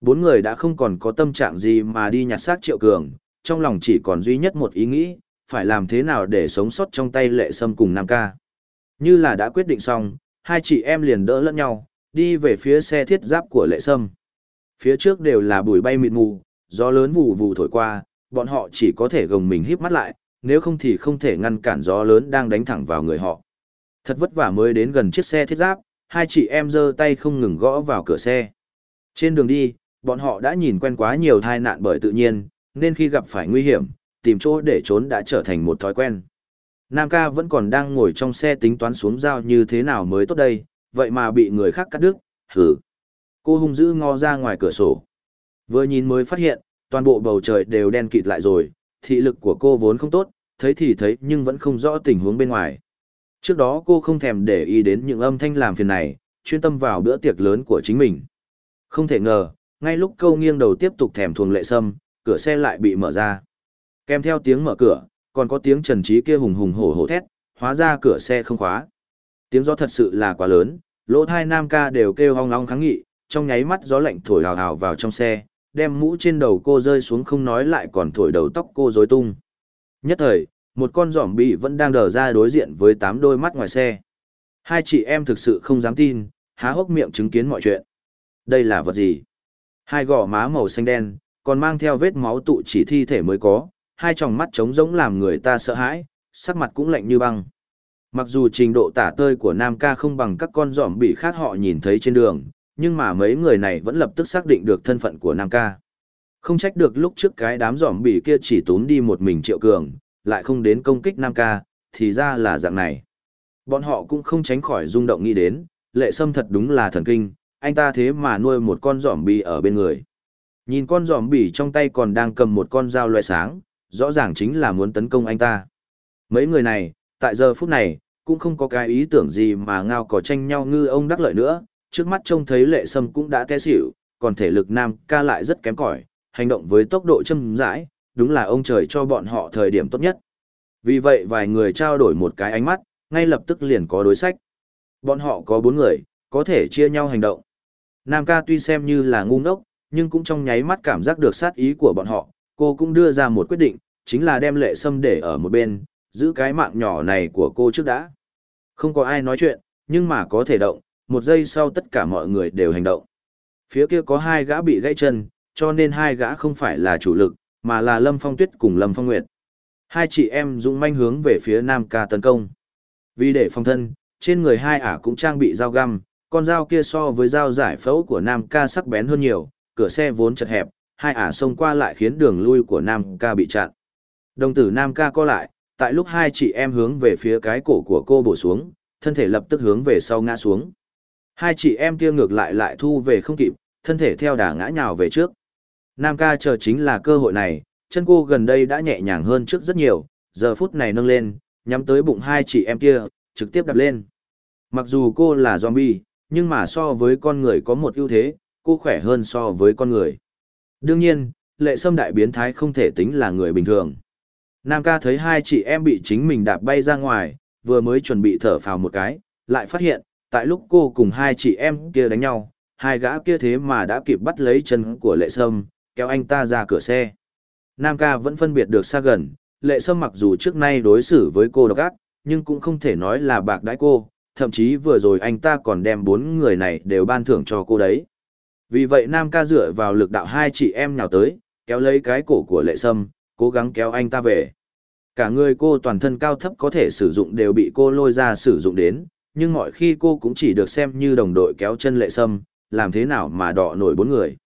Bốn người đã không còn có tâm trạng gì mà đi nhặt xác triệu cường, trong lòng chỉ còn duy nhất một ý nghĩ, phải làm thế nào để sống sót trong tay lệ sâm cùng Nam ca. Như là đã quyết định xong, hai chị em liền đỡ lẫn nhau, đi về phía xe thiết giáp của lệ sâm. Phía trước đều là bụi bay mịt mù, gió lớn vù vù thổi qua, bọn họ chỉ có thể gồng mình híp mắt lại, nếu không thì không thể ngăn cản gió lớn đang đánh thẳng vào người họ. Thật vất vả mới đến gần chiếc xe thiết giáp, hai chị em giơ tay không ngừng gõ vào cửa xe. Trên đường đi, bọn họ đã nhìn quen quá nhiều tai nạn bởi tự nhiên, nên khi gặp phải nguy hiểm, tìm chỗ để trốn đã trở thành một thói quen. Nam ca vẫn còn đang ngồi trong xe tính toán xuống dao như thế nào mới tốt đây, vậy mà bị người khác cắt đứt, hử. Cô hung dữ ngó ra ngoài cửa sổ. Vừa nhìn mới phát hiện, toàn bộ bầu trời đều đen kịt lại rồi, thị lực của cô vốn không tốt, thấy thì thấy nhưng vẫn không rõ tình huống bên ngoài. Trước đó cô không thèm để ý đến những âm thanh làm phiền này, chuyên tâm vào bữa tiệc lớn của chính mình. Không thể ngờ, ngay lúc câu nghiêng đầu tiếp tục thèm thuồng lệ sâm, cửa xe lại bị mở ra. Kèm theo tiếng mở cửa, còn có tiếng trần trí kia hùng hùng hổ hổ thét, hóa ra cửa xe không khóa. Tiếng gió thật sự là quá lớn, lỗ thai nam ca đều kêu hong long kháng nghị, trong nháy mắt gió lạnh thổi hào hào vào trong xe, đem mũ trên đầu cô rơi xuống không nói lại còn thổi đầu tóc cô rối tung. Nhất thời, một con giỏm bị vẫn đang đờ ra đối diện với tám đôi mắt ngoài xe. Hai chị em thực sự không dám tin, há hốc miệng chứng kiến mọi chuyện. Đây là vật gì? Hai gò má màu xanh đen, còn mang theo vết máu tụ chỉ thi thể mới có, hai tròng mắt trống rỗng làm người ta sợ hãi, sắc mặt cũng lạnh như băng. Mặc dù trình độ tả tơi của Nam ca không bằng các con giỏm bị khác họ nhìn thấy trên đường, nhưng mà mấy người này vẫn lập tức xác định được thân phận của Nam ca. Không trách được lúc trước cái đám giỏm bị kia chỉ tốn đi một mình triệu cường, lại không đến công kích Nam ca, thì ra là dạng này. Bọn họ cũng không tránh khỏi rung động nghĩ đến, lệ sâm thật đúng là thần kinh, anh ta thế mà nuôi một con giỏm bị ở bên người. Nhìn con giỏm bị trong tay còn đang cầm một con dao loe sáng, rõ ràng chính là muốn tấn công anh ta. Mấy người này, tại giờ phút này, cũng không có cái ý tưởng gì mà ngao có tranh nhau ngư ông đắc lợi nữa, trước mắt trông thấy lệ sâm cũng đã té xỉu, còn thể lực nam ca lại rất kém cỏi, hành động với tốc độ châm rãi, đúng là ông trời cho bọn họ thời điểm tốt nhất. Vì vậy vài người trao đổi một cái ánh mắt, ngay lập tức liền có đối sách. Bọn họ có bốn người, có thể chia nhau hành động. Nam ca tuy xem như là ngu ngốc, nhưng cũng trong nháy mắt cảm giác được sát ý của bọn họ, cô cũng đưa ra một quyết định, chính là đem lệ sâm để ở một bên, giữ cái mạng nhỏ này của cô trước đã. Không có ai nói chuyện, nhưng mà có thể động, một giây sau tất cả mọi người đều hành động. Phía kia có hai gã bị gãy chân, cho nên hai gã không phải là chủ lực, mà là Lâm Phong Tuyết cùng Lâm Phong Nguyệt. Hai chị em dũng manh hướng về phía Nam ca tấn công. Vì để phòng thân, trên người hai ả cũng trang bị dao găm, con dao kia so với dao giải phẫu của Nam ca sắc bén hơn nhiều, cửa xe vốn chật hẹp, hai ả xông qua lại khiến đường lui của Nam ca bị chặn. Đồng tử Nam ca co lại, tại lúc hai chị em hướng về phía cái cổ của cô bổ xuống, thân thể lập tức hướng về sau ngã xuống. Hai chị em kia ngược lại lại thu về không kịp, thân thể theo đà ngã nhào về trước. Nam ca chờ chính là cơ hội này, chân cô gần đây đã nhẹ nhàng hơn trước rất nhiều, giờ phút này nâng lên, nhắm tới bụng hai chị em kia, trực tiếp đập lên. Mặc dù cô là zombie, nhưng mà so với con người có một ưu thế, cô khỏe hơn so với con người. Đương nhiên, lệ sâm đại biến thái không thể tính là người bình thường. Nam ca thấy hai chị em bị chính mình đạp bay ra ngoài, vừa mới chuẩn bị thở phào một cái, lại phát hiện, tại lúc cô cùng hai chị em kia đánh nhau, hai gã kia thế mà đã kịp bắt lấy chân của lệ sâm, kéo anh ta ra cửa xe. Nam ca vẫn phân biệt được xa gần, lệ sâm mặc dù trước nay đối xử với cô độc ác, nhưng cũng không thể nói là bạc đãi cô, thậm chí vừa rồi anh ta còn đem bốn người này đều ban thưởng cho cô đấy. Vì vậy Nam ca dựa vào lực đạo hai chị em nhào tới, kéo lấy cái cổ của lệ sâm, cố gắng kéo anh ta về. Cả người cô toàn thân cao thấp có thể sử dụng đều bị cô lôi ra sử dụng đến, nhưng mọi khi cô cũng chỉ được xem như đồng đội kéo chân lệ sâm, làm thế nào mà đọ nổi bốn người.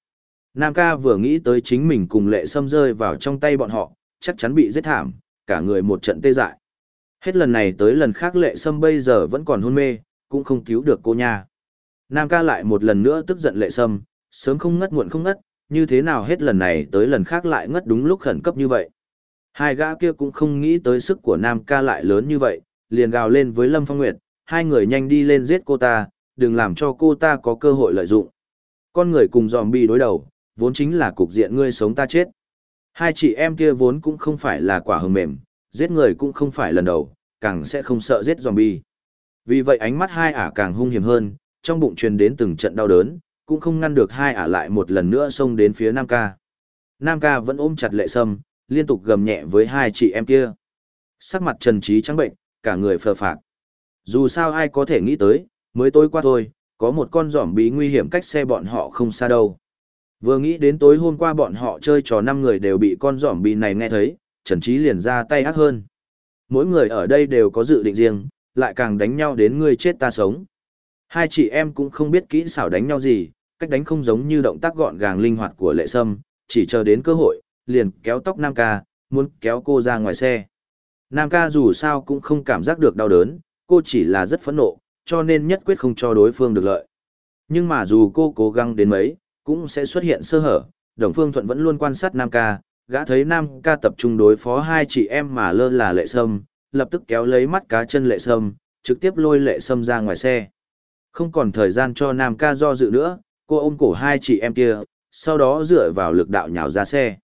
Nam ca vừa nghĩ tới chính mình cùng lệ sâm rơi vào trong tay bọn họ, chắc chắn bị giết thảm, cả người một trận tê dại. Hết lần này tới lần khác lệ sâm bây giờ vẫn còn hôn mê, cũng không cứu được cô nha. Nam ca lại một lần nữa tức giận lệ sâm, sớm không ngất muộn không ngất, như thế nào hết lần này tới lần khác lại ngất đúng lúc khẩn cấp như vậy. Hai gã kia cũng không nghĩ tới sức của Nam ca lại lớn như vậy, liền gào lên với Lâm Phong Nguyệt, hai người nhanh đi lên giết cô ta, đừng làm cho cô ta có cơ hội lợi dụng. Con người cùng bị đối đầu, vốn chính là cục diện ngươi sống ta chết. Hai chị em kia vốn cũng không phải là quả hầm mềm, giết người cũng không phải lần đầu, càng sẽ không sợ giết zombie. Vì vậy ánh mắt hai ả càng hung hiểm hơn, trong bụng truyền đến từng trận đau đớn, cũng không ngăn được hai ả lại một lần nữa xông đến phía Nam ca. Nam ca vẫn ôm chặt lệ sâm, liên tục gầm nhẹ với hai chị em kia. Sắc mặt trần trí trắng bệnh, cả người phờ phạc. Dù sao ai có thể nghĩ tới, mới tối qua thôi, có một con giỏm bí nguy hiểm cách xe bọn họ không xa đâu. Vừa nghĩ đến tối hôm qua bọn họ chơi trò năm người đều bị con giỏm bí này nghe thấy, Trần Trí liền ra tay ác hơn. Mỗi người ở đây đều có dự định riêng, lại càng đánh nhau đến người chết ta sống. Hai chị em cũng không biết kỹ xảo đánh nhau gì, cách đánh không giống như động tác gọn gàng linh hoạt của lệ sâm, chỉ chờ đến cơ hội, liền kéo tóc Nam ca, muốn kéo cô ra ngoài xe. Nam ca dù sao cũng không cảm giác được đau đớn, cô chỉ là rất phẫn nộ, cho nên nhất quyết không cho đối phương được lợi. Nhưng mà dù cô cố gắng đến mấy, cũng sẽ xuất hiện sơ hở, Đồng Phương Thuận vẫn luôn quan sát Nam ca, gã thấy Nam ca tập trung đối phó hai chị em mà lơ là lệ sâm, lập tức kéo lấy mắt cá chân lệ sâm, trực tiếp lôi lệ sâm ra ngoài xe. Không còn thời gian cho Nam ca do dự nữa, cô ôm cổ hai chị em kia, sau đó dựa vào lực đạo nhào ra xe.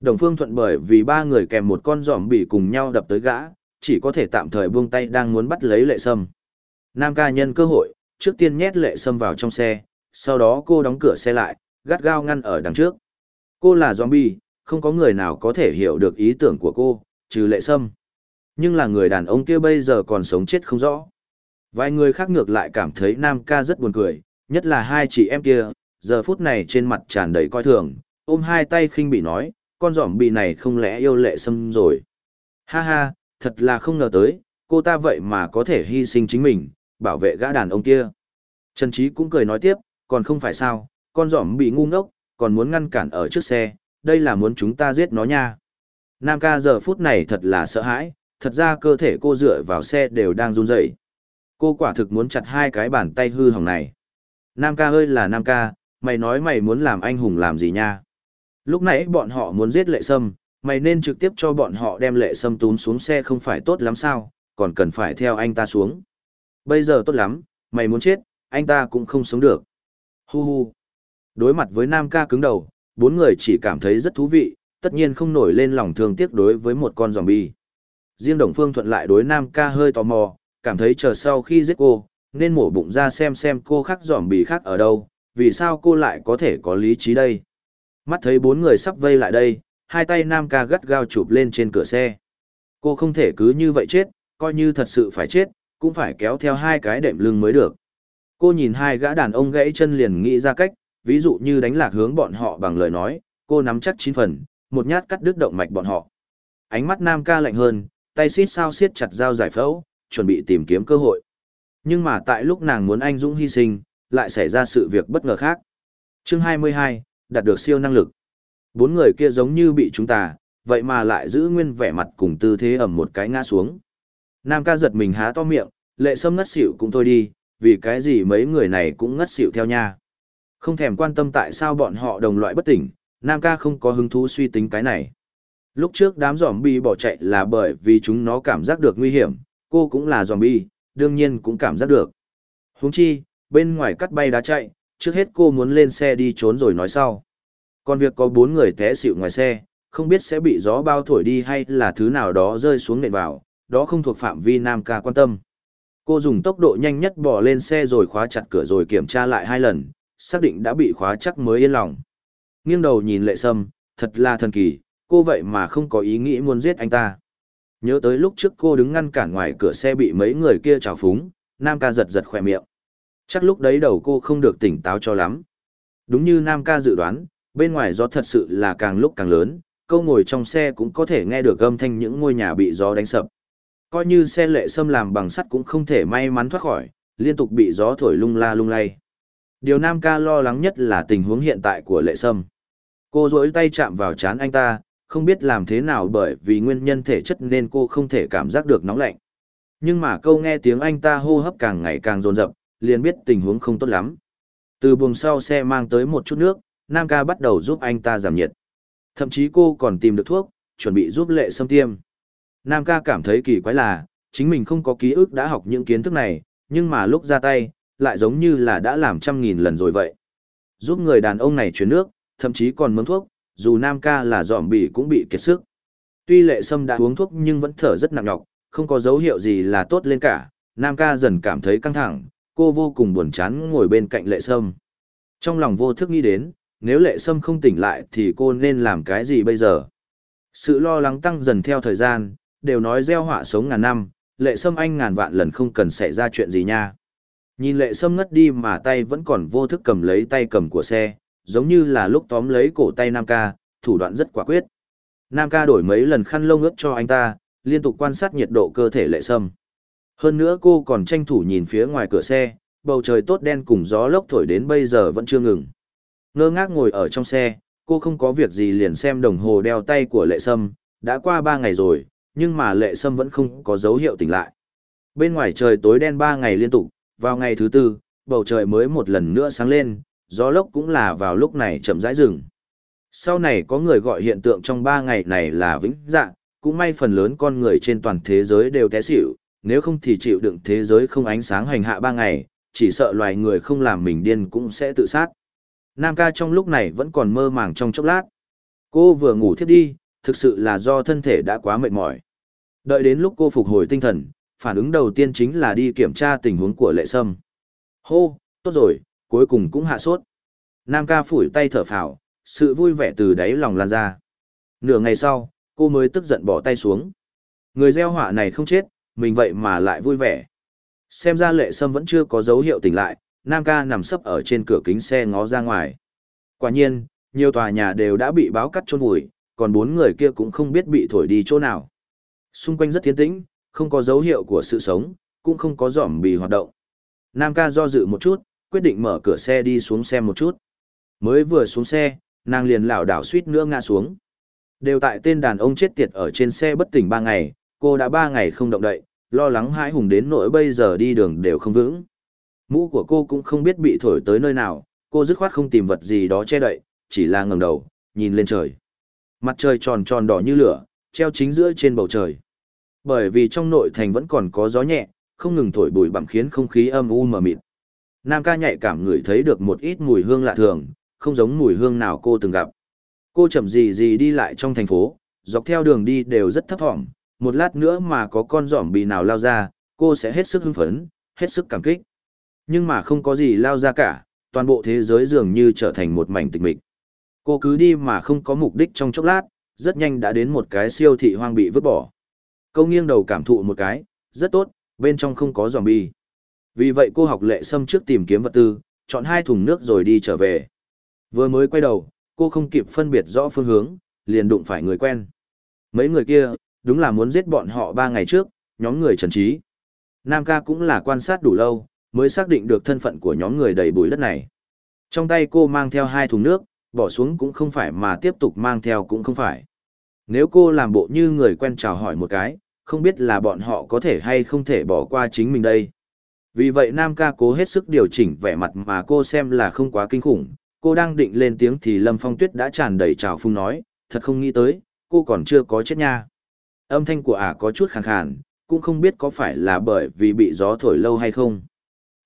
Đồng Phương Thuận bởi vì ba người kèm một con giỏm bị cùng nhau đập tới gã, chỉ có thể tạm thời buông tay đang muốn bắt lấy lệ sâm. Nam ca nhân cơ hội, trước tiên nhét lệ sâm vào trong xe, sau đó cô đóng cửa xe lại, gắt gao ngăn ở đằng trước. Cô là zombie, không có người nào có thể hiểu được ý tưởng của cô, trừ lệ sâm. Nhưng là người đàn ông kia bây giờ còn sống chết không rõ. Vài người khác ngược lại cảm thấy Nam ca rất buồn cười, nhất là hai chị em kia, giờ phút này trên mặt tràn đầy coi thường, ôm hai tay khinh bị nói, con giỏm bị này không lẽ yêu lệ sâm rồi. Ha ha, thật là không ngờ tới, cô ta vậy mà có thể hy sinh chính mình, bảo vệ gã đàn ông kia. Trần Trí cũng cười nói tiếp, còn không phải sao, con giỏm bị ngu ngốc, còn muốn ngăn cản ở trước xe, đây là muốn chúng ta giết nó nha. Nam ca giờ phút này thật là sợ hãi, thật ra cơ thể cô dựa vào xe đều đang run rẩy. Cô quả thực muốn chặt hai cái bàn tay hư hỏng này. Nam ca ơi là Nam ca, mày nói mày muốn làm anh hùng làm gì nha? Lúc nãy bọn họ muốn giết lệ sâm, mày nên trực tiếp cho bọn họ đem lệ sâm tún xuống xe không phải tốt lắm sao, còn cần phải theo anh ta xuống. Bây giờ tốt lắm, mày muốn chết, anh ta cũng không sống được. Hu hu. Đối mặt với Nam ca cứng đầu, bốn người chỉ cảm thấy rất thú vị, tất nhiên không nổi lên lòng thương tiếc đối với một con zombie. Riêng Đồng Phương thuận lại đối Nam ca hơi tò mò, cảm thấy chờ sau khi giết cô, nên mổ bụng ra xem xem cô khác bì khác ở đâu, vì sao cô lại có thể có lý trí đây. Mắt thấy bốn người sắp vây lại đây, hai tay Nam ca gắt gao chụp lên trên cửa xe. Cô không thể cứ như vậy chết, coi như thật sự phải chết, cũng phải kéo theo hai cái đệm lưng mới được. Cô nhìn hai gã đàn ông gãy chân liền nghĩ ra cách, ví dụ như đánh lạc hướng bọn họ bằng lời nói, cô nắm chắc chín phần, một nhát cắt đứt động mạch bọn họ. Ánh mắt Nam ca lạnh hơn, tay xít sao siết chặt dao giải phẫu, chuẩn bị tìm kiếm cơ hội. Nhưng mà tại lúc nàng muốn anh Dũng hy sinh, lại xảy ra sự việc bất ngờ khác. Chương 22, đạt được siêu năng lực. Bốn người kia giống như bị chúng ta, vậy mà lại giữ nguyên vẻ mặt cùng tư thế ẩm một cái ngã xuống. Nam ca giật mình há to miệng, lệ sâm ngất xỉu cũng thôi đi, vì cái gì mấy người này cũng ngất xỉu theo nha. Không thèm quan tâm tại sao bọn họ đồng loại bất tỉnh, Nam ca không có hứng thú suy tính cái này. Lúc trước đám zombie bỏ chạy là bởi vì chúng nó cảm giác được nguy hiểm, cô cũng là zombie, đương nhiên cũng cảm giác được. Huống chi, bên ngoài cắt bay đá chạy, trước hết cô muốn lên xe đi trốn rồi nói sau. Còn việc có bốn người té xịu ngoài xe, không biết sẽ bị gió bao thổi đi hay là thứ nào đó rơi xuống nền vào, đó không thuộc phạm vi Nam ca quan tâm. Cô dùng tốc độ nhanh nhất bỏ lên xe rồi khóa chặt cửa rồi kiểm tra lại hai lần, xác định đã bị khóa chắc mới yên lòng. Nghiêng đầu nhìn lệ sâm, thật là thần kỳ, cô vậy mà không có ý nghĩ muốn giết anh ta. Nhớ tới lúc trước cô đứng ngăn cản ngoài cửa xe bị mấy người kia trào phúng, Nam ca giật giật khỏe miệng. Chắc lúc đấy đầu cô không được tỉnh táo cho lắm. Đúng như Nam ca dự đoán, bên ngoài gió thật sự là càng lúc càng lớn, câu ngồi trong xe cũng có thể nghe được âm thanh những ngôi nhà bị gió đánh sập. Coi như xe lệ xâm làm bằng sắt cũng không thể may mắn thoát khỏi, liên tục bị gió thổi lung la lung lay. Điều Nam ca lo lắng nhất là tình huống hiện tại của lệ sâm. Cô rỗi tay chạm vào chán anh ta, không biết làm thế nào bởi vì nguyên nhân thể chất nên cô không thể cảm giác được nóng lạnh. Nhưng mà câu nghe tiếng anh ta hô hấp càng ngày càng dồn rập, liền biết tình huống không tốt lắm. Từ buồng sau xe mang tới một chút nước, Nam ca bắt đầu giúp anh ta giảm nhiệt. Thậm chí cô còn tìm được thuốc, chuẩn bị giúp lệ xâm tiêm. Nam ca cảm thấy kỳ quái là, chính mình không có ký ức đã học những kiến thức này, nhưng mà lúc ra tay, lại giống như là đã làm trăm nghìn lần rồi vậy. Giúp người đàn ông này chuyển nước, thậm chí còn mướn thuốc, dù Nam ca là dòm bỉ cũng bị kiệt sức. Tuy lệ sâm đã uống thuốc nhưng vẫn thở rất nặng nhọc, không có dấu hiệu gì là tốt lên cả. Nam ca dần cảm thấy căng thẳng, cô vô cùng buồn chán ngồi bên cạnh lệ sâm. Trong lòng vô thức nghĩ đến, nếu lệ sâm không tỉnh lại thì cô nên làm cái gì bây giờ? Sự lo lắng tăng dần theo thời gian, đều nói gieo họa sống ngàn năm, lệ sâm anh ngàn vạn lần không cần xảy ra chuyện gì nha. Nhìn lệ sâm ngất đi mà tay vẫn còn vô thức cầm lấy tay cầm của xe, giống như là lúc tóm lấy cổ tay Nam ca, thủ đoạn rất quả quyết. Nam ca đổi mấy lần khăn lông ướt cho anh ta, liên tục quan sát nhiệt độ cơ thể lệ sâm. Hơn nữa cô còn tranh thủ nhìn phía ngoài cửa xe, bầu trời tốt đen cùng gió lốc thổi đến bây giờ vẫn chưa ngừng. Ngơ ngác ngồi ở trong xe, cô không có việc gì liền xem đồng hồ đeo tay của lệ sâm, đã qua ba ngày rồi, nhưng mà lệ sâm vẫn không có dấu hiệu tỉnh lại. Bên ngoài trời tối đen ba ngày liên tục, vào ngày thứ tư, bầu trời mới một lần nữa sáng lên, gió lốc cũng là vào lúc này chậm rãi dừng. Sau này có người gọi hiện tượng trong ba ngày này là vĩnh dạng, cũng may phần lớn con người trên toàn thế giới đều té xỉu, nếu không thì chịu đựng thế giới không ánh sáng hành hạ ba ngày, chỉ sợ loài người không làm mình điên cũng sẽ tự sát. Nam ca trong lúc này vẫn còn mơ màng trong chốc lát. Cô vừa ngủ thiếp đi, thực sự là do thân thể đã quá mệt mỏi. Đợi đến lúc cô phục hồi tinh thần, phản ứng đầu tiên chính là đi kiểm tra tình huống của lệ sâm. Hô, tốt rồi, cuối cùng cũng hạ sốt. Nam ca phủi tay thở phào, sự vui vẻ từ đáy lòng lan ra. Nửa ngày sau, cô mới tức giận bỏ tay xuống. Người gieo họa này không chết, mình vậy mà lại vui vẻ. Xem ra lệ sâm vẫn chưa có dấu hiệu tỉnh lại, Nam ca nằm sấp ở trên cửa kính xe ngó ra ngoài. Quả nhiên, nhiều tòa nhà đều đã bị báo cắt trôn vùi, còn bốn người kia cũng không biết bị thổi đi chỗ nào. Xung quanh rất tiến tĩnh, không có dấu hiệu của sự sống, cũng không có giỏm bì hoạt động. Nam ca do dự một chút, quyết định mở cửa xe đi xuống xem một chút. Mới vừa xuống xe, nàng liền lảo đảo suýt nữa ngã xuống. Đều tại tên đàn ông chết tiệt ở trên xe bất tỉnh ba ngày, cô đã ba ngày không động đậy, lo lắng hãi hùng đến nỗi bây giờ đi đường đều không vững. Mũ của cô cũng không biết bị thổi tới nơi nào, cô dứt khoát không tìm vật gì đó che đậy, chỉ là ngẩng đầu, nhìn lên trời. Mặt trời tròn tròn đỏ như lửa, treo chính giữa trên bầu trời. Bởi vì trong nội thành vẫn còn có gió nhẹ, không ngừng thổi bụi bặm khiến không khí âm u mờ mịt. Nam ca nhạy cảm ngửi thấy được một ít mùi hương lạ thường, không giống mùi hương nào cô từng gặp. Cô chậm gì gì đi lại trong thành phố, dọc theo đường đi đều rất thấp thỏm, một lát nữa mà có con giỏm bì nào lao ra, cô sẽ hết sức hưng phấn, hết sức cảm kích. Nhưng mà không có gì lao ra cả, toàn bộ thế giới dường như trở thành một mảnh tịch mịch. Cô cứ đi mà không có mục đích trong chốc lát, rất nhanh đã đến một cái siêu thị hoang bị vứt bỏ. Câu nghiêng đầu cảm thụ một cái, rất tốt, bên trong không có zombie. Vì vậy cô học lệ xâm trước tìm kiếm vật tư, chọn hai thùng nước rồi đi trở về. Vừa mới quay đầu, cô không kịp phân biệt rõ phương hướng, liền đụng phải người quen. Mấy người kia, đúng là muốn giết bọn họ ba ngày trước, nhóm người trần trí. Nam ca cũng là quan sát đủ lâu, mới xác định được thân phận của nhóm người đầy bụi đất này. Trong tay cô mang theo hai thùng nước, bỏ xuống cũng không phải mà tiếp tục mang theo cũng không phải. Nếu cô làm bộ như người quen chào hỏi một cái, không biết là bọn họ có thể hay không thể bỏ qua chính mình đây. Vì vậy Nam ca cố hết sức điều chỉnh vẻ mặt mà cô xem là không quá kinh khủng. Cô đang định lên tiếng thì Lâm Phong Tuyết đã tràn đầy trào phung nói, thật không nghĩ tới, cô còn chưa có chết nha. Âm thanh của ả có chút khàn khàn, cũng không biết có phải là bởi vì bị gió thổi lâu hay không.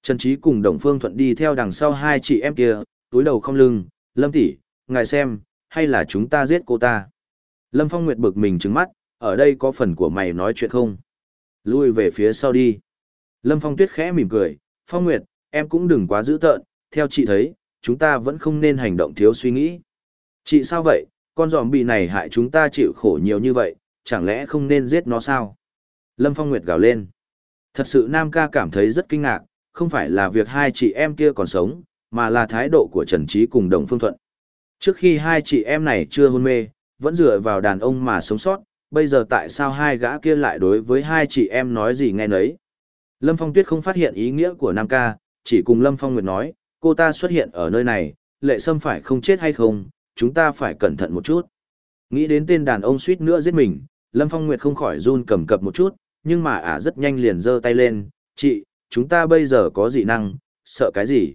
Trần Trí cùng Đồng Phương Thuận đi theo đằng sau hai chị em kia, túi đầu không lưng, Lâm tỷ, ngài xem, hay là chúng ta giết cô ta. Lâm Phong Nguyệt bực mình trứng mắt, ở đây có phần của mày nói chuyện không? Lui về phía sau đi. Lâm Phong Tuyết khẽ mỉm cười, Phong Nguyệt, em cũng đừng quá dữ tợn, theo chị thấy, chúng ta vẫn không nên hành động thiếu suy nghĩ. Chị sao vậy, con giòm bị này hại chúng ta chịu khổ nhiều như vậy, chẳng lẽ không nên giết nó sao? Lâm Phong Nguyệt gào lên. Thật sự Nam ca cảm thấy rất kinh ngạc, không phải là việc hai chị em kia còn sống, mà là thái độ của Trần Trí cùng Đồng Phương Thuận. Trước khi hai chị em này chưa hôn mê, vẫn dựa vào đàn ông mà sống sót, bây giờ tại sao hai gã kia lại đối với hai chị em nói gì nghe nấy? Lâm Phong Tuyết không phát hiện ý nghĩa của Nam ca, chỉ cùng Lâm Phong Nguyệt nói, cô ta xuất hiện ở nơi này, lệ sâm phải không chết hay không, chúng ta phải cẩn thận một chút. Nghĩ đến tên đàn ông suýt nữa giết mình, Lâm Phong Nguyệt không khỏi run cầm cập một chút, nhưng mà ả rất nhanh liền giơ tay lên, chị, chúng ta bây giờ có dị năng, sợ cái gì?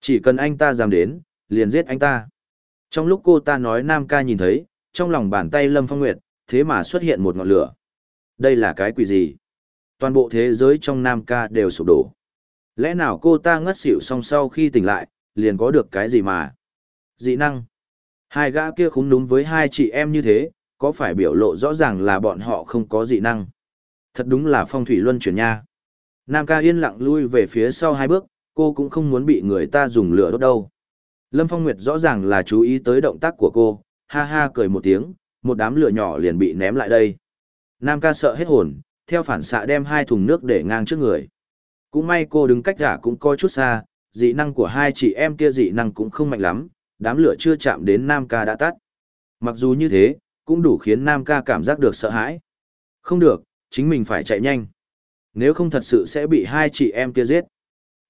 Chỉ cần anh ta dám đến, liền giết anh ta. Trong lúc cô ta nói Nam ca nhìn thấy, trong lòng bàn tay Lâm Phong Nguyệt, thế mà xuất hiện một ngọn lửa. Đây là cái quỷ gì? Toàn bộ thế giới trong Nam ca đều sụp đổ. Lẽ nào cô ta ngất xỉu xong sau khi tỉnh lại, liền có được cái gì mà? Dị năng. Hai gã kia khúng đúng với hai chị em như thế, có phải biểu lộ rõ ràng là bọn họ không có dị năng? Thật đúng là phong thủy luân chuyển nha. Nam ca yên lặng lui về phía sau hai bước, cô cũng không muốn bị người ta dùng lửa đốt đâu. Lâm Phong Nguyệt rõ ràng là chú ý tới động tác của cô, ha ha cười một tiếng, một đám lửa nhỏ liền bị ném lại đây. Nam ca sợ hết hồn, theo phản xạ đem hai thùng nước để ngang trước người. Cũng may cô đứng cách giả cũng coi chút xa, dị năng của hai chị em kia dị năng cũng không mạnh lắm, đám lửa chưa chạm đến Nam ca đã tắt. Mặc dù như thế, cũng đủ khiến Nam ca cảm giác được sợ hãi. Không được, chính mình phải chạy nhanh. Nếu không thật sự sẽ bị hai chị em kia giết.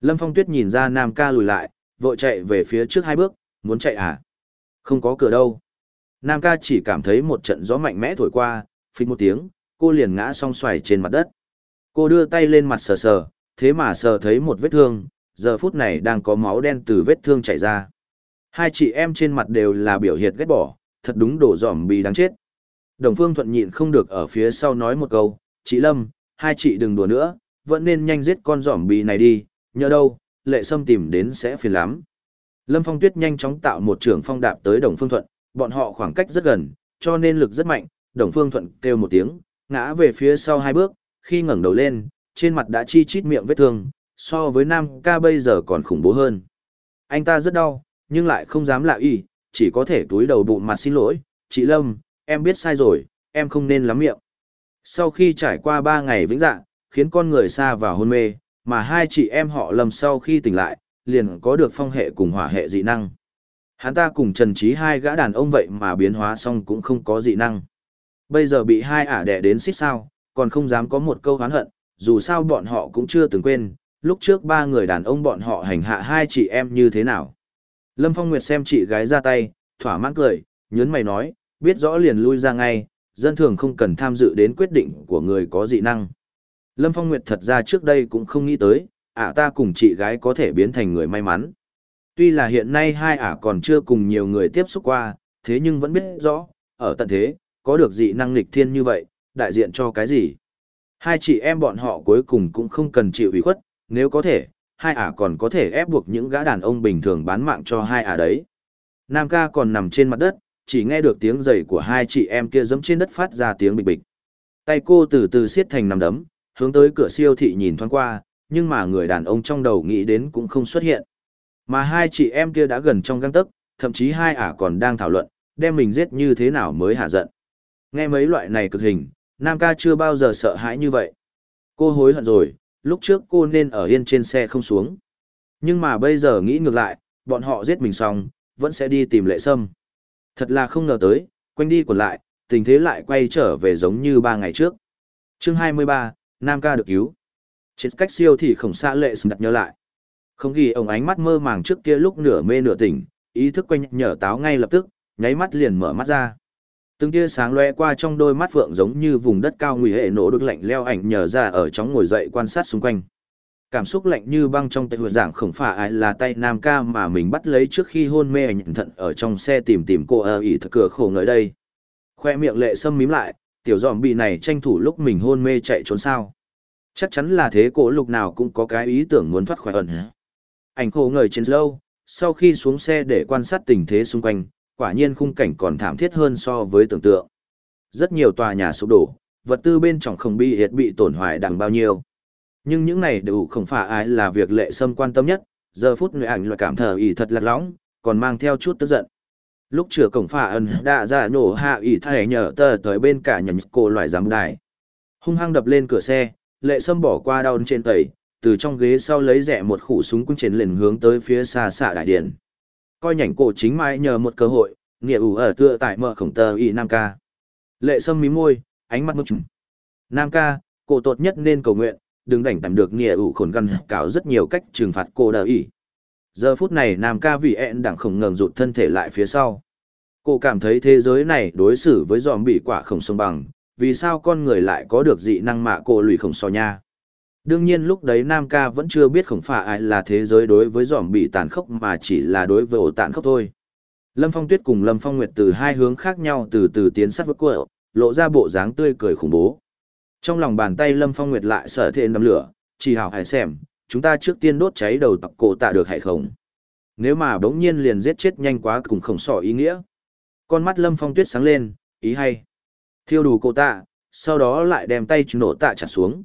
Lâm Phong Tuyết nhìn ra Nam ca lùi lại, vội chạy về phía trước hai bước, muốn chạy à? Không có cửa đâu. Nam ca chỉ cảm thấy một trận gió mạnh mẽ thổi qua, phịch một tiếng, cô liền ngã song xoài trên mặt đất. Cô đưa tay lên mặt sờ sờ, thế mà sờ thấy một vết thương, giờ phút này đang có máu đen từ vết thương chảy ra. Hai chị em trên mặt đều là biểu hiện ghét bỏ, thật đúng đổ dỏm bì đáng chết. Đồng Phương Thuận nhịn không được ở phía sau nói một câu, chị Lâm, hai chị đừng đùa nữa, vẫn nên nhanh giết con dỏm bì này đi, nhớ đâu, lệ sâm tìm đến sẽ phiền lắm. Lâm Phong Tuyết nhanh chóng tạo một trường phong đạp tới Đồng Phương Thuận, bọn họ khoảng cách rất gần, cho nên lực rất mạnh, Đồng Phương Thuận kêu một tiếng, ngã về phía sau hai bước, khi ngẩng đầu lên, trên mặt đã chi chít miệng vết thương, so với Nam ca bây giờ còn khủng bố hơn. Anh ta rất đau, nhưng lại không dám lạ y, chỉ có thể túi đầu bụng mặt xin lỗi, chị Lâm, em biết sai rồi, em không nên lắm miệng. Sau khi trải qua ba ngày vĩnh dạng, khiến con người xa vào hôn mê, mà hai chị em họ Lâm sau khi tỉnh lại, liền có được phong hệ cùng hỏa hệ dị năng. Hắn ta cùng Trần Trí hai gã đàn ông vậy mà biến hóa xong cũng không có dị năng. Bây giờ bị hai ả đẻ đến xích sao, còn không dám có một câu hán hận, dù sao bọn họ cũng chưa từng quên, lúc trước ba người đàn ông bọn họ hành hạ hai chị em như thế nào. Lâm Phong Nguyệt xem chị gái ra tay, thỏa mãn cười, nhớn mày nói, biết rõ liền lui ra ngay, dân thường không cần tham dự đến quyết định của người có dị năng. Lâm Phong Nguyệt thật ra trước đây cũng không nghĩ tới, ả ta cùng chị gái có thể biến thành người may mắn. Tuy là hiện nay hai ả còn chưa cùng nhiều người tiếp xúc qua, thế nhưng vẫn biết rõ, ở tận thế, có được dị năng lịch thiên như vậy, đại diện cho cái gì. Hai chị em bọn họ cuối cùng cũng không cần chịu ủy khuất, nếu có thể, hai ả còn có thể ép buộc những gã đàn ông bình thường bán mạng cho hai ả đấy. Nam ca còn nằm trên mặt đất, chỉ nghe được tiếng giày của hai chị em kia giẫm trên đất phát ra tiếng bịch bịch. Tay cô từ từ siết thành nằm đấm, hướng tới cửa siêu thị nhìn thoáng qua, nhưng mà người đàn ông trong đầu nghĩ đến cũng không xuất hiện. Mà hai chị em kia đã gần trong găng tấc, thậm chí hai ả còn đang thảo luận, đem mình giết như thế nào mới hạ giận. Nghe mấy loại này cực hình, Nam ca chưa bao giờ sợ hãi như vậy. Cô hối hận rồi, lúc trước cô nên ở yên trên xe không xuống. Nhưng mà bây giờ nghĩ ngược lại, bọn họ giết mình xong, vẫn sẽ đi tìm lệ sâm. Thật là không ngờ tới, quanh đi còn lại, tình thế lại quay trở về giống như ba ngày trước. chương 23, Nam ca được cứu. Trên cách siêu thì khổng xa lệ sâm đặt nhớ lại. Không ghi ông ánh mắt mơ màng trước kia lúc nửa mê nửa tỉnh, ý thức quanh nhở táo ngay lập tức, nháy mắt liền mở mắt ra. Từng tia sáng lóe qua trong đôi mắt phượng giống như vùng đất cao nguy hệ nổ được lạnh leo ảnh nhờ ra ở chóng ngồi dậy quan sát xung quanh. Cảm xúc lạnh như băng trong tay huệ giảng khổng phả ai là tay nam ca mà mình bắt lấy trước khi hôn mê ảnh thận ở trong xe tìm tìm cô ở ỉ thật cửa khổ ngợi đây. Khoe miệng lệ sâm mím lại, tiểu dòm bị này tranh thủ lúc mình hôn mê chạy trốn sao. Chắc chắn là thế cổ lục nào cũng có cái ý tưởng muốn thoát khỏi ẩn. Ảnh khổ ngời trên lâu, sau khi xuống xe để quan sát tình thế xung quanh, quả nhiên khung cảnh còn thảm thiết hơn so với tưởng tượng. Rất nhiều tòa nhà sụp đổ, vật tư bên trong không bị hiệt bị tổn hoại đằng bao nhiêu. Nhưng những này đều không phải ai là việc lệ sâm quan tâm nhất, giờ phút người ảnh loại cảm thở ý thật lạc lõng, còn mang theo chút tức giận. Lúc chữa cổng phà ẩn đã ra nổ hạ ý thay nhờ tờ tới bên cả nhầm cô loại giám đài. Hung hăng đập lên cửa xe, lệ sâm bỏ qua đau trên tẩy, từ trong ghế sau lấy rẻ một khủ súng cung trên liền hướng tới phía xa xạ đại điện. Coi nhảnh cổ chính mai nhờ một cơ hội, nghĩa ủ ở tựa tại mở khổng tờ y Nam ca. Lệ sâm mí môi, ánh mắt mức trùng. Nam ca, cổ tốt nhất nên cầu nguyện, đừng đảnh tạm được nghĩa ủ khổn găn cào rất nhiều cách trừng phạt cô đờ y. Giờ phút này Nam ca vì ẹn đẳng khổng ngừng rụt thân thể lại phía sau. Cô cảm thấy thế giới này đối xử với dòm bị quả khổng sông bằng, vì sao con người lại có được dị năng mạ cô lùi khổng so nha. Đương nhiên lúc đấy Nam ca vẫn chưa biết khổng phả ai là thế giới đối với giỏm bị tàn khốc mà chỉ là đối với ổ tàn khốc thôi. Lâm Phong Tuyết cùng Lâm Phong Nguyệt từ hai hướng khác nhau từ từ tiến sát với cô, lộ ra bộ dáng tươi cười khủng bố. Trong lòng bàn tay Lâm Phong Nguyệt lại sở thể nắm lửa, chỉ hảo hãy xem, chúng ta trước tiên đốt cháy đầu tặc cổ tạ được hay không. Nếu mà bỗng nhiên liền giết chết nhanh quá cũng không sỏ ý nghĩa. Con mắt Lâm Phong Tuyết sáng lên, ý hay. Thiêu đủ cổ tạ, sau đó lại đem tay nổ tạ trả xuống.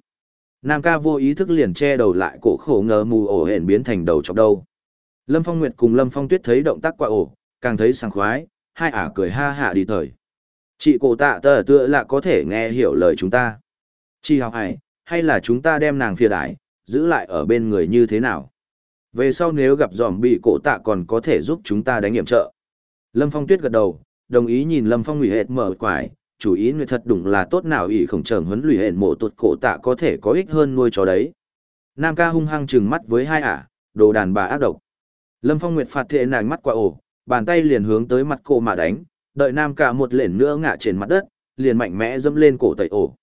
Nam ca vô ý thức liền che đầu lại cổ khổ ngờ mù ổ hển biến thành đầu chọc đầu. Lâm Phong Nguyệt cùng Lâm Phong Tuyết thấy động tác quả ổ, càng thấy sảng khoái, hai ả cười ha hạ đi thời. Chị cổ tạ tờ tựa là có thể nghe hiểu lời chúng ta. Chị học hải, hay là chúng ta đem nàng phiền đái, giữ lại ở bên người như thế nào? Về sau nếu gặp giòm bị cổ tạ còn có thể giúp chúng ta đánh nghiệm trợ. Lâm Phong Tuyết gật đầu, đồng ý nhìn Lâm Phong ủy hệt mở quải, chủ ý người thật đúng là tốt nào ỷ khổng trưởng huấn luyện hệt mộ tuột cổ tạ có thể có ích hơn nuôi chó đấy. Nam ca hung hăng trừng mắt với hai ả, đồ đàn bà ác độc. Lâm Phong Nguyệt phạt thệ nàng mắt qua ổ, bàn tay liền hướng tới mặt cô mà đánh, đợi Nam ca một lện nữa ngã trên mặt đất, liền mạnh mẽ dẫm lên cổ tẩy ổ.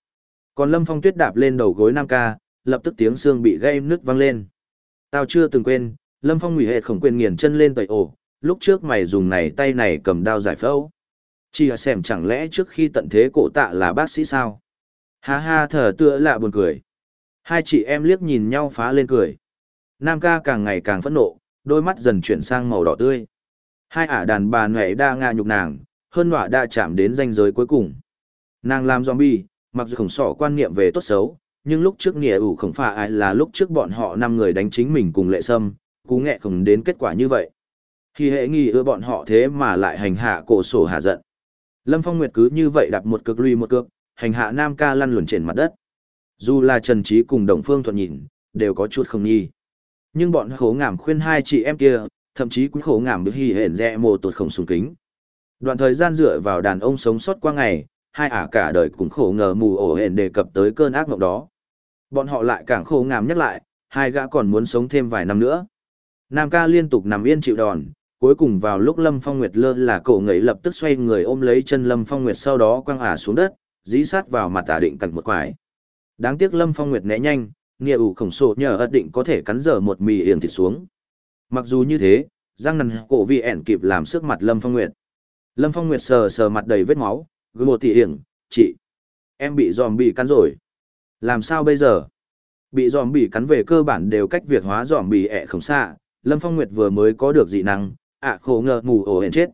Còn Lâm Phong Tuyết đạp lên đầu gối Nam ca, lập tức tiếng xương bị gây nứt văng lên. Tao chưa từng quên, Lâm Phong hủy hệ khổng quyền nghiền chân lên tẩy ổ, lúc trước mày dùng này tay này cầm đao giải phẫu. Chỉ là xem chẳng lẽ trước khi tận thế cổ tạ là bác sĩ sao? Ha ha thở tựa lạ buồn cười. Hai chị em liếc nhìn nhau phá lên cười. Nam ca càng ngày càng phẫn nộ, đôi mắt dần chuyển sang màu đỏ tươi. Hai ả đàn bà nhuệ đa nga nhục nàng, hơn nọa đa chạm đến ranh giới cuối cùng. Nàng làm zombie, mặc dù khổng sỏ quan niệm về tốt xấu, nhưng lúc trước nghĩa ủ không phải ai là lúc trước bọn họ năm người đánh chính mình cùng lệ sâm, cú nghẹ không đến kết quả như vậy. Khi hệ nghi ưa bọn họ thế mà lại hành hạ cổ sổ hạ giận. Lâm Phong Nguyệt cứ như vậy đạp một cực lùi một cước, hành hạ Nam ca lăn luồn trên mặt đất. Dù là Trần Trí cùng Đồng Phương Thuận nhìn, đều có chút không nghi. Nhưng bọn khổ ngảm khuyên hai chị em kia, thậm chí cũng khổ ngảm bị hỉ hển rẽ mồ tụt không sùng kính. Đoạn thời gian dựa vào đàn ông sống sót qua ngày, hai ả cả đời cũng khổ ngờ mù ổ hển đề cập tới cơn ác mộng đó. Bọn họ lại càng khổ ngảm nhắc lại, hai gã còn muốn sống thêm vài năm nữa. Nam ca liên tục nằm yên chịu đòn, cuối cùng vào lúc Lâm Phong Nguyệt lơ là cậu ngấy lập tức xoay người ôm lấy chân Lâm Phong Nguyệt sau đó quăng ả xuống đất, dí sát vào mặt tả định cẩn một quải. Đáng tiếc Lâm Phong Nguyệt né nhanh, nghĩa ủ khổng sổ nhờ ất định có thể cắn dở một mì yển thịt xuống. Mặc dù như thế, Giang nằn cổ vì ẻn kịp làm sức mặt Lâm Phong Nguyệt. Lâm Phong Nguyệt sờ sờ mặt đầy vết máu, gửi một tỷ yển, chị. Em bị dòm bị cắn rồi. Làm sao bây giờ? Bị dòm bị cắn về cơ bản đều cách việc hóa dòm bị ẹ không xa, Lâm Phong Nguyệt vừa mới có được dị năng, ạ à, khổ ngờ ngủ ổ hển chết.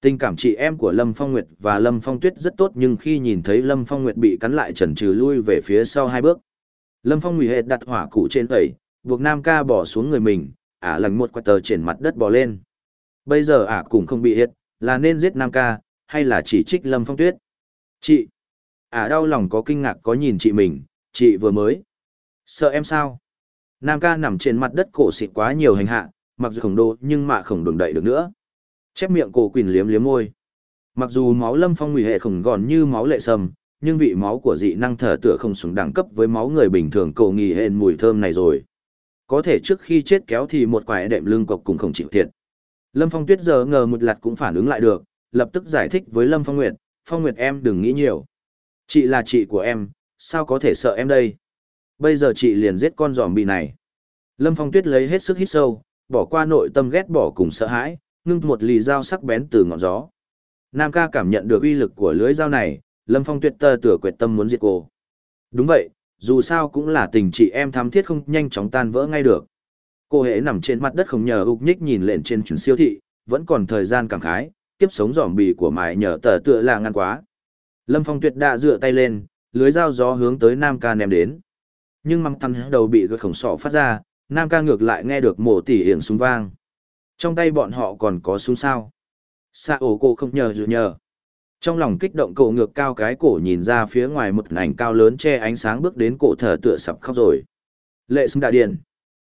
Tình cảm chị em của Lâm Phong Nguyệt và Lâm Phong Tuyết rất tốt nhưng khi nhìn thấy Lâm Phong Nguyệt bị cắn lại chần chừ lui về phía sau hai bước. Lâm Phong Nguyệt đặt hỏa cụ trên tẩy, buộc Nam ca bỏ xuống người mình, ả à lành một quạt tờ trên mặt đất bò lên. Bây giờ ả cũng không bị hết, là nên giết Nam ca, hay là chỉ trích Lâm Phong Tuyết? Chị! Ả đau lòng có kinh ngạc có nhìn chị mình, chị vừa mới. Sợ em sao? Nam ca nằm trên mặt đất cổ xịt quá nhiều hành hạ, mặc dù khổng đô nhưng mạ khổng đường đậy được nữa. Chép miệng cổ quỳnh liếm liếm môi. Mặc dù máu lâm phong nguy hệ khổng gòn như máu lệ sâm, nhưng vị máu của dị năng thở tựa không xuống đẳng cấp với máu người bình thường cầu nghỉ hên mùi thơm này rồi. Có thể trước khi chết kéo thì một quải đệm lưng cọc cũng không chịu thiệt. Lâm Phong Tuyết giờ ngờ một lặt cũng phản ứng lại được, lập tức giải thích với Lâm Phong Nguyệt, Phong Nguyệt em đừng nghĩ nhiều. Chị là chị của em, sao có thể sợ em đây? Bây giờ chị liền giết con giòm bì này. Lâm Phong Tuyết lấy hết sức hít sâu, bỏ qua nội tâm ghét bỏ cùng sợ hãi, ngưng một lì dao sắc bén từ ngọn gió. Nam ca cảm nhận được uy lực của lưới dao này, Lâm Phong tuyệt tơ tửa quyết tâm muốn diệt cô. Đúng vậy, dù sao cũng là tình chị em thắm thiết không nhanh chóng tan vỡ ngay được. Cô hễ nằm trên mặt đất không nhờ ục nhích nhìn lên trên chuyến siêu thị, vẫn còn thời gian cảm khái, tiếp sống giỏm bì của mải nhờ tờ tựa là ngăn quá. Lâm Phong tuyệt đã dựa tay lên, lưới dao gió hướng tới Nam ca ném đến. Nhưng măng thăng đầu bị gợi khổng sọ phát ra, Nam ca ngược lại nghe được mổ tỉ hiển súng vang. Trong tay bọn họ còn có súng sao. xa ổ cô không nhờ dự nhờ. Trong lòng kích động cậu ngược cao cái cổ nhìn ra phía ngoài một ảnh cao lớn che ánh sáng bước đến cổ thở tựa sập khóc rồi. Lệ súng đại điện.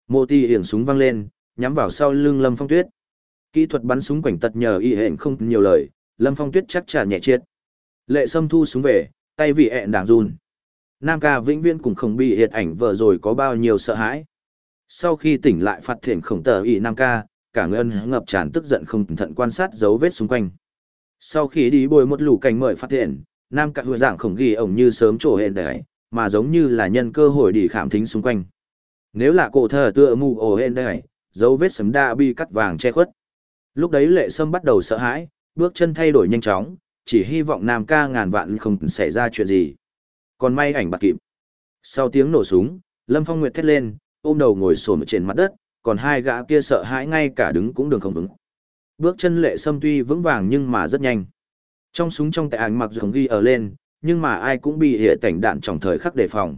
Mô ti hiển súng văng lên, nhắm vào sau lưng Lâm Phong Tuyết. Kỹ thuật bắn súng quảnh tật nhờ y hẹn không nhiều lời, Lâm Phong Tuyết chắc chắn nhẹ triệt. Lệ Sâm thu súng về, tay vị ẹn đảng run. Nam ca vĩnh viễn cũng không bị hiệt ảnh vợ rồi có bao nhiêu sợ hãi. Sau khi tỉnh lại phát thiện khổng tờ ỷ Nam ca, cả người ân ngập tràn tức giận không thận quan sát dấu vết xung quanh. Sau khi đi bồi một lũ cảnh mời phát hiện, Nam ca hứa dạng khổng ghi ổng như sớm trổ hẹn đấy, mà giống như là nhân cơ hội đi khảm thính xung quanh. Nếu là cổ thờ tựa mù ổ hẹn đấy, dấu vết sấm đa bị cắt vàng che khuất. Lúc đấy lệ sâm bắt đầu sợ hãi, bước chân thay đổi nhanh chóng, chỉ hy vọng Nam ca ngàn vạn không xảy ra chuyện gì. Còn may ảnh bạc kịp. Sau tiếng nổ súng, Lâm Phong Nguyệt thét lên, ôm đầu ngồi xổm trên mặt đất, còn hai gã kia sợ hãi ngay cả đứng cũng đường không vững. Bước chân lệ sâm tuy vững vàng nhưng mà rất nhanh. Trong súng trong tay ảnh mặc dù ghi ở lên, nhưng mà ai cũng bị hệ cảnh đạn trong thời khắc đề phòng.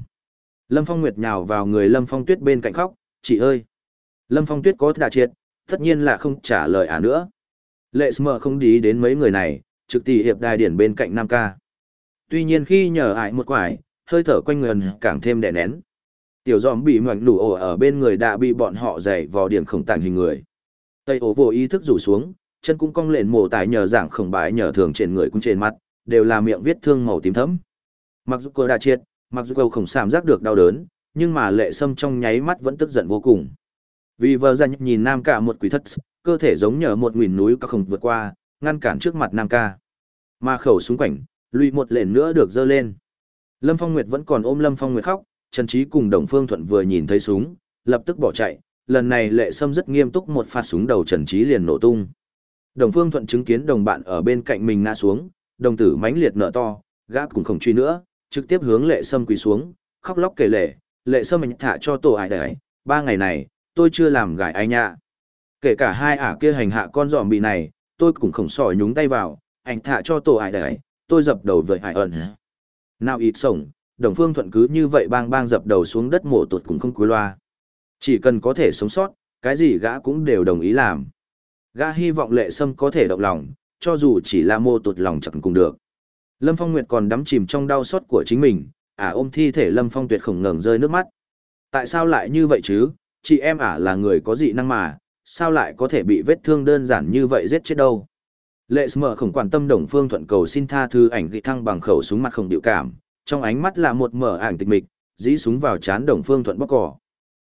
Lâm Phong Nguyệt nhào vào người Lâm Phong Tuyết bên cạnh khóc, chị ơi. Lâm Phong Tuyết có đà triệt, tất nhiên là không trả lời à nữa. Lệ Smờ không đi đến mấy người này, trực tỷ hiệp đài điển bên cạnh Nam ca. Tuy nhiên khi nhờ ải một quải, hơi thở quanh người càng thêm đè nén. Tiểu giòm bị ngoảnh đủ ổ ở bên người đã bị bọn họ dày vò điển khổng tàng hình người. Tây ổ vô ý thức rủ xuống, chân cũng cong lên mồ tải nhờ giảng khổng bái nhờ thường trên người cũng trên mặt, đều là miệng vết thương màu tím thẫm. Mặc dù cô đã triệt, mặc dù cô khổng cảm giác được đau đớn, nhưng mà lệ sâm trong nháy mắt vẫn tức giận vô cùng. Vì vợ ra nhìn nam cả một quỷ thất, cơ thể giống nhờ một nguyền núi các không vượt qua, ngăn cản trước mặt nam ca. Mà khẩu súng quảnh, lùi một lệnh nữa được dơ lên. Lâm Phong Nguyệt vẫn còn ôm Lâm Phong Nguyệt khóc, Trần Trí cùng Đồng Phương Thuận vừa nhìn thấy súng, lập tức bỏ chạy, lần này lệ sâm rất nghiêm túc một phát súng đầu Trần Trí liền nổ tung. Đồng Phương Thuận chứng kiến đồng bạn ở bên cạnh mình ngã xuống, đồng tử mãnh liệt nở to, gã cũng không truy nữa, trực tiếp hướng lệ sâm quỳ xuống, khóc lóc kể lệ, lệ sâm mình thả cho tổ ai đấy, ba ngày này, tôi chưa làm gài ai nhạ. Kể cả hai ả kia hành hạ con giòm bị này, tôi cũng khổng sỏi nhúng tay vào, anh thả cho tổ ai đấy, tôi dập đầu với hải ẩn. Nào ít sổng, đồng phương thuận cứ như vậy bang bang dập đầu xuống đất mổ tuột cũng không cúi loa. Chỉ cần có thể sống sót, cái gì gã cũng đều đồng ý làm. Gã hy vọng lệ sâm có thể động lòng, cho dù chỉ là mô tuột lòng chẳng cùng được. Lâm Phong Nguyệt còn đắm chìm trong đau xót của chính mình, ả ôm thi thể Lâm Phong Tuyệt khổng ngẩng rơi nước mắt. Tại sao lại như vậy chứ, chị em ả là người có dị năng mà, sao lại có thể bị vết thương đơn giản như vậy giết chết đâu. Lệ Smờ không quan tâm Đồng Phương Thuận cầu xin tha thứ ảnh ghi thăng bằng khẩu súng mặt không biểu cảm, trong ánh mắt là một mở ảnh tịch mịch, dí súng vào chán Đồng Phương Thuận bóc cỏ.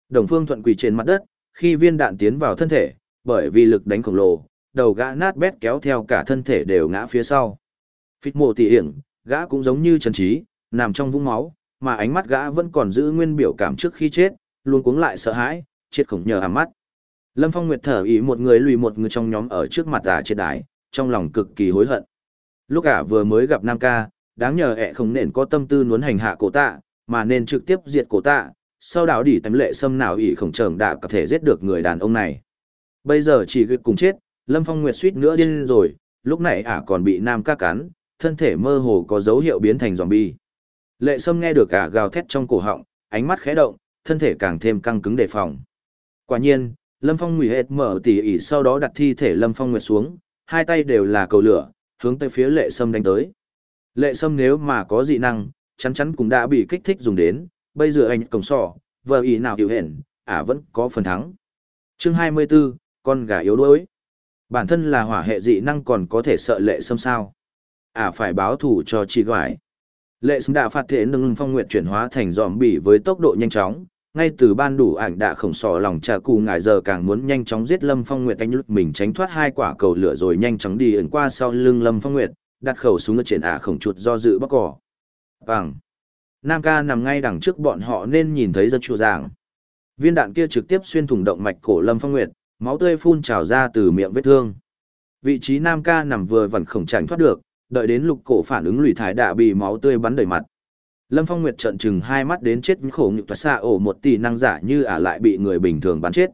Đồng Phương Thuận quỳ trên mặt đất, khi viên đạn tiến vào thân thể, bởi vì lực đánh khổng lồ, đầu gã nát bét kéo theo cả thân thể đều ngã phía sau. Phích mộ tỉ hiển, gã cũng giống như Trần Trí, nằm trong vũng máu, mà ánh mắt gã vẫn còn giữ nguyên biểu cảm trước khi chết, luôn cuống lại sợ hãi, chết khổng nhờ hàm mắt. Lâm Phong Nguyệt thở ý một người lùi một người trong nhóm ở trước mặt ả trên đái, trong lòng cực kỳ hối hận. Lúc ả vừa mới gặp Nam ca, đáng nhờ ẹ không nên có tâm tư nuốn hành hạ cổ tạ, mà nên trực tiếp diệt cổ tạ, sau đó đi tấm lệ xâm nào ỷ khổng trường đã có thể giết được người đàn ông này. Bây giờ chỉ gực cùng chết, Lâm Phong Nguyệt suýt nữa điên rồi, lúc này ả còn bị Nam ca cắn, thân thể mơ hồ có dấu hiệu biến thành zombie. Lệ Sâm nghe được cả gào thét trong cổ họng, ánh mắt khẽ động, thân thể càng thêm căng cứng đề phòng. Quả nhiên, Lâm Phong nguyệt hết mở tỉ ỉ sau đó đặt thi thể Lâm Phong nguyệt xuống, hai tay đều là cầu lửa, hướng tới phía Lệ Sâm đánh tới. Lệ Sâm nếu mà có dị năng, chắn chắn cũng đã bị kích thích dùng đến, bây giờ anh cổng sỏ, vợ ý nào hiểu hển, ả vẫn có phần thắng. Chương 24, con gà yếu đuối. Bản thân là hỏa hệ dị năng còn có thể sợ Lệ Sâm sao? Ả phải báo thủ cho chị gọi. Lệ Sâm đã phát thể nâng phong nguyệt chuyển hóa thành giòm bỉ với tốc độ nhanh chóng, ngay từ ban đủ ảnh đã khổng sọ lòng trà cù ngài giờ càng muốn nhanh chóng giết lâm phong nguyệt anh lúc mình tránh thoát hai quả cầu lửa rồi nhanh chóng đi ẩn qua sau lưng lâm phong nguyệt đặt khẩu súng ở triển ả à khổng chuột do dự bóc cỏ. Bằng nam ca nằm ngay đằng trước bọn họ nên nhìn thấy rất chùa ràng viên đạn kia trực tiếp xuyên thủng động mạch cổ lâm phong nguyệt máu tươi phun trào ra từ miệng vết thương. Vị trí nam ca nằm vừa vặn khổng tránh thoát được đợi đến lục cổ phản ứng lùi thái đã bị máu tươi bắn đầy mặt. Lâm Phong Nguyệt trợn trừng hai mắt đến chết khổ nhục toa xa ổ một tỷ năng giả như ả lại bị người bình thường bắn chết.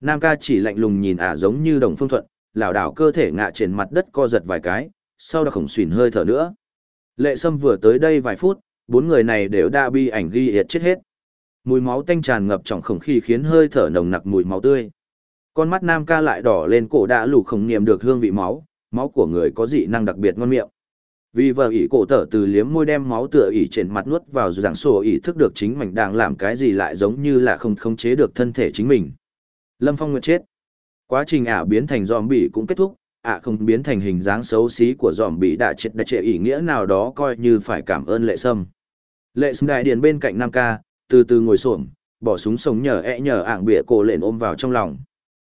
Nam ca chỉ lạnh lùng nhìn ả giống như đồng phương thuận, lảo đảo cơ thể ngã trên mặt đất co giật vài cái, sau đó khổng xuyển hơi thở nữa. Lệ Sâm vừa tới đây vài phút, bốn người này đều đã bị ảnh ghi hiệt chết hết. Mùi máu tanh tràn ngập trong không khí khiến hơi thở nồng nặc mùi máu tươi. Con mắt Nam ca lại đỏ lên cổ đã lù không niệm được hương vị máu, máu của người có dị năng đặc biệt ngon miệng. Vì vợ ỷ cổ tở từ liếm môi đem máu tựa ỷ trên mặt nuốt vào rằng sổ ỷ thức được chính mình đang làm cái gì lại giống như là không khống chế được thân thể chính mình. Lâm Phong Nguyệt chết. Quá trình ả biến thành zombie cũng kết thúc, ả không biến thành hình dáng xấu xí của dòm bị đạ triệt đại trệ ý nghĩa nào đó coi như phải cảm ơn lệ sâm. Lệ sâm đại điền bên cạnh Nam ca, từ từ ngồi xổm bỏ súng sống nhờ ẹ nhờ ảng bịa cổ lện ôm vào trong lòng.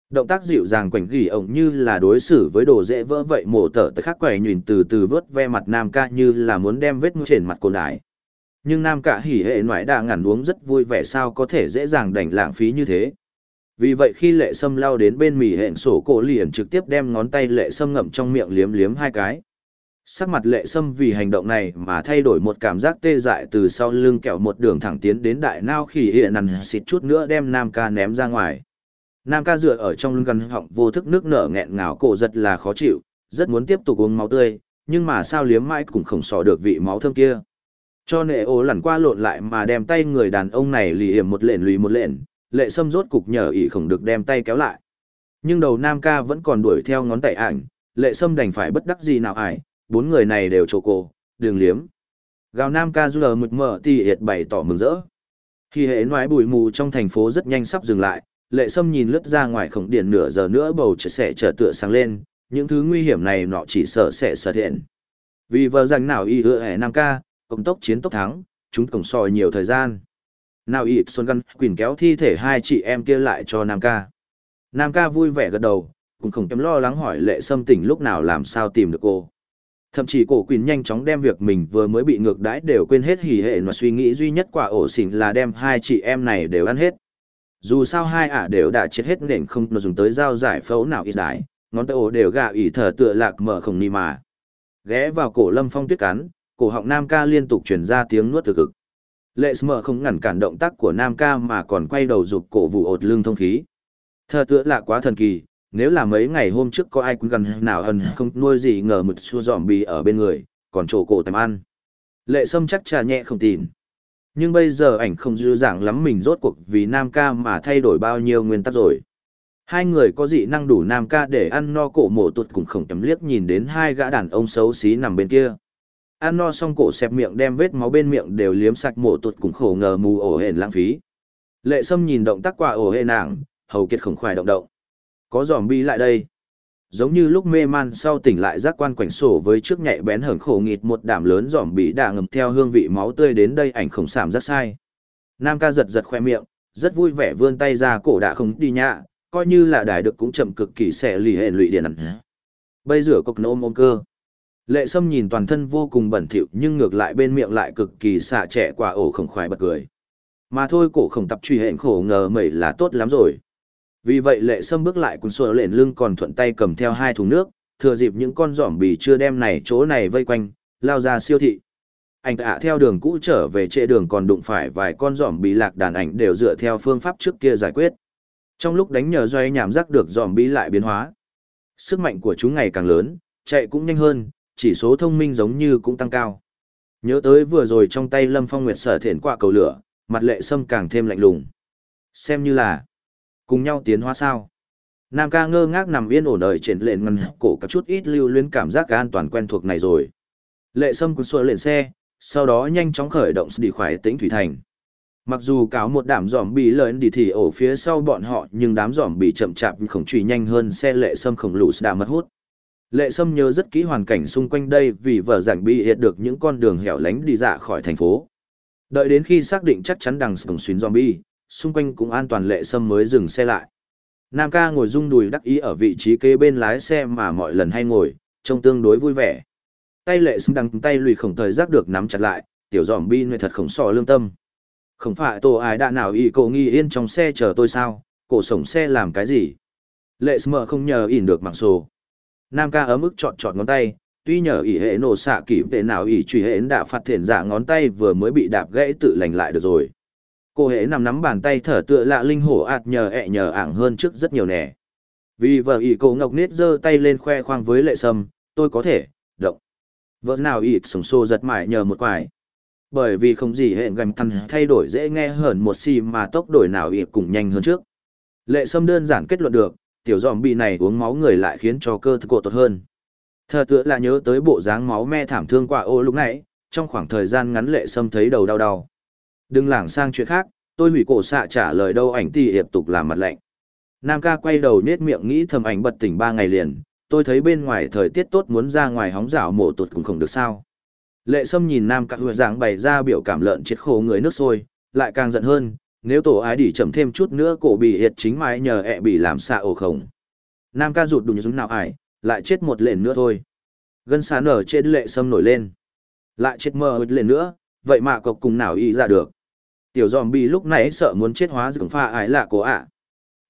Động tác dịu dàng quảnh gỉ ổng như là đối xử với đồ dễ vỡ vậy mổ tở tới khắc quẩy nhìn từ từ vớt ve mặt Nam ca như là muốn đem vết mũi trên mặt cô đái. Nhưng Nam ca hỉ hệ ngoại đa ngẩn uống rất vui vẻ sao có thể dễ dàng đành lãng phí như thế. Vì vậy khi lệ sâm lao đến bên mỉ hẹn sổ cổ liền trực tiếp đem ngón tay lệ sâm ngậm trong miệng liếm liếm hai cái. Sắc mặt lệ sâm vì hành động này mà thay đổi một cảm giác tê dại từ sau lưng kẹo một đường thẳng tiến đến đại nao khi hiện nằn xịt chút nữa đem Nam ca ném ra ngoài. Nam ca dựa ở trong lưng gần họng vô thức nước nở nghẹn ngào cổ giật là khó chịu, rất muốn tiếp tục uống máu tươi, nhưng mà sao liếm mãi cũng không sò được vị máu thơm kia. Cho nệ ố lẩn qua lộn lại mà đem tay người đàn ông này lì hiểm một lện lùi một lện, lệ sâm rốt cục nhờ ỷ khổng được đem tay kéo lại. Nhưng đầu Nam ca vẫn còn đuổi theo ngón tay ảnh, lệ sâm đành phải bất đắc gì nào ải, bốn người này đều trổ cổ, đường liếm. Gào Nam ca du lờ mực mở thì hiệt bày tỏ mừng rỡ. Khi hệ nói bụi mù trong thành phố rất nhanh sắp dừng lại, lệ sâm nhìn lướt ra ngoài khổng điện nửa giờ nữa bầu trời sẽ trở tựa sáng lên những thứ nguy hiểm này nọ chỉ sợ sẽ sợ thiện vì vợ rằng nào y hứa hệ nam ca công tốc chiến tốc thắng chúng cổng sòi nhiều thời gian nào y xuân gắn quyền kéo thi thể hai chị em kia lại cho nam ca. Nam ca vui vẻ gật đầu, cũng không kém lo lắng hỏi lệ sâm tỉnh lúc nào làm sao tìm được cô. Thậm chí cổ quyền nhanh chóng đem việc mình vừa mới bị ngược đãi đều quên hết hỉ hệ mà suy nghĩ duy nhất quả ổ xỉn là đem hai chị em này đều ăn hết. Dù sao hai ả đều đã chết hết nền không dùng tới dao giải phẫu nào ít đái, ngón tay ổ đều gạ ỉ thở tựa lạc mở không ni mà. Ghé vào cổ lâm phong tuyết cắn, cổ họng nam ca liên tục truyền ra tiếng nuốt từ cực lệ smờ không ngăn cản động tác của nam ca mà còn quay đầu rụt cổ vụ ột lưng thông khí Thơ tựa lạ quá thần kỳ, nếu là mấy ngày hôm trước có ai cũng gần nào ẩn không nuôi gì ngờ mực xua dòm bì ở bên người, còn trổ cổ tầm ăn lệ sâm chắc trà nhẹ không tìm. nhưng bây giờ ảnh không dư dàng lắm mình rốt cuộc vì nam ca mà thay đổi bao nhiêu nguyên tắc rồi. Hai người có dị năng đủ nam ca để ăn no cổ mổ tuột cùng khổng chấm liếc nhìn đến hai gã đàn ông xấu xí nằm bên kia. Ăn no xong cổ xẹp miệng đem vết máu bên miệng đều liếm sạch mổ tuột cũng khổ ngờ mù ổ hển lãng phí. Lệ sâm nhìn động tác quả ổ hệ nàng, hầu kiệt khổng khoái động động. Có dòm bi lại đây giống như lúc mê man sau tỉnh lại giác quan quảnh sổ với trước nhạy bén hởn khổ nghịt một đảm lớn giỏm bị đà ngầm theo hương vị máu tươi đến đây ảnh khổng sảm rất sai nam ca giật giật khoe miệng rất vui vẻ vươn tay ra cổ đã không đi nhạ coi như là đài được cũng chậm cực kỳ xẻ lì hệ lụy điện ẩn bây giờ cục nôm ôm cơ lệ sâm nhìn toàn thân vô cùng bẩn thỉu nhưng ngược lại bên miệng lại cực kỳ xả trẻ quả ổ khổng khoái bật cười mà thôi cổ khổng tập truy hẹn khổ ngờ mẩy là tốt lắm rồi vì vậy lệ sâm bước lại cuốn sổ lện lưng còn thuận tay cầm theo hai thùng nước, thừa dịp những con giỏm bì chưa đem này chỗ này vây quanh, lao ra siêu thị. Anh tạ theo đường cũ trở về trệ đường còn đụng phải vài con giỏm bì lạc đàn ảnh đều dựa theo phương pháp trước kia giải quyết. Trong lúc đánh nhờ doay nhảm rắc được giỏm bì lại biến hóa. Sức mạnh của chúng ngày càng lớn, chạy cũng nhanh hơn, chỉ số thông minh giống như cũng tăng cao. Nhớ tới vừa rồi trong tay Lâm Phong Nguyệt sở thiện quả cầu lửa, mặt lệ sâm càng thêm lạnh lùng. Xem như là cùng nhau tiến hóa sao nam ca ngơ ngác nằm yên ổn đời trên lệnh ngân cổ cả chút ít lưu luyến cảm giác an toàn quen thuộc này rồi lệ sâm cũng xuôi lên xe sau đó nhanh chóng khởi động đi khoái tĩnh thủy thành mặc dù cáo một đám giỏm bị lớn đi thì ổ phía sau bọn họ nhưng đám giỏm bị chậm chạp khổng truy nhanh hơn xe lệ sâm khổng lồ đã mất hút lệ sâm nhớ rất kỹ hoàn cảnh xung quanh đây vì vợ giảng bị hiện được những con đường hẻo lánh đi dạ khỏi thành phố đợi đến khi xác định chắc chắn đằng sổng xuyến zombie xung quanh cũng an toàn lệ sâm mới dừng xe lại. Nam ca ngồi rung đùi đắc ý ở vị trí kế bên lái xe mà mọi lần hay ngồi, trông tương đối vui vẻ. Tay lệ sâm đằng tay lùi khổng thời giác được nắm chặt lại, tiểu dòm bi người thật khổng sò lương tâm. Không phải tổ ai đã nào y cổ nghi yên trong xe chờ tôi sao, cổ sổng xe làm cái gì. Lệ sâm không nhờ ỉn được mặc sổ. Nam ca ấm ức chọn chọn ngón tay, tuy nhờ ỷ hệ nổ xạ kỷ tệ nào ỷ truy hệ đã phát thiện giả ngón tay vừa mới bị đạp gãy tự lành lại được rồi. Cô hệ nằm nắm bàn tay thở tựa lạ linh hổ ạt nhờ ẹ nhờ ảng hơn trước rất nhiều nè. Vì vợ ỷ cổ ngọc nết giơ tay lên khoe khoang với lệ sâm tôi có thể động. Vợ nào ỷ sổng xô giật mãi nhờ một quải bởi vì không gì hệ gành thằn thay đổi dễ nghe hơn một xì mà tốc đổi nào ỷ cũng nhanh hơn trước. Lệ sâm đơn giản kết luận được tiểu dòm bị này uống máu người lại khiến cho cơ cổ tốt hơn. Thờ tựa là nhớ tới bộ dáng máu me thảm thương qua ô lúc nãy, trong khoảng thời gian ngắn lệ sâm thấy đầu đau đau. Đừng lảng sang chuyện khác, tôi hủy cổ xạ trả lời đâu ảnh ti hiệp tục làm mặt lạnh. Nam ca quay đầu nết miệng nghĩ thầm ảnh bật tỉnh ba ngày liền, tôi thấy bên ngoài thời tiết tốt muốn ra ngoài hóng rảo mổ tụt cũng không được sao. Lệ sâm nhìn nam ca hựa giảng bày ra biểu cảm lợn chết khổ người nước sôi, lại càng giận hơn nếu tổ ái đi chậm thêm chút nữa cổ bị hiệt chính mãi nhờ ẹ bị làm xạ ổ khổng. Nam ca rụt đùng dúng nào ải lại chết một lệnh nữa thôi. Gân xá nở trên lệ sâm nổi lên. Lại chết mơ lệnh nữa vậy mà cọc cùng nào y ra được. Tiểu dòm bị lúc nãy sợ muốn chết hóa dưỡng pha ái lạ cổ ạ.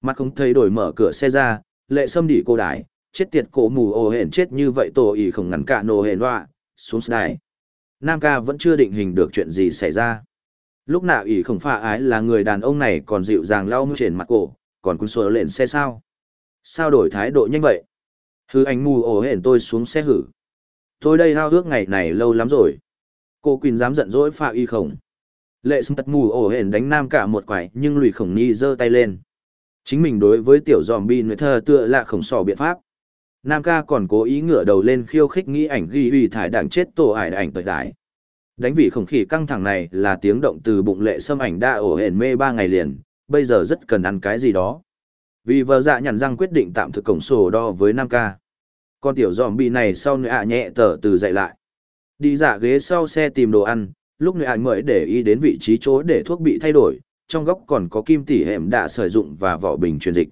Mặt không thấy đổi mở cửa xe ra lệ sâm đỉ cô đái chết tiệt cổ mù ồ hển chết như vậy tổ y không ngắn cả nổ hển hoa, xuống đài. Nam ca vẫn chưa định hình được chuyện gì xảy ra lúc nào ỷ không phà ái là người đàn ông này còn dịu dàng lau mưa trên mặt cổ, còn cuốn sửa lên xe sao? Sao đổi thái độ nhanh vậy? Hư anh mù ổ hển tôi xuống xe hử. Tôi đây hao ước ngày này lâu lắm rồi. Cô quỳnh dám giận dỗi phà y khổng. Lệ sưng tật mù ổ hển đánh nam cả một quải, nhưng lùi khổng ni giơ tay lên. Chính mình đối với tiểu dòm bi người thơ tựa là khổng sò biện pháp. Nam ca còn cố ý ngửa đầu lên khiêu khích nghĩ ảnh ghi uy thải đảng chết tổ ải ảnh tội đại đánh vị khổng khỉ căng thẳng này là tiếng động từ bụng lệ xâm ảnh đa ổ hển mê ba ngày liền, bây giờ rất cần ăn cái gì đó. Vì vợ dạ nhằn răng quyết định tạm thực cổng sổ đo với nam ca. Con tiểu dòm bị này sau nữa ạ nhẹ tở từ dậy lại. Đi dạ ghế sau xe tìm đồ ăn, lúc nữa ảnh mới để ý đến vị trí chỗ để thuốc bị thay đổi, trong góc còn có kim tỉ hẻm đã sử dụng và vỏ bình truyền dịch.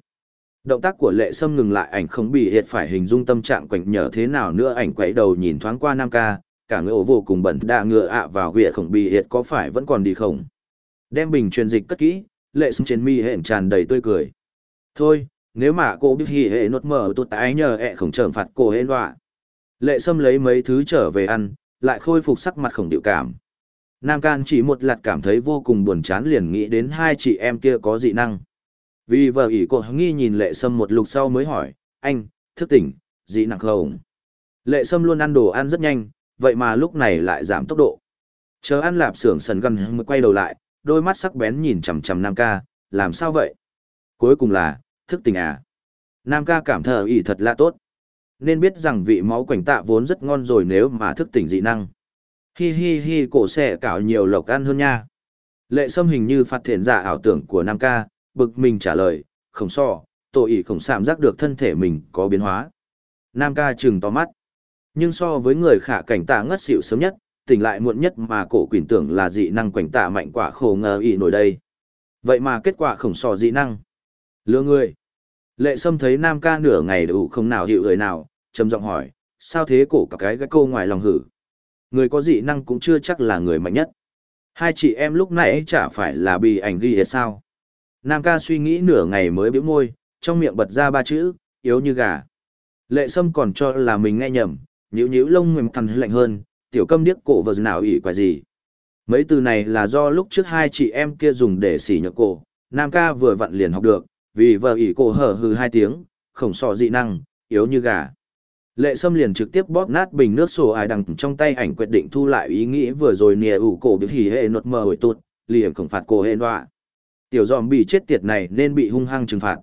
Động tác của lệ sâm ngừng lại ảnh không bị hiệt phải hình dung tâm trạng quạnh nhở thế nào nữa, ảnh quay đầu nhìn thoáng qua nam ca cả người ổ vô cùng bẩn đà ngựa ạ vào ghịa khổng bị hiệt có phải vẫn còn đi không? Đem bình truyền dịch cất kỹ, lệ sâm trên mi hẹn tràn đầy tươi cười. Thôi, nếu mà cô biết hỉ hệ nốt mở tụt tái nhờ ẹ khổng trởm phạt cô hên đọa lệ sâm lấy mấy thứ trở về ăn, lại khôi phục sắc mặt khổng điệu cảm. Nam can chỉ một lặt cảm thấy vô cùng buồn chán liền nghĩ đến hai chị em kia có dị năng. Vì vợ ỷ cô nghi nhìn lệ sâm một lục sau mới hỏi, anh, thức tỉnh, dị năng không? Lệ sâm luôn ăn đồ ăn rất nhanh vậy mà lúc này lại giảm tốc độ chờ ăn lạp xưởng sần gần mới quay đầu lại đôi mắt sắc bén nhìn chằm chằm nam ca làm sao vậy cuối cùng là thức tỉnh à. Nam ca cảm thờ ý thật là tốt. Nên biết rằng vị máu quảnh tạ vốn rất ngon rồi nếu mà thức tỉnh dị năng. Hi hi hi cổ sẽ cảo nhiều lộc ăn hơn nha. Lệ sâm hình như phát thiện giả ảo tưởng của Nam ca, bực mình trả lời, không so, tội Ý không sạm giác được thân thể mình có biến hóa. Nam ca trừng to mắt. Nhưng so với người khả cảnh tạ ngất xỉu sớm nhất, tỉnh lại muộn nhất mà cổ quỷ tưởng là dị năng quảnh tạ mạnh quả khổ ngờ ỉ nổi đây. Vậy mà kết quả khổng sò dị năng. Lừa người. Lệ Sâm thấy Nam ca nửa ngày đủ không nào hiểu người nào, trầm giọng hỏi, sao thế cổ cả cái cái cô ngoài lòng hử. Người có dị năng cũng chưa chắc là người mạnh nhất. Hai chị em lúc nãy chả phải là bị ảnh ghi hết sao. Nam ca suy nghĩ nửa ngày mới biễu môi, trong miệng bật ra ba chữ, yếu như gà. Lệ Sâm còn cho là mình nghe nhầm, nhíu nhíu lông mềm thằn lạnh hơn, tiểu câm điếc cổ vờ nào ỷ quả gì. Mấy từ này là do lúc trước hai chị em kia dùng để xỉ nhược cổ, Nam ca vừa vặn liền học được, vì vợ ỷ cổ hở hừ hai tiếng khổng sọ dị năng yếu như gà lệ sâm liền trực tiếp bóp nát bình nước sổ ai đằng trong tay ảnh quyết định thu lại ý nghĩ vừa rồi nìa ủ cổ biểu hỉ hệ nột mờ hồi tụt liền khổng phạt cổ hệ nọa. tiểu dòm bị chết tiệt này nên bị hung hăng trừng phạt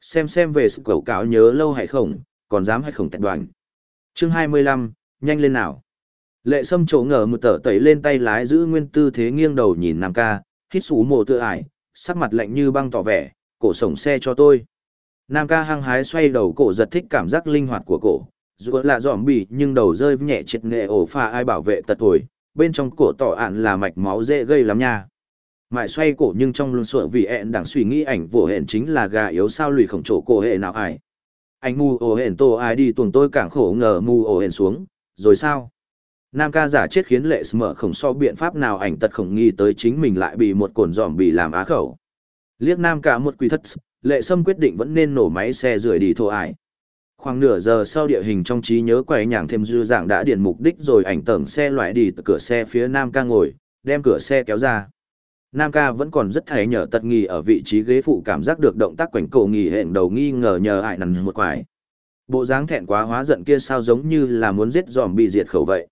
xem xem về sự cầu cáo nhớ lâu hay không còn dám hay không tẹt đoàn chương hai mươi lăm nhanh lên nào lệ sâm chỗ ngờ một tờ tẩy lên tay lái giữ nguyên tư thế nghiêng đầu nhìn nam ca hít sủ mồ tự ải sắc mặt lạnh như băng tỏ vẻ cổ sổng xe cho tôi. Nam ca hăng hái xoay đầu cổ giật thích cảm giác linh hoạt của cổ, dù là giỏm bì nhưng đầu rơi nhẹ triệt nghệ ổ pha ai bảo vệ tật hồi, bên trong cổ tỏ ạn là mạch máu dễ gây lắm nha. Mãi xoay cổ nhưng trong luôn sợ vì ẹn đang suy nghĩ ảnh vụ hẹn chính là gà yếu sao lùi khổng trổ cổ hệ nào ải. Anh mù ổ hển tổ ai đi tuồng tôi càng khổ ngờ mù ổ hển xuống, rồi sao? Nam ca giả chết khiến lệ mở khổng so biện pháp nào ảnh tật khổng nghi tới chính mình lại bị một cồn dòm bị làm á khẩu. Liếc nam ca một quy thất, lệ sâm quyết định vẫn nên nổ máy xe rưởi đi thô ải. Khoảng nửa giờ sau địa hình trong trí nhớ quay nhàng thêm dư dạng đã điền mục đích rồi ảnh tầng xe loại đi từ cửa xe phía Nam ca ngồi, đem cửa xe kéo ra. Nam ca vẫn còn rất thấy nhờ tật nghi ở vị trí ghế phụ cảm giác được động tác quảnh cổ nghỉ hẹn đầu nghi ngờ nhờ hại nằn một quải. Bộ dáng thẹn quá hóa giận kia sao giống như là muốn giết giòm bị diệt khẩu vậy.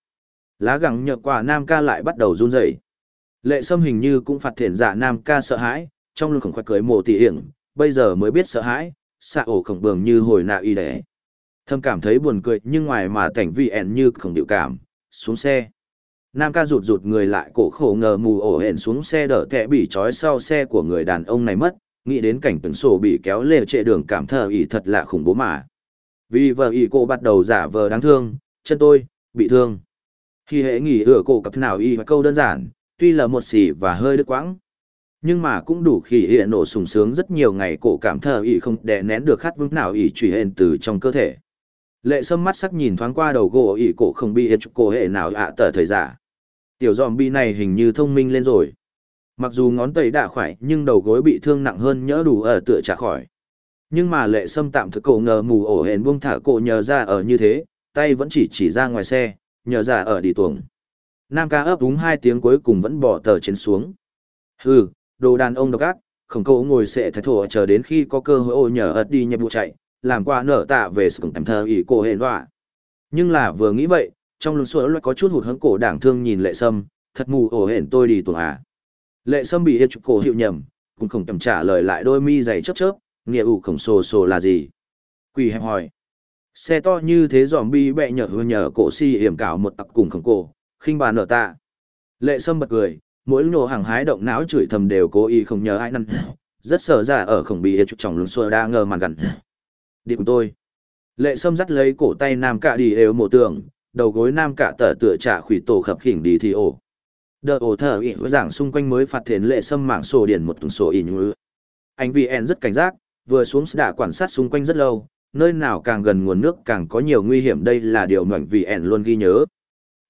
Lá gẳng nhợt quả Nam ca lại bắt đầu run rẩy. Lệ Sâm hình như cũng phạt thiện giả Nam ca sợ hãi, trong lưng khổng khoái cưới mồ tỉ hiển, bây giờ mới biết sợ hãi, xạ ổ khổng bường như hồi nạ y đẻ. Thâm cảm thấy buồn cười nhưng ngoài mà cảnh vi ẹn như khổng điệu cảm, xuống xe. Nam ca rụt rụt người lại cổ khổ ngờ mù ổ hển xuống xe đỡ kẹ bị trói sau xe của người đàn ông này mất, nghĩ đến cảnh từng sổ bị kéo lê trệ đường cảm thờ ỉ thật là khủng bố mà. Vì vợ ỉ cô bắt đầu giả vờ đáng thương, chân tôi, bị thương. Khi hệ nghỉ ửa cổ cặp nào y câu đơn giản, tuy là một xì và hơi đứt quãng. Nhưng mà cũng đủ khi hiện nổ sùng sướng rất nhiều ngày cổ cảm thờ ỉ không đè nén được khát vững nào ỉ trùy hên từ trong cơ thể. Lệ sâm mắt sắc nhìn thoáng qua đầu gỗ ỉ cổ không bị hết cổ hệ nào ạ tờ thời giả. Tiểu dòm bi này hình như thông minh lên rồi. Mặc dù ngón tay đã khỏe nhưng đầu gối bị thương nặng hơn nhỡ đủ ở tựa trả khỏi. Nhưng mà lệ sâm tạm thực cổ ngờ mù ổ hển buông thả cổ nhờ ra ở như thế, tay vẫn chỉ chỉ ra ngoài xe, nhờ ra ở đi tuồng. Nam ca ấp đúng hai tiếng cuối cùng vẫn bỏ tờ trên xuống. Hừ, đồ đàn ông độc ác, khổng cậu ngồi sệ thái thổ chờ đến khi có cơ hội ô nhờ ớt đi nhập vụ chạy, làm qua nở tạ về sự tầm thơ ý cổ hển họa. Nhưng là vừa nghĩ vậy, trong lưng loại có chút hụt hẫng cổ đảng thương nhìn lệ sâm, thật mù ổ hển tôi đi tuồng à. Lệ sâm bị hết chụp cổ hiệu nhầm, cũng không chậm trả lời lại đôi mi dày chớp chớp, nghĩa ủ khổng sồ sồ là gì? quỳ hẹp hỏi. Xe to như thế dòm bi bẹ nhở hư nhở cổ si hiểm cảo một tặc cùng khổng cổ, khinh bà nở tạ. Lệ sâm bật cười, mỗi nổ hàng hái động não chửi thầm đều cố ý không nhớ ai năn. Rất sợ ra ở khổng bị hết chụp chồng lùn xuôi đa ngờ màn gần. Đi cùng tôi. Lệ sâm dắt lấy cổ tay nam cạ đi đều mộ tường, đầu gối nam cạ tờ tựa trả khủy tổ khập khỉnh đi thì ổ. Đợt ổ thở ý giảng xung quanh mới phạt thiền lệ sâm mạng sổ điển một tuần sổ ị như Anh VN rất cảnh giác, vừa xuống đã quan sát xung quanh rất lâu, nơi nào càng gần nguồn nước càng có nhiều nguy hiểm đây là điều mảnh VN luôn ghi nhớ.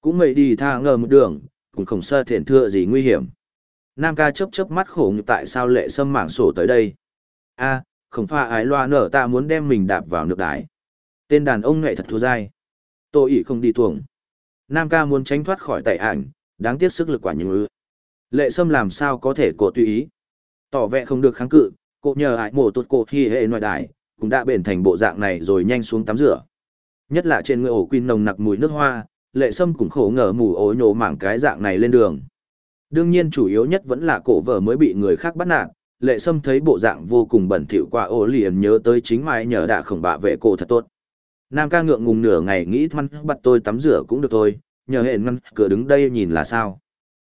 Cũng mày đi tha ngờ một đường, cũng không sơ thiện thưa gì nguy hiểm. Nam ca chớp chớp mắt khổ như tại sao lệ sâm mạng sổ tới đây. a không phải ái loa nở ta muốn đem mình đạp vào nước đái. Tên đàn ông nghệ thật thua dai. Tô ỉ không đi tuồng. Nam ca muốn tránh thoát khỏi tẩy ảnh, đáng tiếc sức lực quả như ư. Lệ sâm làm sao có thể cổ tùy ý. Tỏ vẻ không được kháng cự, cô nhờ hại mổ tuột cổ khi hệ nội đại, cũng đã bền thành bộ dạng này rồi nhanh xuống tắm rửa. Nhất là trên người ổ quy nồng nặc mùi nước hoa, lệ sâm cũng khổ ngờ mù ối nhổ mảng cái dạng này lên đường. Đương nhiên chủ yếu nhất vẫn là cổ vợ mới bị người khác bắt nạt, lệ sâm thấy bộ dạng vô cùng bẩn thỉu qua ổ liền nhớ tới chính mai nhờ đã khổng bạ vệ cổ thật tốt. Nam ca ngượng ngùng nửa ngày nghĩ thăn bắt tôi tắm rửa cũng được thôi, nhờ hệ ngăn cửa đứng đây nhìn là sao.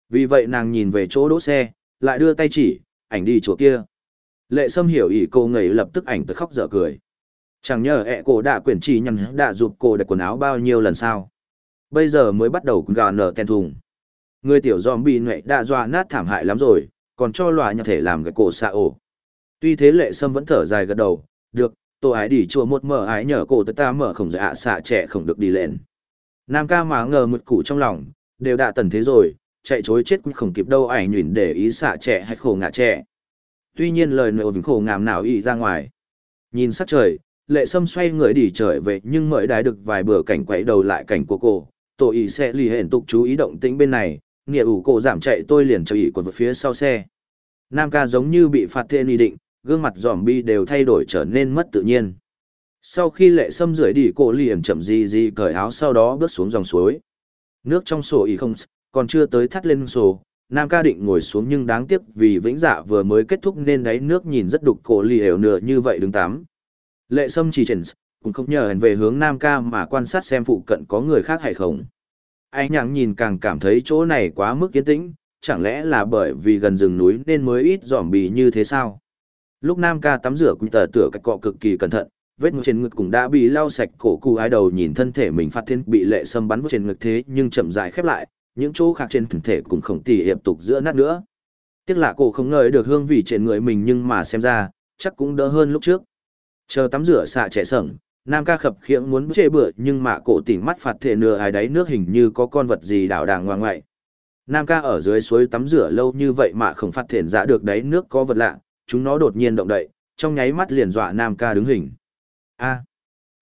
Vì vậy nàng nhìn về chỗ đỗ xe, lại đưa tay chỉ, ảnh đi chỗ kia. Lệ sâm hiểu ý cô ngẩy lập tức ảnh tới khóc dở cười. Chẳng nhờ ẹ cô đã quyển chỉ nhằn đã giúp cô đặt quần áo bao nhiêu lần sao. Bây giờ mới bắt đầu gà nở ten thùng. Người tiểu giòm bị nệ đã dọa nát thảm hại lắm rồi, còn cho loài nhà thể làm cái cổ xạ ổ. Tuy thế lệ sâm vẫn thở dài gật đầu, được, tôi ái đi chùa một mở ái nhờ cổ tới ta mở không dạ xạ trẻ không được đi lên. Nam ca mà ngờ một củ trong lòng, đều đã tần thế rồi, chạy chối chết cũng không kịp đâu ảnh nhìn để ý xạ trẻ hay khổ ngạ trẻ. Tuy nhiên lời nội vĩnh khổ ngàm nào ý ra ngoài. Nhìn sắc trời, lệ sâm xoay người đi trời về nhưng mới đái được vài bữa cảnh quấy đầu lại cảnh của cô. Tổ ý sẽ lì hển tục chú ý động tĩnh bên này, nghĩa ủ cổ giảm chạy tôi liền cho ý quật phía sau xe. Nam ca giống như bị phạt thiên ý định, gương mặt giòm bi đều thay đổi trở nên mất tự nhiên. Sau khi lệ sâm rưỡi đi cổ liền chậm gì gì cởi áo sau đó bước xuống dòng suối. Nước trong sổ ý không, còn chưa tới thắt lên sổ, Nam ca định ngồi xuống nhưng đáng tiếc vì vĩnh dạ vừa mới kết thúc nên đáy nước nhìn rất đục cổ lì hiểu nửa như vậy đứng tắm. Lệ sâm chỉ chỉnh, cũng không nhờ hẳn về hướng Nam ca mà quan sát xem phụ cận có người khác hay không. Anh nhàng nhìn càng cảm thấy chỗ này quá mức yên tĩnh, chẳng lẽ là bởi vì gần rừng núi nên mới ít giỏm bì như thế sao? Lúc Nam ca tắm rửa cũng tờ tựa cách cọ cực kỳ cẩn thận, vết ngực trên ngực cũng đã bị lau sạch cổ cụ ai đầu nhìn thân thể mình phát thiên bị lệ sâm bắn vào trên ngực thế nhưng chậm rãi khép lại, những chỗ khác trên thân thể cũng không tỉ hiệp tục giữa nát nữa. Tiếc là cổ không ngờ được hương vị trên người mình nhưng mà xem ra, chắc cũng đỡ hơn lúc trước. Chờ tắm rửa xạ trẻ sởng, Nam ca khập khiễng muốn chê bựa nhưng mà cổ tỉnh mắt phạt thể nửa ai đáy nước hình như có con vật gì đảo đàng ngoan ngoại. Nam ca ở dưới suối tắm rửa lâu như vậy mà không phát hiện ra dạ được đáy nước có vật lạ, chúng nó đột nhiên động đậy, trong nháy mắt liền dọa Nam ca đứng hình. A.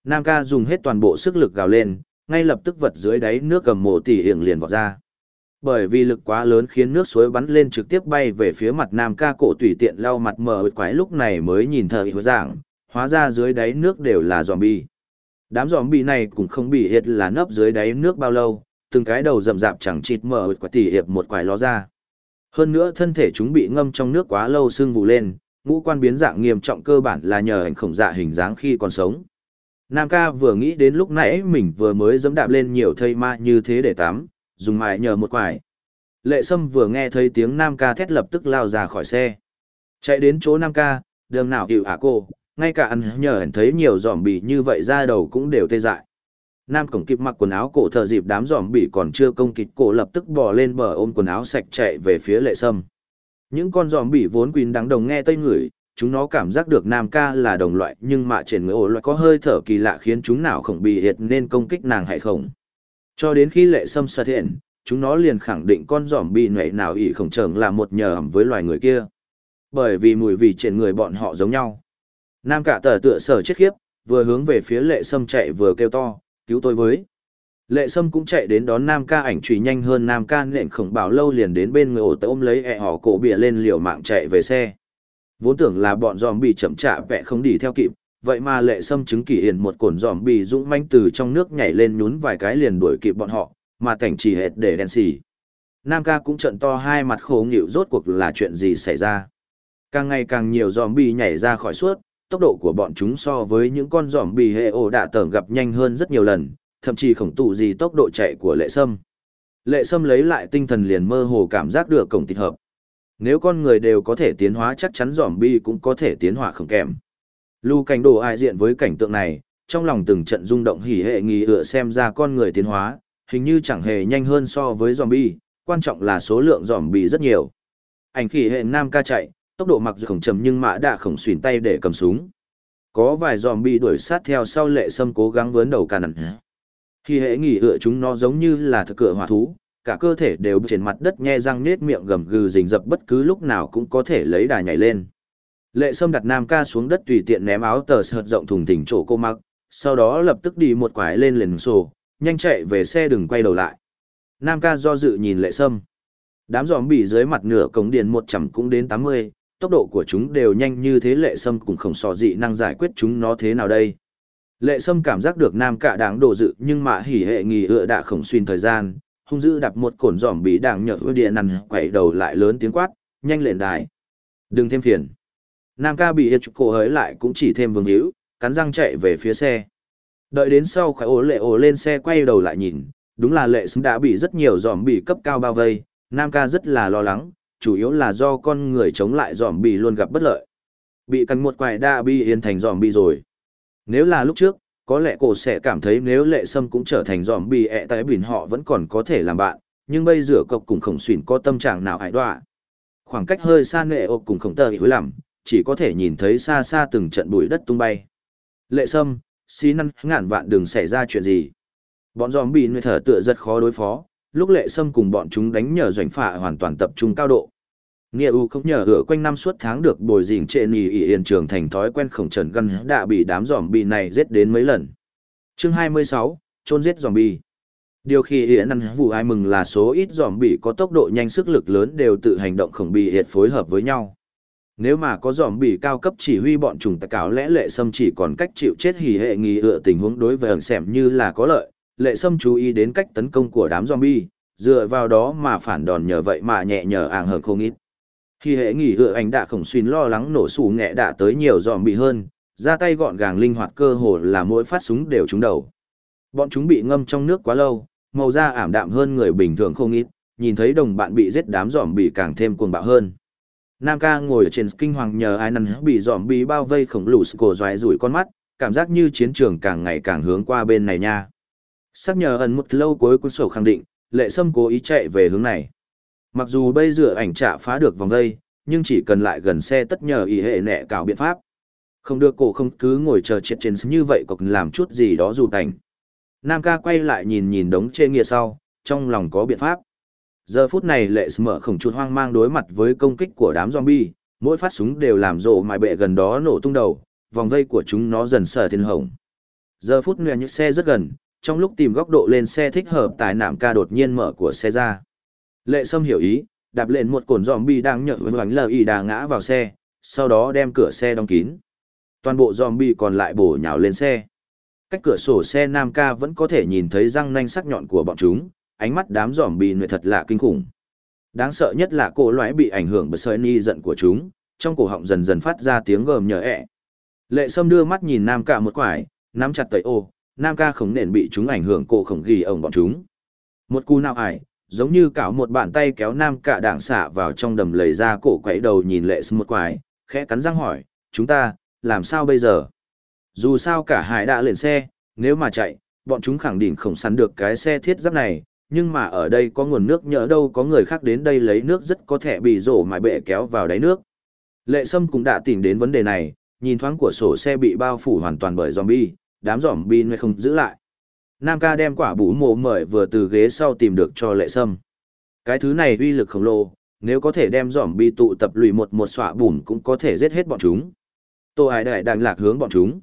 Nam ca dùng hết toàn bộ sức lực gào lên, ngay lập tức vật dưới đáy nước cầm mồ tỷ hiển liền vọt ra. Bởi vì lực quá lớn khiến nước suối bắn lên trực tiếp bay về phía mặt Nam ca cổ tùy tiện lau mặt mờ quái lúc này mới nhìn thở hữu dạng, hóa ra dưới đáy nước đều là zombie. Đám zombie này cũng không bị hiệt là nấp dưới đáy nước bao lâu, từng cái đầu rậm rạp chẳng chịt mở quái tỉ hiệp một quái ló ra. Hơn nữa thân thể chúng bị ngâm trong nước quá lâu sưng vụ lên, ngũ quan biến dạng nghiêm trọng cơ bản là nhờ ảnh khổng dạ hình dáng khi còn sống. Nam ca vừa nghĩ đến lúc nãy mình vừa mới dẫm đạp lên nhiều thây ma như thế để tắm, dùng mài nhờ một quải. Lệ Sâm vừa nghe thấy tiếng Nam ca thét lập tức lao ra khỏi xe. Chạy đến chỗ Nam ca, đường nào hiểu hả à cô, ngay cả ăn nhờ ảnh thấy nhiều giỏm bị như vậy ra đầu cũng đều tê dại. Nam cổng kịp mặc quần áo cổ thợ dịp đám giòm bị còn chưa công kịch cổ lập tức bò lên bờ ôm quần áo sạch chạy về phía lệ sâm. Những con giòm bị vốn quỳnh đáng đồng nghe tây ngửi, chúng nó cảm giác được Nam ca là đồng loại nhưng mà trên người ổ loại có hơi thở kỳ lạ khiến chúng nào khổng bị hiệt nên công kích nàng hay không. Cho đến khi lệ sâm xuất hiện, chúng nó liền khẳng định con giòm bị nhuệ nào ỉ khổng trởng là một nhờ ẩm với loài người kia. Bởi vì mùi vị trên người bọn họ giống nhau. Nam cả tờ tựa sở chết khiếp, vừa hướng về phía lệ sâm chạy vừa kêu to, cứu tôi với. Lệ sâm cũng chạy đến đón Nam ca ảnh trùy nhanh hơn Nam ca nện khổng bảo lâu liền đến bên người ổ tớ ôm lấy ẹ họ cổ bịa lên liều mạng chạy về xe. Vốn tưởng là bọn giòm bị chậm chạ vẹ không đi theo kịp, vậy mà lệ sâm chứng kỳ hiền một cồn giòm bị dũng manh từ trong nước nhảy lên nhún vài cái liền đuổi kịp bọn họ, mà cảnh chỉ hệt để đen xì. Nam ca cũng trận to hai mặt khổ nghịu rốt cuộc là chuyện gì xảy ra. Càng ngày càng nhiều giòm bị nhảy ra khỏi suốt, tốc độ của bọn chúng so với những con giỏm bì hệ ổ đạ tởm gặp nhanh hơn rất nhiều lần, thậm chí khổng tụ gì tốc độ chạy của lệ sâm. Lệ sâm lấy lại tinh thần liền mơ hồ cảm giác được cổng tịt hợp. Nếu con người đều có thể tiến hóa chắc chắn giỏm bi cũng có thể tiến hóa không kèm. Lưu cảnh đồ ai diện với cảnh tượng này, trong lòng từng trận rung động hỉ hệ nghi ựa xem ra con người tiến hóa, hình như chẳng hề nhanh hơn so với giòm bi, quan trọng là số lượng giòm bi rất nhiều. Ảnh khỉ hệ nam ca chạy, tốc độ mặc dù khổng trầm nhưng mã đã khổng xuyển tay để cầm súng. Có vài giòm bị đuổi sát theo sau lệ sâm cố gắng vớn đầu cà nặn. Khi hệ nghỉ ựa chúng nó giống như là thực cửa hỏa thú, cả cơ thể đều trên mặt đất nhe răng nết miệng gầm gừ rình rập bất cứ lúc nào cũng có thể lấy đà nhảy lên. Lệ sâm đặt nam ca xuống đất tùy tiện ném áo tờ sợt rộng thùng thình chỗ cô mặc, sau đó lập tức đi một quải lên liền sổ, nhanh chạy về xe đừng quay đầu lại. Nam ca do dự nhìn lệ sâm. Đám giòm bị dưới mặt nửa cống điện một chầm cũng đến tám mươi, tốc độ của chúng đều nhanh như thế lệ sâm cũng không sò dị năng giải quyết chúng nó thế nào đây. Lệ sâm cảm giác được nam Cả đáng đổ dự nhưng mà hỉ hệ nghỉ ựa đã khổng xuyên thời gian, hung dữ đạp một cổn giỏm bí đảng nhở ưa địa nằn quẩy đầu lại lớn tiếng quát, nhanh lên đài. Đừng thêm phiền. Nam ca bị hiệt cổ hới lại cũng chỉ thêm vương hữu, cắn răng chạy về phía xe. Đợi đến sau khỏi ố lệ ổ lên xe quay đầu lại nhìn, đúng là lệ sâm đã bị rất nhiều giỏm bị cấp cao bao vây, Nam ca rất là lo lắng, chủ yếu là do con người chống lại dòm bị luôn gặp bất lợi. Bị cắn một quài đa bi yên thành dòm bị rồi. Nếu là lúc trước, có lẽ cổ sẽ cảm thấy nếu lệ sâm cũng trở thành dòm bị ẹ tại biển họ vẫn còn có thể làm bạn, nhưng bây giờ cộc cùng khổng xuyển có tâm trạng nào hại đoạ. Khoảng cách hơi xa nệ ộp cùng khổng tờ hối lầm, chỉ có thể nhìn thấy xa xa từng trận bụi đất tung bay. Lệ sâm, xí năn ngàn vạn đừng xảy ra chuyện gì. Bọn dòm bị người thở tựa rất khó đối phó, lúc lệ sâm cùng bọn chúng đánh nhờ doanh phạ hoàn toàn tập trung cao độ. Nghĩa U không nhờ hửa quanh năm suốt tháng được bồi dình trệ nì ỉ yên trường thành thói quen khổng trần gân đã bị đám giòm bị này giết đến mấy lần. Chương 26, chôn giết giòm bị. Điều khi hiện ăn vụ ai mừng là số ít giòm bị có tốc độ nhanh sức lực lớn đều tự hành động khổng bị hiệt phối hợp với nhau. Nếu mà có giòm bị cao cấp chỉ huy bọn chúng tạc cáo lẽ lệ sâm chỉ còn cách chịu chết hỉ hệ nghi ựa tình huống đối với ẩn xẻm như là có lợi, lệ sâm chú ý đến cách tấn công của đám zombie, dựa vào đó mà phản đòn nhờ vậy mà nhẹ nhờ ảng hởn không ít. Khi hệ nghỉ hựa ảnh đã khổng xuyên lo lắng nổ sủ nghẹ đã tới nhiều zombie hơn, ra tay gọn gàng linh hoạt cơ hồ là mỗi phát súng đều trúng đầu. Bọn chúng bị ngâm trong nước quá lâu, màu da ảm đạm hơn người bình thường không ít, nhìn thấy đồng bạn bị giết đám giòm bị càng thêm cuồng bạo hơn. Nam ca ngồi ở trên kinh hoàng nhờ ai năn bị giòm bị bao vây khổng lồ cổ doài rủi con mắt, cảm giác như chiến trường càng ngày càng hướng qua bên này nha. Sắc nhờ ẩn một lâu cuối cuốn sổ khẳng định, lệ sâm cố ý chạy về hướng này. Mặc dù bây giờ ảnh trả phá được vòng dây, nhưng chỉ cần lại gần xe tất nhờ ý hệ nẹ cào biện pháp. Không được cổ không cứ ngồi chờ chết trên như vậy còn làm chút gì đó dù thành. Nam ca quay lại nhìn nhìn đống chê nghĩa sau, trong lòng có biện pháp. Giờ phút này lệ mở khổng chút hoang mang đối mặt với công kích của đám zombie, mỗi phát súng đều làm rộ mài bệ gần đó nổ tung đầu, vòng vây của chúng nó dần sở thiên hồng. Giờ phút này những xe rất gần, trong lúc tìm góc độ lên xe thích hợp tài nạm ca đột nhiên mở của xe ra. Lệ Sâm hiểu ý, đạp lên một cồn zombie đang nhợ với bánh lờ y đà ngã vào xe, sau đó đem cửa xe đóng kín. Toàn bộ zombie còn lại bổ nhào lên xe. Cách cửa sổ xe Nam Ca vẫn có thể nhìn thấy răng nanh sắc nhọn của bọn chúng, ánh mắt đám zombie người thật là kinh khủng. Đáng sợ nhất là cô loại bị ảnh hưởng bởi sợi ni giận của chúng, trong cổ họng dần dần phát ra tiếng gầm nhờ ẹ. Lệ Sâm đưa mắt nhìn Nam Ca một quải, nắm chặt tẩy ô, Nam Ca không nền bị chúng ảnh hưởng cổ khổng ghi ổng bọn chúng. Một cú nào ải, giống như cảo một bàn tay kéo Nam Ca đảng xạ vào trong đầm lầy ra cổ quẩy đầu nhìn Lệ Sâm một quải, khẽ cắn răng hỏi, chúng ta, làm sao bây giờ? Dù sao cả hải đã lên xe, nếu mà chạy, bọn chúng khẳng định không săn được cái xe thiết giáp này, nhưng mà ở đây có nguồn nước nhỡ đâu có người khác đến đây lấy nước rất có thể bị rổ mài bệ kéo vào đáy nước. Lệ Sâm cũng đã tìm đến vấn đề này, nhìn thoáng của sổ xe bị bao phủ hoàn toàn bởi zombie, đám zombie mới không giữ lại. Nam ca đem quả bú mồ mời vừa từ ghế sau tìm được cho Lệ Sâm. Cái thứ này uy lực khổng lồ, nếu có thể đem zombie tụ tập lùi một một xọa bùn cũng có thể giết hết bọn chúng. Tô ải Đại đang lạc hướng bọn chúng.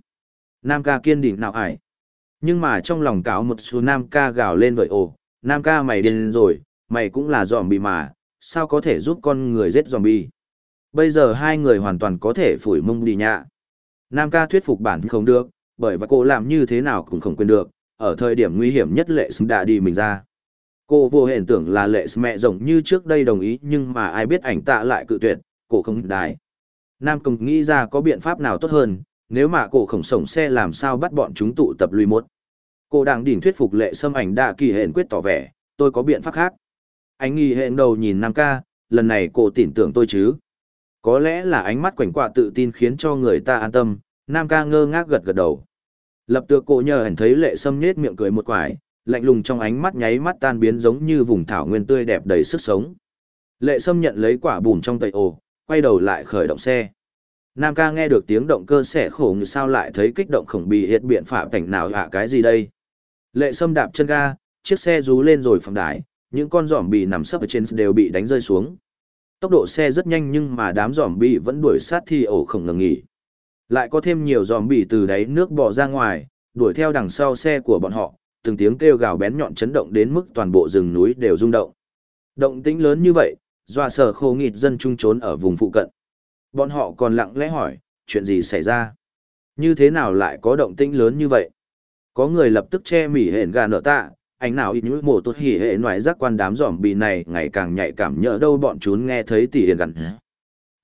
Nam ca kiên định nào ải. Nhưng mà trong lòng cáo một số Nam ca gào lên vậy ồ, Nam ca mày điên rồi, mày cũng là zombie mà, sao có thể giúp con người giết zombie. Bây giờ hai người hoàn toàn có thể phủi mông đi nhạ. Nam ca thuyết phục bản thân không được, bởi và cô làm như thế nào cũng không quên được, ở thời điểm nguy hiểm nhất lệ sâm đã đi mình ra. Cô vô hển tưởng là lệ mẹ rộng như trước đây đồng ý nhưng mà ai biết ảnh tạ lại cự tuyệt, cô không đài Nam công nghĩ ra có biện pháp nào tốt hơn, nếu mà cổ khổng sổng xe làm sao bắt bọn chúng tụ tập lùi một. Cô đang đỉnh thuyết phục lệ sâm ảnh đã kỳ hển quyết tỏ vẻ, tôi có biện pháp khác. Anh nghi hẹn đầu nhìn Nam ca, lần này cô tin tưởng tôi chứ. Có lẽ là ánh mắt quảnh quạ tự tin khiến cho người ta an tâm, Nam ca ngơ ngác gật gật đầu. Lập tức cô nhờ hẳn thấy lệ sâm nhết miệng cười một quải, lạnh lùng trong ánh mắt nháy mắt tan biến giống như vùng thảo nguyên tươi đẹp đầy sức sống. Lệ sâm nhận lấy quả bùn trong tay ồ, quay đầu lại khởi động xe. Nam ca nghe được tiếng động cơ xẻ khổ như sao lại thấy kích động khổng bị hiệt biện phạm cảnh nào hạ cái gì đây. Lệ sâm đạp chân ga, chiếc xe rú lên rồi phẳng đái, những con giỏm bị nằm sấp ở trên đều bị đánh rơi xuống. Tốc độ xe rất nhanh nhưng mà đám giỏm bị vẫn đuổi sát thi ổ không ngừng nghỉ. Lại có thêm nhiều giòm bì từ đáy nước bò ra ngoài, đuổi theo đằng sau xe của bọn họ, từng tiếng kêu gào bén nhọn chấn động đến mức toàn bộ rừng núi đều rung động. Động tĩnh lớn như vậy, dọa sở khô nghịt dân trung trốn ở vùng phụ cận. Bọn họ còn lặng lẽ hỏi, chuyện gì xảy ra? Như thế nào lại có động tĩnh lớn như vậy? Có người lập tức che mỉ hển gà nở tạ, anh nào ít như mổ tốt hỉ hệ ngoại giác quan đám giỏm bì này ngày càng nhạy cảm nhỡ đâu bọn chúng nghe thấy tỉ hiền gắn.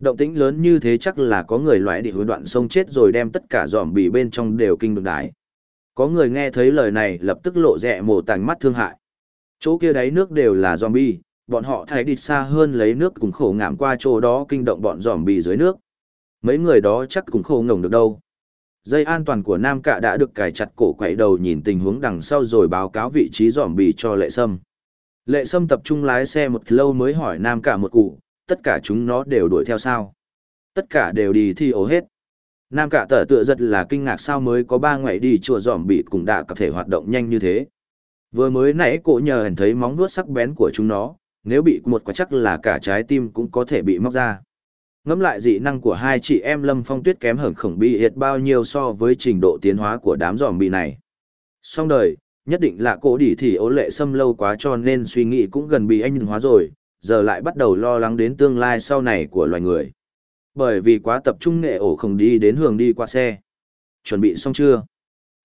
Động tĩnh lớn như thế chắc là có người loại địa hối đoạn sông chết rồi đem tất cả giòm bì bên trong đều kinh được đái. Có người nghe thấy lời này lập tức lộ rẹ mồ tành mắt thương hại. Chỗ kia đáy nước đều là zombie, bọn họ thấy đi xa hơn lấy nước cùng khổ ngảm qua chỗ đó kinh động bọn giòm bì dưới nước. Mấy người đó chắc cũng khổ ngổng được đâu. Dây an toàn của Nam Cạ đã được cài chặt cổ quậy đầu nhìn tình huống đằng sau rồi báo cáo vị trí giòm bì cho Lệ Sâm. Lệ Sâm tập trung lái xe một lâu mới hỏi Nam Cạ một cụ, tất cả chúng nó đều đuổi theo sao? Tất cả đều đi thi ố hết. Nam cả tờ tựa giật là kinh ngạc sao mới có ba ngày đi chùa giòm bị cũng đã có thể hoạt động nhanh như thế. Vừa mới nãy cổ nhờ hẳn thấy móng vuốt sắc bén của chúng nó, nếu bị một quả chắc là cả trái tim cũng có thể bị móc ra. Ngẫm lại dị năng của hai chị em Lâm Phong Tuyết kém hởng khổng bị hiệt bao nhiêu so với trình độ tiến hóa của đám giòm bị này. Song đời, nhất định là cổ đỉ thì ố lệ xâm lâu quá cho nên suy nghĩ cũng gần bị anh hóa rồi, giờ lại bắt đầu lo lắng đến tương lai sau này của loài người. Bởi vì quá tập trung nghệ ổ không đi đến hướng đi qua xe. Chuẩn bị xong chưa?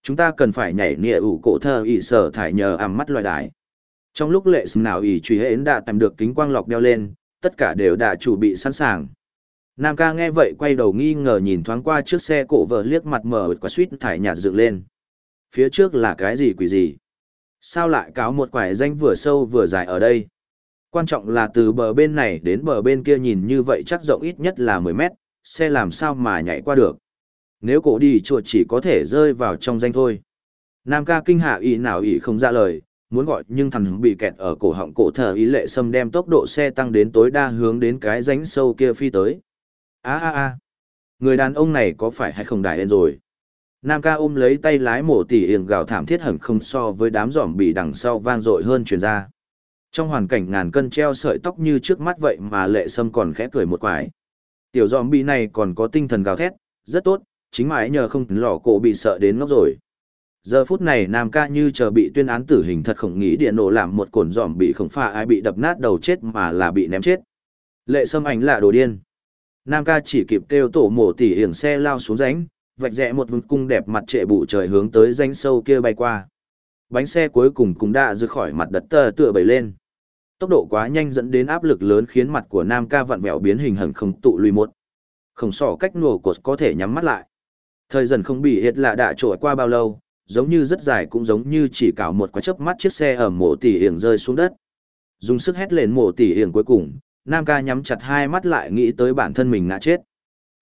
Chúng ta cần phải nhảy nịa ủ cổ thơ ỉ sở thải nhờ ảm mắt loài đài. Trong lúc lệ sừng nào ỷ truy hến đã tìm được kính quang lọc đeo lên, tất cả đều đã chuẩn bị sẵn sàng. Nam ca nghe vậy quay đầu nghi ngờ nhìn thoáng qua trước xe cổ vợ liếc mặt mở quả suýt thải nhạt dựng lên. Phía trước là cái gì quỷ gì? Sao lại cáo một quải danh vừa sâu vừa dài ở đây? Quan trọng là từ bờ bên này đến bờ bên kia nhìn như vậy chắc rộng ít nhất là 10 mét, xe làm sao mà nhảy qua được. Nếu cổ đi chuột chỉ có thể rơi vào trong danh thôi. Nam ca kinh hạ ý nào ý không ra lời, muốn gọi nhưng thằng bị kẹt ở cổ họng cổ thở ý lệ xâm đem tốc độ xe tăng đến tối đa hướng đến cái rãnh sâu kia phi tới. a a a người đàn ông này có phải hay không đại lên rồi? Nam ca ôm lấy tay lái mổ tỉ hiền gào thảm thiết hẳn không so với đám giỏm bị đằng sau vang dội hơn truyền ra. Trong hoàn cảnh ngàn cân treo sợi tóc như trước mắt vậy mà lệ sâm còn khẽ cười một quải. Tiểu giòm bị này còn có tinh thần gào thét, rất tốt, chính mãi nhờ không lỏ cổ bị sợ đến ngốc rồi. Giờ phút này Nam ca như chờ bị tuyên án tử hình thật không nghĩ điện nổ làm một cồn giòm bị không pha ai bị đập nát đầu chết mà là bị ném chết. Lệ sâm ảnh là đồ điên. Nam ca chỉ kịp kêu tổ mổ tỉ hiển xe lao xuống ránh, vạch rẽ một vùng cung đẹp mặt trệ bụ trời hướng tới danh sâu kia bay qua. Bánh xe cuối cùng cũng đã rơi khỏi mặt đất tờ tựa bẩy lên. Tốc độ quá nhanh dẫn đến áp lực lớn khiến mặt của Nam ca vặn vẹo biến hình hẳn không tụ lùi một. Không sỏ cách nổ cột có thể nhắm mắt lại. Thời dần không bị hiệt lạ đã trội qua bao lâu, giống như rất dài cũng giống như chỉ cào một quá chớp mắt chiếc xe ở mộ tỷ hiển rơi xuống đất. Dùng sức hét lên mộ tỷ hiển cuối cùng, Nam ca nhắm chặt hai mắt lại nghĩ tới bản thân mình ngã chết.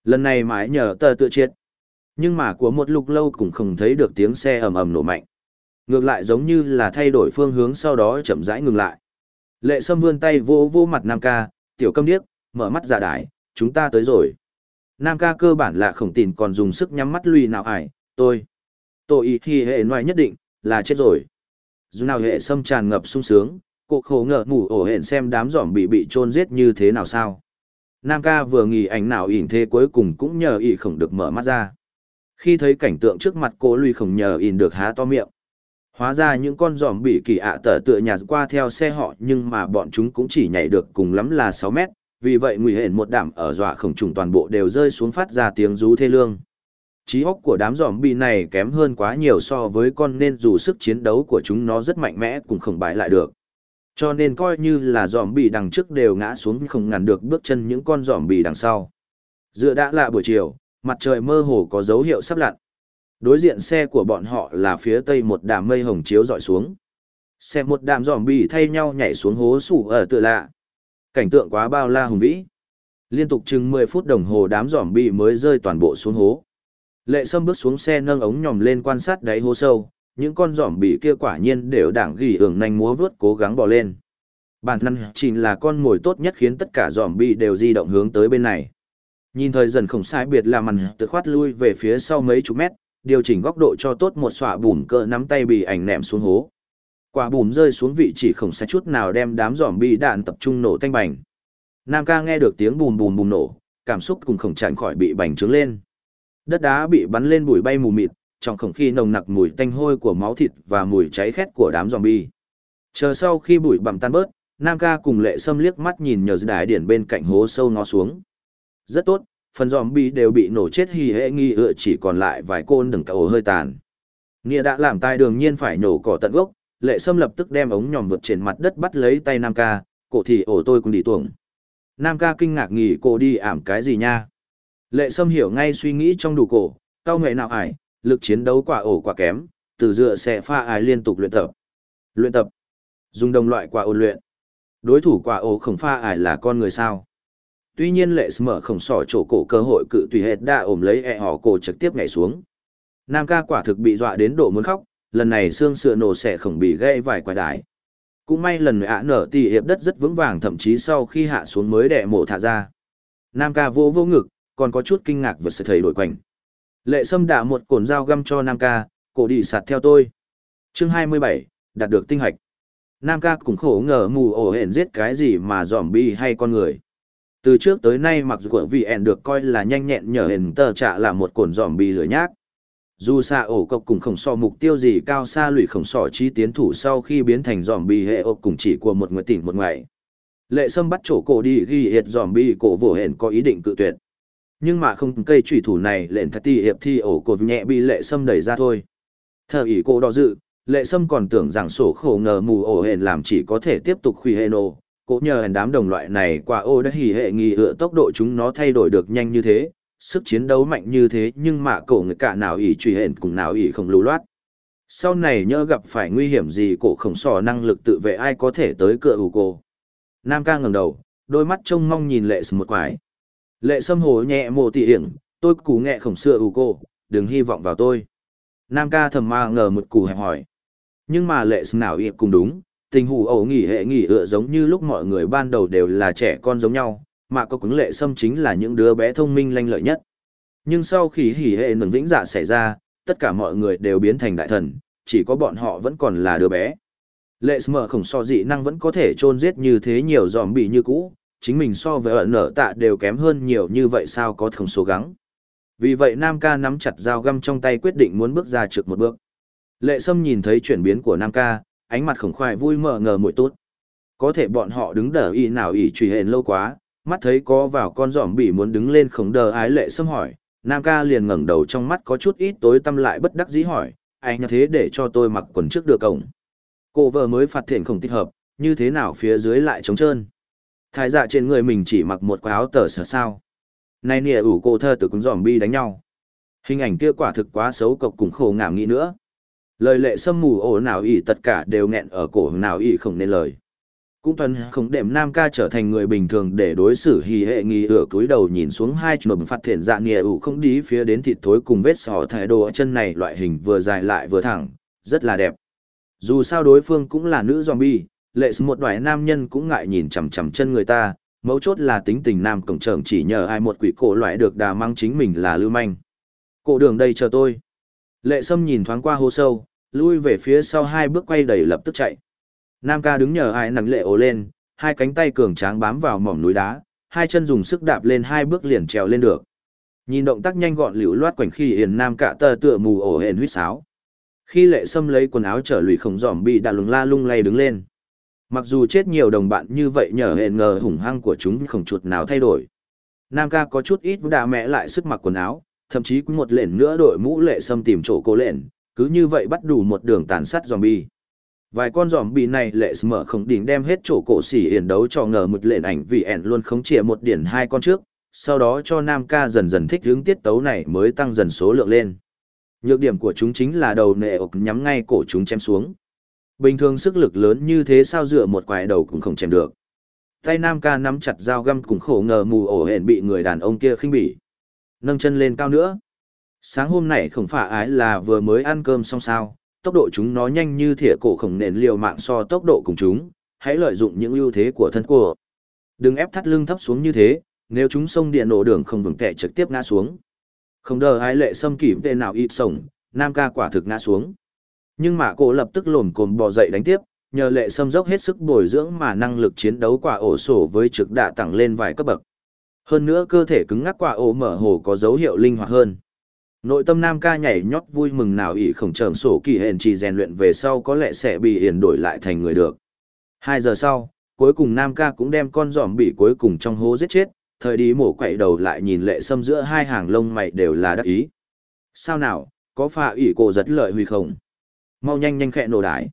Lần này mãi nhờ tờ tự chết. Nhưng mà của một lúc lâu cũng không thấy được tiếng xe ầm ầm nổ mạnh. Ngược lại giống như là thay đổi phương hướng sau đó chậm rãi ngừng lại. Lệ Sâm vươn tay vô vô mặt Nam ca, tiểu câm điếc, mở mắt ra đái, chúng ta tới rồi. Nam ca cơ bản là khổng tìn còn dùng sức nhắm mắt lùi nào ải, tôi. Tôi ý khi hệ ngoài nhất định, là chết rồi. Dù nào hệ sâm tràn ngập sung sướng, cô khổ ngờ ngủ ổ hẹn xem đám giỏm bị bị chôn giết như thế nào sao. Nam ca vừa nghỉ ảnh nào ỉn thế cuối cùng cũng nhờ ỉ khổng được mở mắt ra. Khi thấy cảnh tượng trước mặt cô lùi khổng nhờ ỉn được há to miệng. Hóa ra những con giòm bị kỳ ạ tở tựa nhạt qua theo xe họ nhưng mà bọn chúng cũng chỉ nhảy được cùng lắm là sáu mét, vì vậy nguy hiểm một đảm ở dọa khổng trùng toàn bộ đều rơi xuống phát ra tiếng rú thê lương. Trí óc của đám giòm bị này kém hơn quá nhiều so với con nên dù sức chiến đấu của chúng nó rất mạnh mẽ cũng không bại lại được. Cho nên coi như là giòm bị đằng trước đều ngã xuống không ngăn được bước chân những con giòm bị đằng sau. Dựa đã là buổi chiều, mặt trời mơ hồ có dấu hiệu sắp lặn. Đối diện xe của bọn họ là phía tây một đám mây hồng chiếu dọi xuống. Xe một đám giòm bì thay nhau nhảy xuống hố sủ ở tựa lạ. Cảnh tượng quá bao la hùng vĩ. Liên tục chừng 10 phút đồng hồ đám giòm bì mới rơi toàn bộ xuống hố. Lệ Sâm bước xuống xe nâng ống nhòm lên quan sát đáy hố sâu, những con giòm bì kia quả nhiên đều đảng gỉ ưởng nanh múa vướt cố gắng bò lên. Bản thân chỉ là con mồi tốt nhất khiến tất cả giòm bì đều di động hướng tới bên này. Nhìn thời dần không sai biệt là màn tự khoát lui về phía sau mấy chục mét, điều chỉnh góc độ cho tốt một xọa bùm cỡ nắm tay bị ảnh ném xuống hố. Quả bùm rơi xuống vị chỉ không sai chút nào đem đám giỏm bị đạn tập trung nổ tanh bành. Nam ca nghe được tiếng bùm bùm bùm nổ, cảm xúc cùng không chặn khỏi bị bành trướng lên. Đất đá bị bắn lên bụi bay mù mịt, trong không khí nồng nặc mùi tanh hôi của máu thịt và mùi cháy khét của đám zombie. Chờ sau khi bụi bặm tan bớt, Nam ca cùng lệ sâm liếc mắt nhìn nhờ đại điển bên cạnh hố sâu ngó xuống. Rất tốt, phần dòm bi đều bị nổ chết hì hệ nghi ựa chỉ còn lại vài côn đừng cầu hơi tàn. Nghĩa đã làm tai đường nhiên phải nổ cỏ tận gốc, lệ sâm lập tức đem ống nhòm vượt trên mặt đất bắt lấy tay Nam ca, cổ thì ổ tôi cũng đi tuồng. Nam ca kinh ngạc nghỉ cổ đi ảm cái gì nha. Lệ Sâm hiểu ngay suy nghĩ trong đủ cổ, cao nghệ nào ải, lực chiến đấu quả ổ quả kém, từ dựa sẽ pha ải liên tục luyện tập. Luyện tập. Dùng đồng loại quả ổ luyện. Đối thủ quả ổ không pha ải là con người sao. Tuy nhiên lệ Sâm mở khổng sỏ chỗ cổ cơ hội cự tùy hệt đã ôm lấy ẹ họ cổ trực tiếp nhảy xuống. Nam ca quả thực bị dọa đến độ muốn khóc, lần này xương sựa nổ sẽ khổng bị gây vài quả đái. Cũng may lần ạ nở tỉ hiệp đất rất vững vàng thậm chí sau khi hạ xuống mới đẻ mổ thả ra. Nam ca vô vô ngực, còn có chút kinh ngạc vượt sự thầy đổi quanh. Lệ Sâm đạ một cồn dao găm cho Nam ca, cổ đi sạt theo tôi. Chương 27, đạt được tinh hạch. Nam ca cũng khổ ngờ mù ổ hển giết cái gì mà dòm bi hay con người. Từ trước tới nay mặc dù của vị ẻn được coi là nhanh nhẹn nhờ hình tờ trả là một cồn dòm bi lửa nhác. Dù xa ổ cọc cùng khổng so mục tiêu gì cao xa lụy khổng sỏ chi tiến thủ sau khi biến thành dòm bi hệ ộp cùng chỉ của một người tỉnh một ngày. Lệ Sâm bắt chỗ cổ đi ghi hiệt dòm bi cổ vỗ hển có ý định cự tuyệt nhưng mà không cây trùy thủ này lệnh thật ti hiệp thi ổ cột nhẹ bị lệ sâm đẩy ra thôi thờ ỷ cổ đo dự, lệ sâm còn tưởng rằng sổ khổ ngờ mù ổ hển làm chỉ có thể tiếp tục khuy hệ nổ Cố nhờ hèn đám đồng loại này qua ô đã hỉ hệ nghi ựa tốc độ chúng nó thay đổi được nhanh như thế sức chiến đấu mạnh như thế nhưng mà cổ người cả nào ỉ truy hển cùng nào ỉ không lưu loát sau này nhớ gặp phải nguy hiểm gì cổ khổng sò năng lực tự vệ ai có thể tới cửa ủ cô nam ca ngẩng đầu đôi mắt trông mong nhìn lệ sâm một quái Lệ sâm hồ nhẹ mồ tỉ hiển, tôi cú nghẹ khổng xưa ủ cô, đừng hy vọng vào tôi. Nam ca thầm ma ngờ một củ hẹp hỏi. Nhưng mà lệ sâm nào ịp cùng đúng, tình hù ẩu nghỉ hệ nghỉ ựa giống như lúc mọi người ban đầu đều là trẻ con giống nhau, mà có cứng lệ sâm chính là những đứa bé thông minh lanh lợi nhất. Nhưng sau khi hỉ hệ nừng vĩnh dạ xảy ra, tất cả mọi người đều biến thành đại thần, chỉ có bọn họ vẫn còn là đứa bé. Lệ sâm khổng so dị năng vẫn có thể chôn giết như thế nhiều giòm bị như cũ, chính mình so với ở nở tạ đều kém hơn nhiều như vậy sao có thường số gắng. Vì vậy Nam ca nắm chặt dao găm trong tay quyết định muốn bước ra trực một bước. Lệ Sâm nhìn thấy chuyển biến của Nam ca, ánh mặt khổng khoai vui mờ ngờ mội tốt. Có thể bọn họ đứng đờ y nào y truy hền lâu quá, mắt thấy có vào con giỏm bị muốn đứng lên khổng đờ ái lệ xâm hỏi, Nam ca liền ngẩng đầu trong mắt có chút ít tối tâm lại bất đắc dĩ hỏi, anh như thế để cho tôi mặc quần trước được cổng. Cô vợ mới phạt thiện không thích hợp, như thế nào phía dưới lại trống trơn. Thái dạ trên người mình chỉ mặc một quả áo tờ sở sao. Này nịa ủ cô thơ từ cúng giỏm bi đánh nhau. Hình ảnh kia quả thực quá xấu cộc cùng khổ ngảm nghĩ nữa. Lời lệ sâm mù ổ nào ỉ tất cả đều nghẹn ở cổ nào ỉ không nên lời. Cũng tuần không đệm nam ca trở thành người bình thường để đối xử hì hệ nghi ửa cúi đầu nhìn xuống hai chùm phát thiện dạ nghĩa ủ không đi phía đến thịt thối cùng vết sò thái đồ chân này loại hình vừa dài lại vừa thẳng, rất là đẹp. Dù sao đối phương cũng là nữ zombie, lệ một đoài nam nhân cũng ngại nhìn chằm chằm chân người ta, mấu chốt là tính tình nam cổng trưởng chỉ nhờ ai một quỷ cổ loại được đà mang chính mình là lưu manh. Cổ đường đây chờ tôi. Lệ sâm nhìn thoáng qua hồ sâu, lui về phía sau hai bước quay đầy lập tức chạy. Nam ca đứng nhờ ai nặng lệ ồ lên, hai cánh tay cường tráng bám vào mỏm núi đá, hai chân dùng sức đạp lên hai bước liền trèo lên được. Nhìn động tác nhanh gọn liễu loát quảnh khi hiền nam cả tờ tựa mù ổ hển huýt sáo. Khi lệ sâm lấy quần áo trở lùi khổng giỏm bị đà lùng la lung lay đứng lên. Mặc dù chết nhiều đồng bạn như vậy nhờ hẹn ngờ hùng hăng của chúng không chuột nào thay đổi. Nam ca có chút ít đã mẹ lại sức mặc quần áo, thậm chí cũng một lệnh nữa đội mũ lệ sâm tìm chỗ cố lệnh, cứ như vậy bắt đủ một đường tàn sát zombie. Vài con zombie này lệ mở không đỉnh đem hết chỗ cổ xỉ hiển đấu cho ngờ một lệnh ảnh vì ẻn luôn khống chế một điển hai con trước, sau đó cho Nam ca dần dần thích hướng tiết tấu này mới tăng dần số lượng lên. Nhược điểm của chúng chính là đầu nệ ộc nhắm ngay cổ chúng chém xuống. Bình thường sức lực lớn như thế sao dựa một quải đầu cũng không chém được. Tay Nam ca nắm chặt dao găm cũng khổ ngờ mù ổ hển bị người đàn ông kia khinh bỉ. Nâng chân lên cao nữa. Sáng hôm nay không phải ái là vừa mới ăn cơm xong sao, tốc độ chúng nó nhanh như thỉa cổ khổng nền liều mạng so tốc độ cùng chúng, hãy lợi dụng những ưu thế của thân của. Đừng ép thắt lưng thấp xuống như thế, nếu chúng sông điện nổ đường không vững tệ trực tiếp ngã xuống. Không đờ ái lệ xâm kỷ về nào ít sổng, Nam ca quả thực ngã xuống. Nhưng mà cổ lập tức lồn cồm bò dậy đánh tiếp, nhờ lệ xâm dốc hết sức bồi dưỡng mà năng lực chiến đấu quả ổ sổ với trực đạ tăng lên vài cấp bậc. Hơn nữa cơ thể cứng ngắc quả ổ mở hồ có dấu hiệu linh hoạt hơn. Nội tâm nam ca nhảy nhót vui mừng nào ỷ khổng trởm sổ kỳ hền chỉ rèn luyện về sau có lẽ sẽ bị hiền đổi lại thành người được. Hai giờ sau, cuối cùng nam ca cũng đem con giòm bị cuối cùng trong hố giết chết, thời đi mổ quậy đầu lại nhìn lệ xâm giữa hai hàng lông mày đều là đắc ý. Sao nào, có pha ỷ cổ rất lợi huy không? mau nhanh nhanh khẽ nổ đái.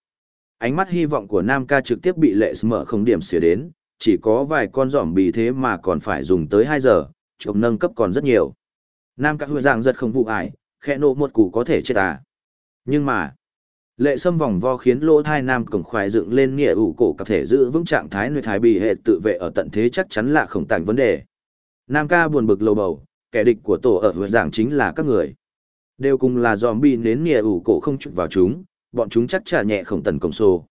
Ánh mắt hy vọng của Nam ca trực tiếp bị lệ mở không điểm xỉa đến, chỉ có vài con giỏm bì thế mà còn phải dùng tới 2 giờ, trộm nâng cấp còn rất nhiều. Nam ca hứa dạng giật không vụ ải, khẽ nổ một củ có thể chết à. Nhưng mà, lệ xâm vòng vo khiến lỗ thai nam cổng khoái dựng lên nghĩa ủ cổ có thể giữ vững trạng thái nơi thái bì hệ tự vệ ở tận thế chắc chắn là không tảnh vấn đề. Nam ca buồn bực lầu bầu, kẻ địch của tổ ở hứa dạng chính là các người. Đều cùng là zombie nến nghĩa ủ cổ không chụp vào chúng, bọn chúng chắc trả nhẹ không tần công sô.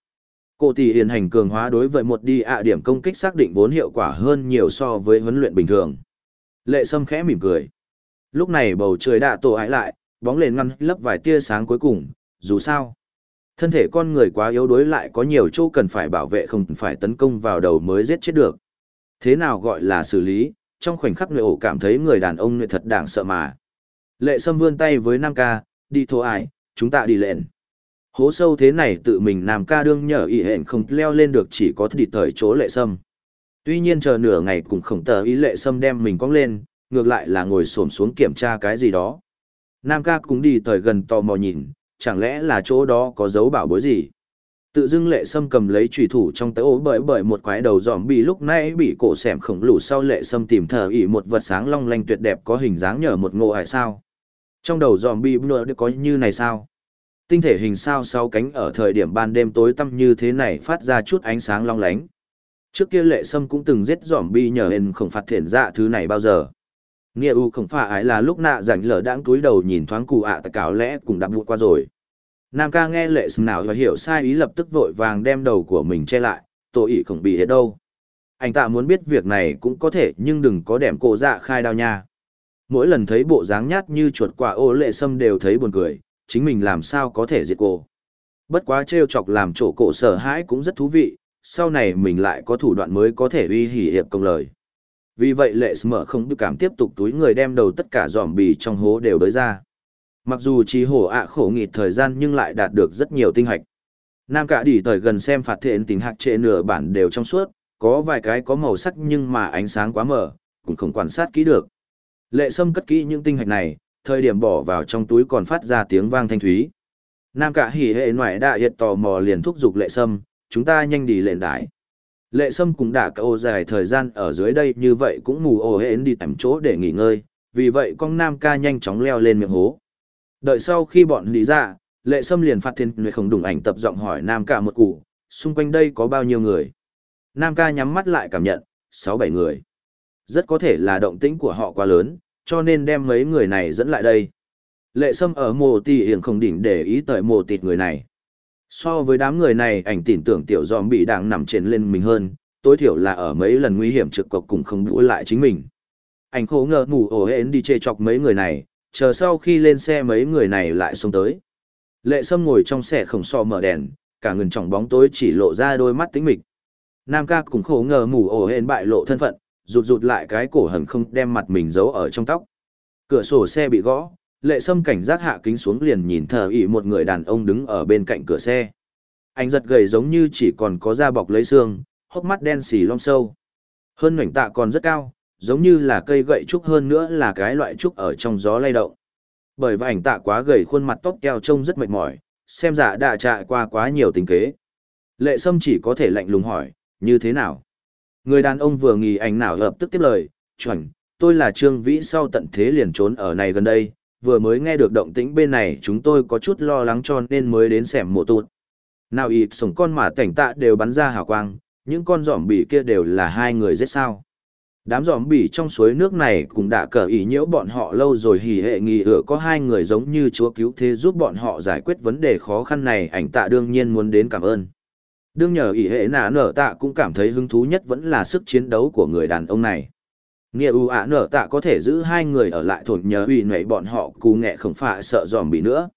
Cô tỷ hiền hành cường hóa đối với một đi ạ điểm công kích xác định vốn hiệu quả hơn nhiều so với huấn luyện bình thường. Lệ Sâm khẽ mỉm cười. Lúc này bầu trời đã tổ ái lại, bóng lên ngăn lấp vài tia sáng cuối cùng, dù sao. Thân thể con người quá yếu đối lại có nhiều chỗ cần phải bảo vệ không phải tấn công vào đầu mới giết chết được. Thế nào gọi là xử lý, trong khoảnh khắc người ổ cảm thấy người đàn ông người thật đáng sợ mà. Lệ Sâm vươn tay với Nam ca, đi thô ai, chúng ta đi lên. Hố sâu thế này tự mình nam ca đương nhờ ý hẹn không leo lên được chỉ có thịt thời chỗ lệ sâm. Tuy nhiên chờ nửa ngày cũng khổng tờ ý lệ sâm đem mình cong lên, ngược lại là ngồi xổm xuống kiểm tra cái gì đó. Nam ca cũng đi thời gần tò mò nhìn, chẳng lẽ là chỗ đó có dấu bảo bối gì. Tự dưng lệ sâm cầm lấy trùy thủ trong tới ố bởi bởi một quái đầu giòm bị lúc nãy bị cổ xẻm khổng lù sau lệ sâm tìm thờ ỉ một vật sáng long lanh tuyệt đẹp có hình dáng nhờ một ngộ hải sao. Trong đầu giòm bị bùa có như này sao? Tinh thể hình sao sáu cánh ở thời điểm ban đêm tối tăm như thế này phát ra chút ánh sáng long lánh. Trước kia lệ sâm cũng từng giết giỏm bi nhờ hên không phát thiện dạ thứ này bao giờ. Nghĩa u không phải ái là lúc nạ rảnh lở đãng túi đầu nhìn thoáng cụ ạ à cáo lẽ cũng đã vụt qua rồi. Nam ca nghe lệ sâm nào và hiểu sai ý lập tức vội vàng đem đầu của mình che lại, tội ý không bị hết đâu. Anh ta muốn biết việc này cũng có thể nhưng đừng có đẻm cổ dạ khai đao nha. Mỗi lần thấy bộ dáng nhát như chuột quả ô lệ sâm đều thấy buồn cười, chính mình làm sao có thể diệt cô. Bất quá trêu chọc làm chỗ cổ sở hãi cũng rất thú vị, sau này mình lại có thủ đoạn mới có thể uy hỉ hiệp công lời. Vì vậy lệ mở không được cảm tiếp tục túi người đem đầu tất cả giòm bì trong hố đều đới ra. Mặc dù trí hổ ạ khổ nghịt thời gian nhưng lại đạt được rất nhiều tinh hạch. Nam cả đỉ thời gần xem phạt thiện tình hạc trệ nửa bản đều trong suốt, có vài cái có màu sắc nhưng mà ánh sáng quá mờ, cũng không quan sát kỹ được. Lệ Sâm cất kỹ những tinh hạch này, thời điểm bỏ vào trong túi còn phát ra tiếng vang thanh thúy. Nam cả hỉ hệ ngoại đại hiệt tò mò liền thúc giục Lệ Sâm, chúng ta nhanh đi lên đái. Lệ Sâm cũng đã cậu ô dài thời gian ở dưới đây như vậy cũng mù ồ hến đi tầm chỗ để nghỉ ngơi, vì vậy con Nam ca nhanh chóng leo lên miệng hố. Đợi sau khi bọn lý ra, Lệ Sâm liền phát thiên người không đủng ảnh tập giọng hỏi Nam ca một cụ, xung quanh đây có bao nhiêu người. Nam ca nhắm mắt lại cảm nhận, sáu bảy người. Rất có thể là động tĩnh của họ quá lớn, cho nên đem mấy người này dẫn lại đây. Lệ Sâm ở mồ tì hiển không đỉnh để ý tới mồ tịt người này. So với đám người này ảnh tin tưởng tiểu giòm bị đang nằm trên lên mình hơn, tối thiểu là ở mấy lần nguy hiểm trực cọc cùng không đuổi lại chính mình. Anh khổ ngờ ngủ ổ hến đi chê chọc mấy người này, chờ sau khi lên xe mấy người này lại xuống tới. Lệ Sâm ngồi trong xe khổng so mở đèn, cả ngần trong bóng tối chỉ lộ ra đôi mắt tính mịch. Nam ca cũng khổ ngờ mù ổ hến bại lộ thân phận, rụt rụt lại cái cổ hẳn không đem mặt mình giấu ở trong tóc. Cửa sổ xe bị gõ, lệ sâm cảnh giác hạ kính xuống liền nhìn thờ ỉ một người đàn ông đứng ở bên cạnh cửa xe. Anh giật gầy giống như chỉ còn có da bọc lấy xương, hốc mắt đen xì long sâu. Hơn ngoảnh tạ còn rất cao, giống như là cây gậy trúc hơn nữa là cái loại trúc ở trong gió lay động. Bởi vì ảnh tạ quá gầy khuôn mặt tóc keo trông rất mệt mỏi, xem ra đã trải qua quá nhiều tình kế. Lệ Sâm chỉ có thể lạnh lùng hỏi, như thế nào? Người đàn ông vừa nghỉ ảnh nào lập tức tiếp lời, chuẩn, tôi là Trương Vĩ sau tận thế liền trốn ở này gần đây, vừa mới nghe được động tĩnh bên này chúng tôi có chút lo lắng cho nên mới đến xẻm mộ tụt. Nào ịt sống con mà cảnh tạ đều bắn ra hào quang, những con giỏm bỉ kia đều là hai người giết sao. Đám giỏm bỉ trong suối nước này cũng đã cờ ý nhiễu bọn họ lâu rồi hỉ hệ nghỉ ựa có hai người giống như chúa cứu thế giúp bọn họ giải quyết vấn đề khó khăn này ảnh tạ đương nhiên muốn đến cảm ơn. Đương nhờ ỷ hệ nạ nở tạ cũng cảm thấy hứng thú nhất vẫn là sức chiến đấu của người đàn ông này. Nghĩa ưu ạ nở tạ có thể giữ hai người ở lại thổn nhờ ủy nệ bọn họ cù nghệ không phạ sợ dòm bị nữa.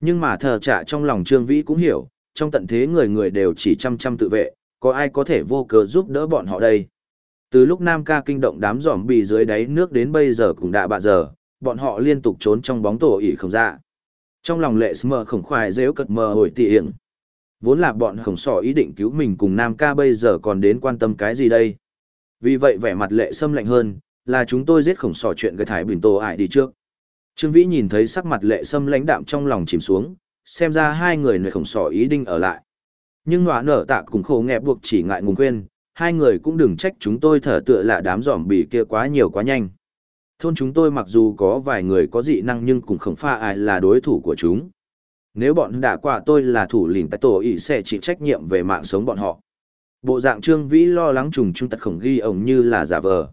Nhưng mà thờ trả trong lòng Trương Vĩ cũng hiểu, trong tận thế người người đều chỉ chăm chăm tự vệ, có ai có thể vô cớ giúp đỡ bọn họ đây. Từ lúc Nam ca kinh động đám giòm bị dưới đáy nước đến bây giờ cũng đã bạ giờ, bọn họ liên tục trốn trong bóng tổ ỉ không ra. Dạ. Trong lòng lệ mờ khổng khoài rêu cật mờ hồi tị hiểm. Vốn là bọn khổng sỏ ý định cứu mình cùng Nam ca bây giờ còn đến quan tâm cái gì đây. Vì vậy vẻ mặt lệ sâm lạnh hơn, là chúng tôi giết khổng sỏ chuyện gây thải bình tổ ải đi trước. Trương Vĩ nhìn thấy sắc mặt lệ sâm lãnh đạm trong lòng chìm xuống, xem ra hai người nơi khổng sỏ ý định ở lại. Nhưng nọa nở tạ cùng khổ nghẹp buộc chỉ ngại ngùng khuyên, hai người cũng đừng trách chúng tôi thở tựa là đám giỏm bị kia quá nhiều quá nhanh. Thôn chúng tôi mặc dù có vài người có dị năng nhưng cũng không pha ai là đối thủ của chúng. Nếu bọn đã qua tôi là thủ lĩnh tại tổ ý sẽ chịu trách nhiệm về mạng sống bọn họ. Bộ dạng Trương Vĩ lo lắng trùng trung tật khổng ghi ổng như là giả vờ.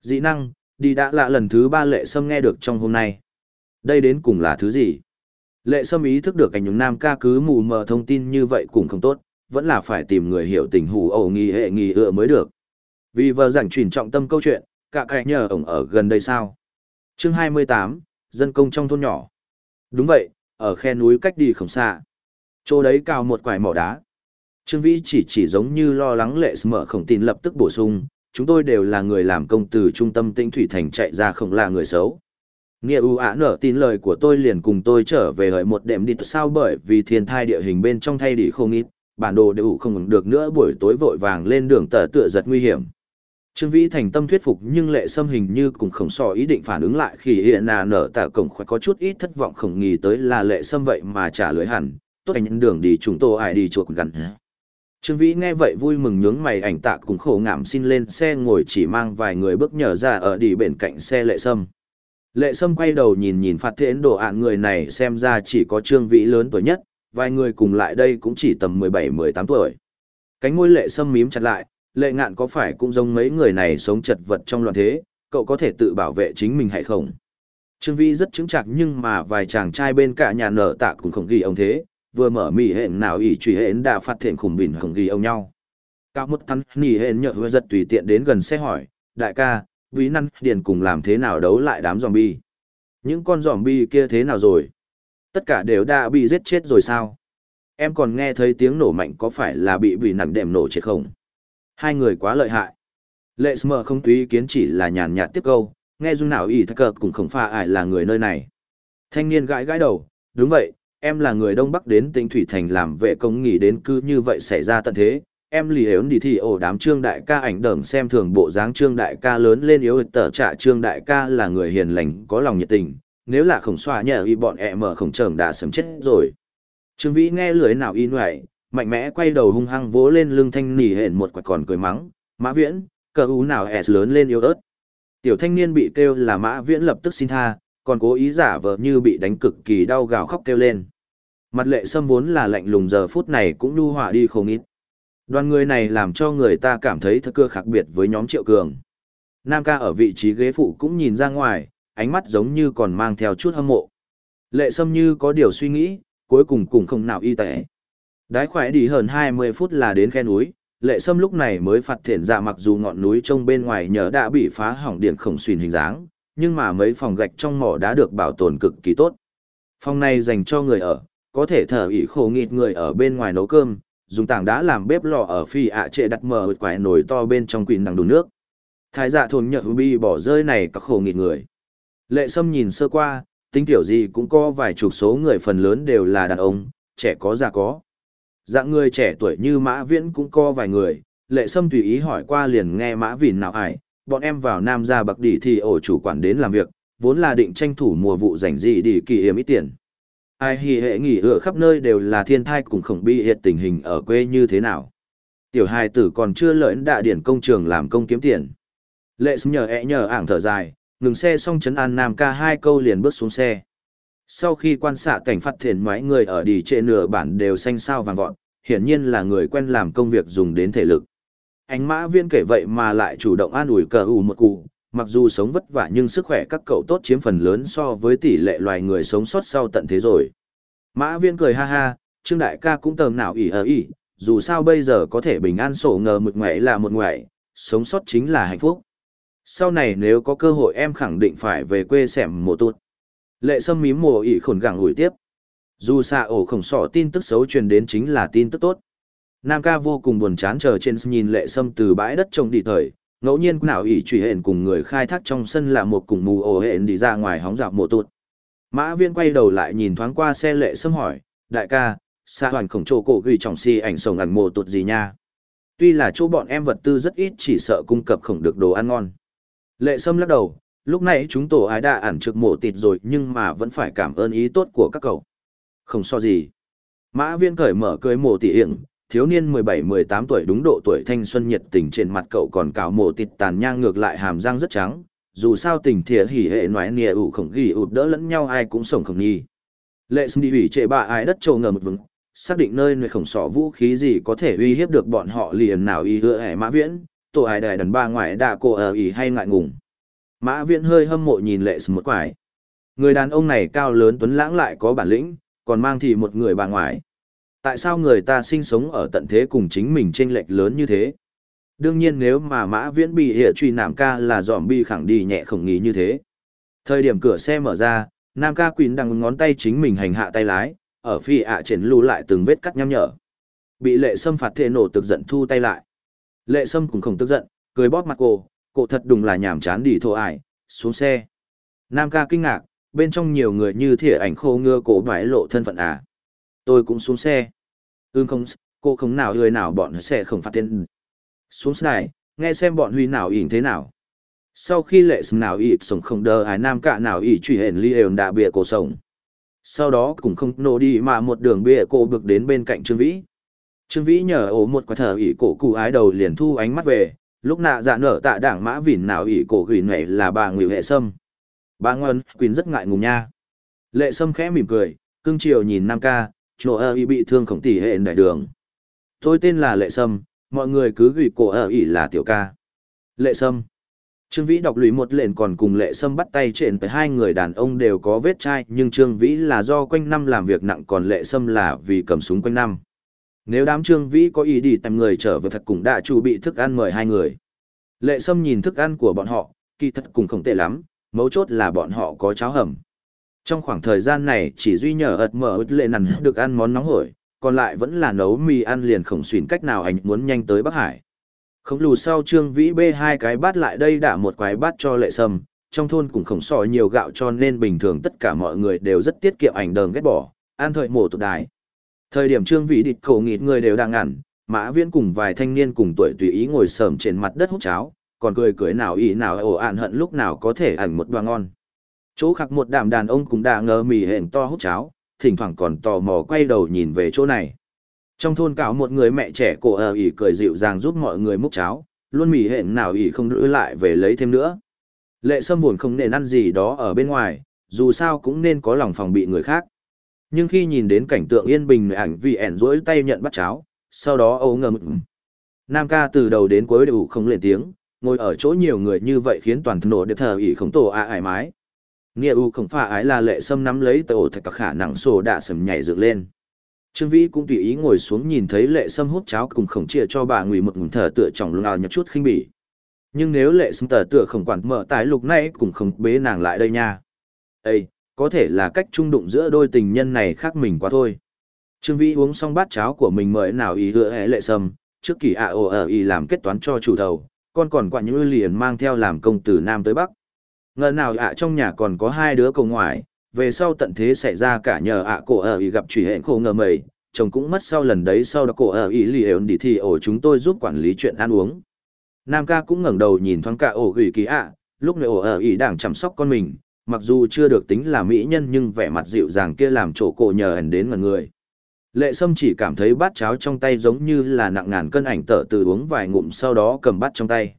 Dị năng, đi đã lạ lần thứ ba lệ sâm nghe được trong hôm nay. Đây đến cùng là thứ gì? Lệ sâm ý thức được cảnh những nam ca cứ mù mờ thông tin như vậy cũng không tốt, vẫn là phải tìm người hiểu tình hủ ẩu nghi hệ nghi ựa mới được. Vì vợ giảng truyền trọng tâm câu chuyện, cả cái nhờ ổng ở gần đây sao? Chương 28, dân công trong thôn nhỏ. Đúng vậy, ở khe núi cách đi không xa. Chỗ đấy cao một quải mỏ đá. Trương Vĩ chỉ chỉ giống như lo lắng lệ mở khổng tin lập tức bổ sung, chúng tôi đều là người làm công từ trung tâm tinh thủy thành chạy ra không là người xấu. Nghĩa ưu ả nở tin lời của tôi liền cùng tôi trở về hợi một đệm đi sao bởi vì thiên thai địa hình bên trong thay đi không ít, bản đồ đều không được nữa buổi tối vội vàng lên đường tờ tựa giật nguy hiểm. Trương Vĩ thành tâm thuyết phục nhưng lệ xâm hình như cũng không so ý định phản ứng lại khi hiện nà nở tạ cổng khoái có chút ít thất vọng không nghĩ tới là lệ xâm vậy mà trả lời hẳn, tốt anh đường đi chúng tôi ai đi chuột gần. Trương Vĩ nghe vậy vui mừng nhướng mày ảnh tạ cũng khổ ngảm xin lên xe ngồi chỉ mang vài người bước nhờ ra ở đi bên cạnh xe lệ sâm. Lệ sâm quay đầu nhìn nhìn phạt thiện đồ ạn người này xem ra chỉ có Trương Vĩ lớn tuổi nhất, vài người cùng lại đây cũng chỉ tầm 17-18 tuổi. Cánh ngôi lệ sâm mím chặt lại, lệ ngạn có phải cũng giống mấy người này sống chật vật trong loạn thế, cậu có thể tự bảo vệ chính mình hay không? Trương Vĩ rất chứng chặt nhưng mà vài chàng trai bên cả nhà nở tạ cũng không ghi ông thế, vừa mở mỉ hẹn nào ỷ truy hẹn đã phát hiện khủng bình không ghi ông nhau. Cao một thắn nỉ hẹn nhợ hứa giật tùy tiện đến gần xe hỏi, đại ca, quý năn điền cùng làm thế nào đấu lại đám zombie? Những con zombie kia thế nào rồi? Tất cả đều đã bị giết chết rồi sao? Em còn nghe thấy tiếng nổ mạnh có phải là bị bị nặng đệm nổ chết không? Hai người quá lợi hại. Lệ Smờ không tùy ý kiến chỉ là nhàn nhạt tiếp câu, nghe dung nào ý thắc cờ cũng không pha ải là người nơi này. Thanh niên gãi gãi đầu, đúng vậy, em là người Đông Bắc đến tỉnh Thủy Thành làm vệ công nghỉ đến cư như vậy xảy ra tận thế. Em lì ớn đi thì ổ đám trương đại ca ảnh đởm xem thường bộ dáng trương đại ca lớn lên yếu tở trả trương đại ca là người hiền lành có lòng nhiệt tình, nếu là khổng xoa nhờ y bọn ẹ mở khổng trưởng đã sớm chết rồi. Trương Vĩ nghe lưới nào y ngoại, mạnh mẽ quay đầu hung hăng vỗ lên lưng thanh nỉ hển một quạt còn cười mắng, mã viễn, cờ ú nào s lớn lên yếu ớt. Tiểu thanh niên bị kêu là mã viễn lập tức xin tha, còn cố ý giả vờ như bị đánh cực kỳ đau gào khóc kêu lên. Mặt lệ sâm vốn là lạnh lùng giờ phút này cũng nu hỏa đi không ít. Đoàn người này làm cho người ta cảm thấy thật cưa khác biệt với nhóm triệu cường. Nam ca ở vị trí ghế phụ cũng nhìn ra ngoài, ánh mắt giống như còn mang theo chút hâm mộ. Lệ sâm như có điều suy nghĩ, cuối cùng cũng không nào y tệ. Đái khỏe đi hơn 20 phút là đến khe núi, lệ sâm lúc này mới phạt thiện ra dạ mặc dù ngọn núi trông bên ngoài nhớ đã bị phá hỏng điện khổng xuyên hình dáng, nhưng mà mấy phòng gạch trong mỏ đã được bảo tồn cực kỳ tốt. Phòng này dành cho người ở, có thể thở ỉ khổ nghịt người ở bên ngoài nấu cơm, dùng tảng đá làm bếp lò ở phi ạ trệ đặt mở quả nồi to bên trong quỷ nằng đun nước. Thái dạ thôn nhợ bi bỏ rơi này các khổ nghịt người. Lệ sâm nhìn sơ qua, tính tiểu gì cũng có vài chục số người phần lớn đều là đàn ông, trẻ có già có. Dạng người trẻ tuổi như Mã Viễn cũng có vài người, lệ sâm tùy ý hỏi qua liền nghe Mã Vìn nào ải, bọn em vào Nam ra bậc đỉ thì ổ chủ quản đến làm việc, vốn là định tranh thủ mùa vụ rảnh gì đi kỳ hiểm ít tiền. Ai hì hệ nghỉ ở khắp nơi đều là thiên thai cùng khổng bi hiện tình hình ở quê như thế nào. Tiểu hài tử còn chưa lợi đạ điển công trường làm công kiếm tiền. Lệ sâm nhờ ẹ nhờ ảng thở dài, ngừng xe xong chấn an Nam ca hai câu liền bước xuống xe. Sau khi quan sát cảnh phát thiền mấy người ở đi trệ nửa bản đều xanh sao vàng vọt, hiển nhiên là người quen làm công việc dùng đến thể lực. Ánh mã viên kể vậy mà lại chủ động an ủi cờ ủ một cụ, mặc dù sống vất vả nhưng sức khỏe các cậu tốt chiếm phần lớn so với tỷ lệ loài người sống sót sau tận thế rồi. Mã viên cười ha ha, Trương Đại ca cũng tờm nào ỉ ở ỉ, dù sao bây giờ có thể bình an sổ ngờ một ngoại là một ngoại, sống sót chính là hạnh phúc. Sau này nếu có cơ hội em khẳng định phải về quê xẻm mộ tụt. Lệ sâm mím mồ ỉ khổn gẳng ủi tiếp. Dù xạ ổ khổng sỏ tin tức xấu truyền đến chính là tin tức tốt. Nam ca vô cùng buồn chán chờ trên nhìn lệ sâm từ bãi đất trồng đi thời, ngẫu nhiên nào ỉ truy hẹn cùng người khai thác trong sân là một cùng mù ổ hẹn đi ra ngoài hóng dạo mộ tụt. Mã viên quay đầu lại nhìn thoáng qua xe lệ sâm hỏi, đại ca, xa hoàn khổng trô cổ gửi trọng si ảnh sồng ẩn mộ tụt gì nha. Tuy là chỗ bọn em vật tư rất ít chỉ sợ cung cấp khổng được đồ ăn ngon. Lệ sâm lắc đầu, lúc này chúng tổ ái đã ẩn trực mộ tịt rồi nhưng mà vẫn phải cảm ơn ý tốt của các cậu. Không so gì. Mã viên cởi mở cười mổ tỉ hiển, thiếu niên 17-18 tuổi đúng độ tuổi thanh xuân nhiệt tình trên mặt cậu còn cào mổ tịt tàn nhang ngược lại hàm răng rất trắng. Dù sao tình thìa hỉ hệ nói nìa ủ khổng ghi ụt đỡ lẫn nhau ai cũng sống khổng nhi. Lệ xâm đi hủy trệ bạ ai đất trồ ngờ một vững, xác định nơi nơi khổng sọ vũ khí gì có thể uy hiếp được bọn họ liền nào y hứa hẻ mã viễn, tổ ai đài đần ba ngoại đà cổ ở ý hay ngại ngùng. Mã viễn hơi hâm mộ nhìn lệ sầm một quải. Người đàn ông này cao lớn tuấn lãng lại có bản lĩnh, còn mang thì một người bà ngoại. Tại sao người ta sinh sống ở tận thế cùng chính mình chênh lệch lớn như thế? Đương nhiên nếu mà mã viễn bị hệ truy nạm ca là dòm bi khẳng đi nhẹ không nghĩ như thế. Thời điểm cửa xe mở ra, nam ca quỳnh đang ngón tay chính mình hành hạ tay lái, ở phi ạ triển lưu lại từng vết cắt nhăm nhở. Bị lệ sâm phạt thề nổ tức giận thu tay lại. Lệ sâm cũng không tức giận, cười bóp mặt cô, cô thật đúng là nhảm chán đi thô ải, xuống xe. Nam ca kinh ngạc, bên trong nhiều người như thỉa ảnh khô ngưa cổ bãi lộ thân phận à. Tôi cũng xuống xe. Ưm không, cô không nào người nào bọn sẽ không phát tiền. Xuống xe, này, nghe xem bọn huy nào ỉn thế nào. Sau khi lệ sừng nào ỉn sống không đờ ái nam cả nào ỉ truy hển ly đều đã bịa cổ sống. Sau đó cũng không nổ đi mà một đường bịa cổ bước đến bên cạnh Trương Vĩ. Trương Vĩ nhờ ố một quả thờ ỉ cổ cụ ái đầu liền thu ánh mắt về, lúc nạ dạ nở tạ đảng mã vỉn nào ỉ cổ gửi nệ là bà ngụy hệ sâm. Bà ngoan quỳnh rất ngại ngùng nha. Lệ sâm khẽ mỉm cười, cưng chiều nhìn nam ca, chỗ ơ y bị thương khổng tỷ hệ đại đường. Tôi tên là lệ sâm, mọi người cứ gửi cổ ơ ỉ là tiểu ca. Lệ sâm. Trương vĩ đọc lũy một lệnh còn cùng lệ sâm bắt tay trện tới hai người đàn ông đều có vết chai, nhưng trương vĩ là do quanh năm làm việc nặng, còn lệ sâm là vì cầm súng quanh năm nếu đám trương vĩ có ý đi tìm người trở về thật cũng đã chủ bị thức ăn mời hai người. Lệ Sâm nhìn thức ăn của bọn họ, kỳ thật cũng không tệ lắm, mấu chốt là bọn họ có cháo hầm. Trong khoảng thời gian này chỉ duy nhờ ật mở ớt lệ nằn được ăn món nóng hổi, còn lại vẫn là nấu mì ăn liền khổng xuyên cách nào anh muốn nhanh tới Bắc Hải. Không lù sau trương vĩ bê hai cái bát lại đây đã một quái bát cho lệ sâm, trong thôn cũng khổng sò nhiều gạo cho nên bình thường tất cả mọi người đều rất tiết kiệm ảnh đờn ghét bỏ, ăn thời mổ tụt đài. Thời điểm trương vĩ địch khổ nghịt người đều đang ngẩn, mã viễn cùng vài thanh niên cùng tuổi tùy ý ngồi sờm trên mặt đất hút cháo, còn cười cười nào ý nào ồ ạn hận lúc nào có thể ảnh một đoà ngon. Chỗ khắc một đạm đàn ông cũng đã ngờ mì hẹn to hút cháo, thỉnh thoảng còn tò mò quay đầu nhìn về chỗ này. Trong thôn cảo một người mẹ trẻ cổ ở ỉ cười dịu dàng giúp mọi người múc cháo, luôn mì hẹn nào ỉ không đưa lại về lấy thêm nữa. Lệ sâm buồn không nên ăn gì đó ở bên ngoài, dù sao cũng nên có lòng phòng bị người khác. Nhưng khi nhìn đến cảnh tượng yên bình ảnh vì ẻn rỗi tay nhận bắt cháo, sau đó ấu ngờ mực. Nam ca từ đầu đến cuối đều không lên tiếng, ngồi ở chỗ nhiều người như vậy khiến toàn thân nổ được thờ ỉ không tổ ạ ải mái. Nghĩa u không pha ái là lệ sâm nắm lấy tổ thạch khả năng sổ đạ sầm nhảy dựng lên. Trương Vĩ cũng tùy ý ngồi xuống nhìn thấy lệ sâm hút cháo cùng khổng chia cho bà ngụy một ngụm thở tựa trọng lưng ào nhặt chút khinh bỉ. Nhưng nếu lệ sâm tờ tựa khổng quản mở tái lục này cũng không bế nàng lại đây nha. Ê, có thể là cách trung đụng giữa đôi tình nhân này khác mình quá thôi. Trương Vĩ uống xong bát cháo của mình mời nào ý hứa hẽ lệ sâm, trước kỳ ạ ồ ở ý làm kết toán cho chủ thầu, con còn quả những liền mang theo làm công từ Nam tới Bắc. Ngờ nào ạ trong nhà còn có hai đứa cầu ngoại, về sau tận thế xảy ra cả nhờ ạ cổ ở ý gặp trùy hẹn khổ ngờ mầy, chồng cũng mất sau lần đấy sau đó cổ ở ý lì ổn đi thì ổ chúng tôi giúp quản lý chuyện ăn uống. Nam ca cũng ngẩng đầu nhìn thoáng cả ổ gửi kỳ ạ, lúc này ổ ở ý đang chăm sóc con mình, mặc dù chưa được tính là mỹ nhân nhưng vẻ mặt dịu dàng kia làm chỗ cổ nhờ hẳn đến ngần người. Lệ Sâm chỉ cảm thấy bát cháo trong tay giống như là nặng ngàn cân ảnh tở từ uống vài ngụm sau đó cầm bát trong tay.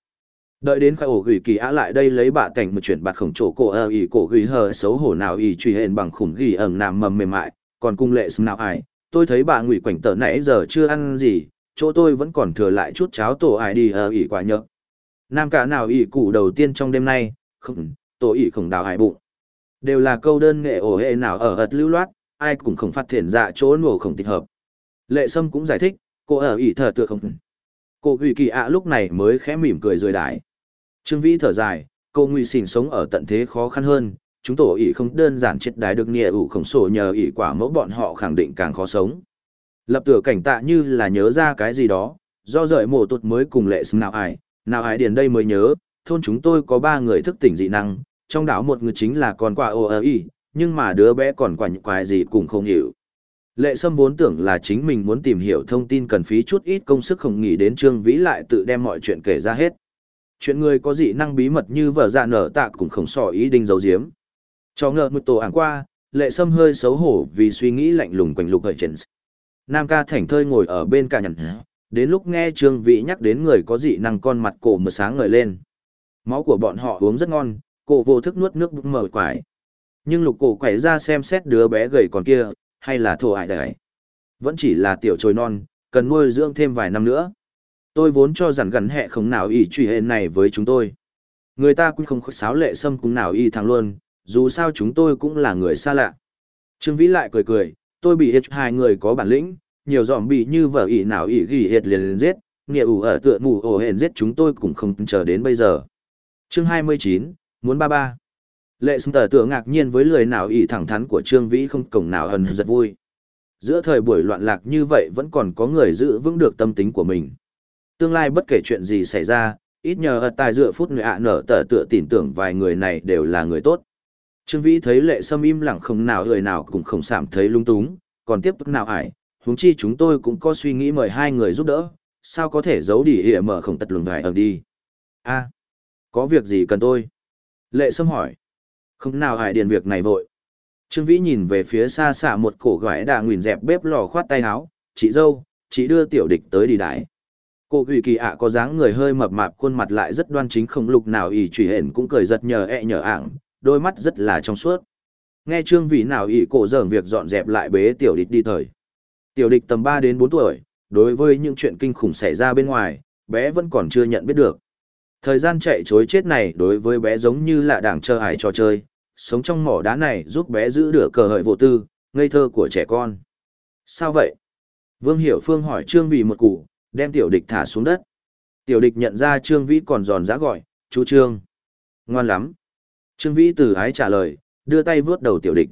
Đợi đến khai ổ gửi kỳ á lại đây lấy bạ cảnh một chuyện bạt khổng chỗ cổ ơ ý cổ gửi hờ xấu hổ nào ý truy hên bằng khủng ghi ẩn nằm mầm mềm mại, còn cung lệ Sâm nào ai, tôi thấy bà ngụy quảnh tở nãy giờ chưa ăn gì, chỗ tôi vẫn còn thừa lại chút cháo tổ ai đi ơ ý quả nhợ. Nam cả nào ý cụ đầu tiên trong đêm nay, không, tổ ỉ khổng đào hải bụng. Đều là câu đơn nghệ ổ hệ nào ở ật lưu loát, ai cũng không phát triển dạ chỗ nổ không thích hợp. Lệ Sâm cũng giải thích, cô ở ỉ thờ tựa không. Cô ủy kỳ ạ lúc này mới khẽ mỉm cười rời đái. Trương Vĩ thở dài, cô nguy xỉn sống ở tận thế khó khăn hơn, chúng tổ ỉ không đơn giản chết đái được nghĩa ủ khổng sổ nhờ ỉ quả mẫu bọn họ khẳng định càng khó sống. Lập tựa cảnh tạ như là nhớ ra cái gì đó, do rời mổ tụt mới cùng lệ sâm nào ải, nào ải điền đây mới nhớ, thôn chúng tôi có ba người thức tỉnh dị năng, trong đảo một người chính là con quả ô ơ y, nhưng mà đứa bé còn quả những quái gì cũng không hiểu. Lệ Sâm vốn tưởng là chính mình muốn tìm hiểu thông tin cần phí chút ít công sức không nghĩ đến Trương Vĩ lại tự đem mọi chuyện kể ra hết. Chuyện người có dị năng bí mật như vợ dạ nở tạ cũng không sỏ ý đinh dấu diếm. Cho ngờ một tổ ảng qua, Lệ Sâm hơi xấu hổ vì suy nghĩ lạnh lùng quanh lục hợi trên. Nam ca thảnh thơi ngồi ở bên cả nhận đến lúc nghe Trương Vĩ nhắc đến người có dị năng con mặt cổ mờ sáng ngời lên. Máu của bọn họ uống rất ngon, cổ vô thức nuốt nước mở quải. Nhưng lục cổ quải ra xem xét đứa bé gầy còn kia, hay là thổ ải đấy. Vẫn chỉ là tiểu trồi non, cần nuôi dưỡng thêm vài năm nữa. Tôi vốn cho rằng gắn hẹ không nào ý truy hệ này với chúng tôi. Người ta cũng không có sáo lệ xâm cũng nào y thằng luôn, dù sao chúng tôi cũng là người xa lạ. Trương Vĩ lại cười cười, tôi bị hết hai người có bản lĩnh, nhiều dòm bị như vợ ỷ nào ỷ ghi hết liền liền giết, nghĩa ủ ở tựa mù ổ hển giết chúng tôi cũng không chờ đến bây giờ. Chương 29, muốn ba ba. Lệ Sâm tờ tựa ngạc nhiên với lời nào ỷ thẳng thắn của Trương Vĩ không cổng nào ẩn giật vui. Giữa thời buổi loạn lạc như vậy vẫn còn có người giữ vững được tâm tính của mình. Tương lai bất kể chuyện gì xảy ra, ít nhờ ở tài dựa phút người ạ nở tờ tựa tin tưởng vài người này đều là người tốt. Trương Vĩ thấy lệ sâm im lặng không nào người nào cũng không sảm thấy lung túng, còn tiếp tục nào ải, huống chi chúng tôi cũng có suy nghĩ mời hai người giúp đỡ, sao có thể giấu đi ỉa mở không tật lùng vài ở đi. a có việc gì cần tôi? Lệ sâm hỏi. Không nào hải điền việc này vội. Trương Vĩ nhìn về phía xa xạ một cổ gái đà nguyền dẹp bếp lò khoát tay áo, chị dâu, chị đưa tiểu địch tới đi đái. Cô gửi kỳ ạ có dáng người hơi mập mạp khuôn mặt lại rất đoan chính không lục nào ỉ trùy hển cũng cười giật nhờ ẹ e nhờ ảng, đôi mắt rất là trong suốt. Nghe Trương Vĩ nào ỉ cổ dởng việc dọn dẹp lại bế tiểu địch đi thời. Tiểu địch tầm ba đến bốn tuổi, đối với những chuyện kinh khủng xảy ra bên ngoài, bé vẫn còn chưa nhận biết được. Thời gian chạy chối chết này đối với bé giống như là đảng chờ hải trò chơi, sống trong mỏ đá này giúp bé giữ được cờ hợi vô tư, ngây thơ của trẻ con. Sao vậy? Vương Hiểu Phương hỏi Trương Vĩ một củ, đem tiểu địch thả xuống đất. Tiểu địch nhận ra Trương Vĩ còn giòn giã gọi, chú Trương. Ngoan lắm. Trương Vĩ từ ái trả lời, đưa tay vướt đầu tiểu địch.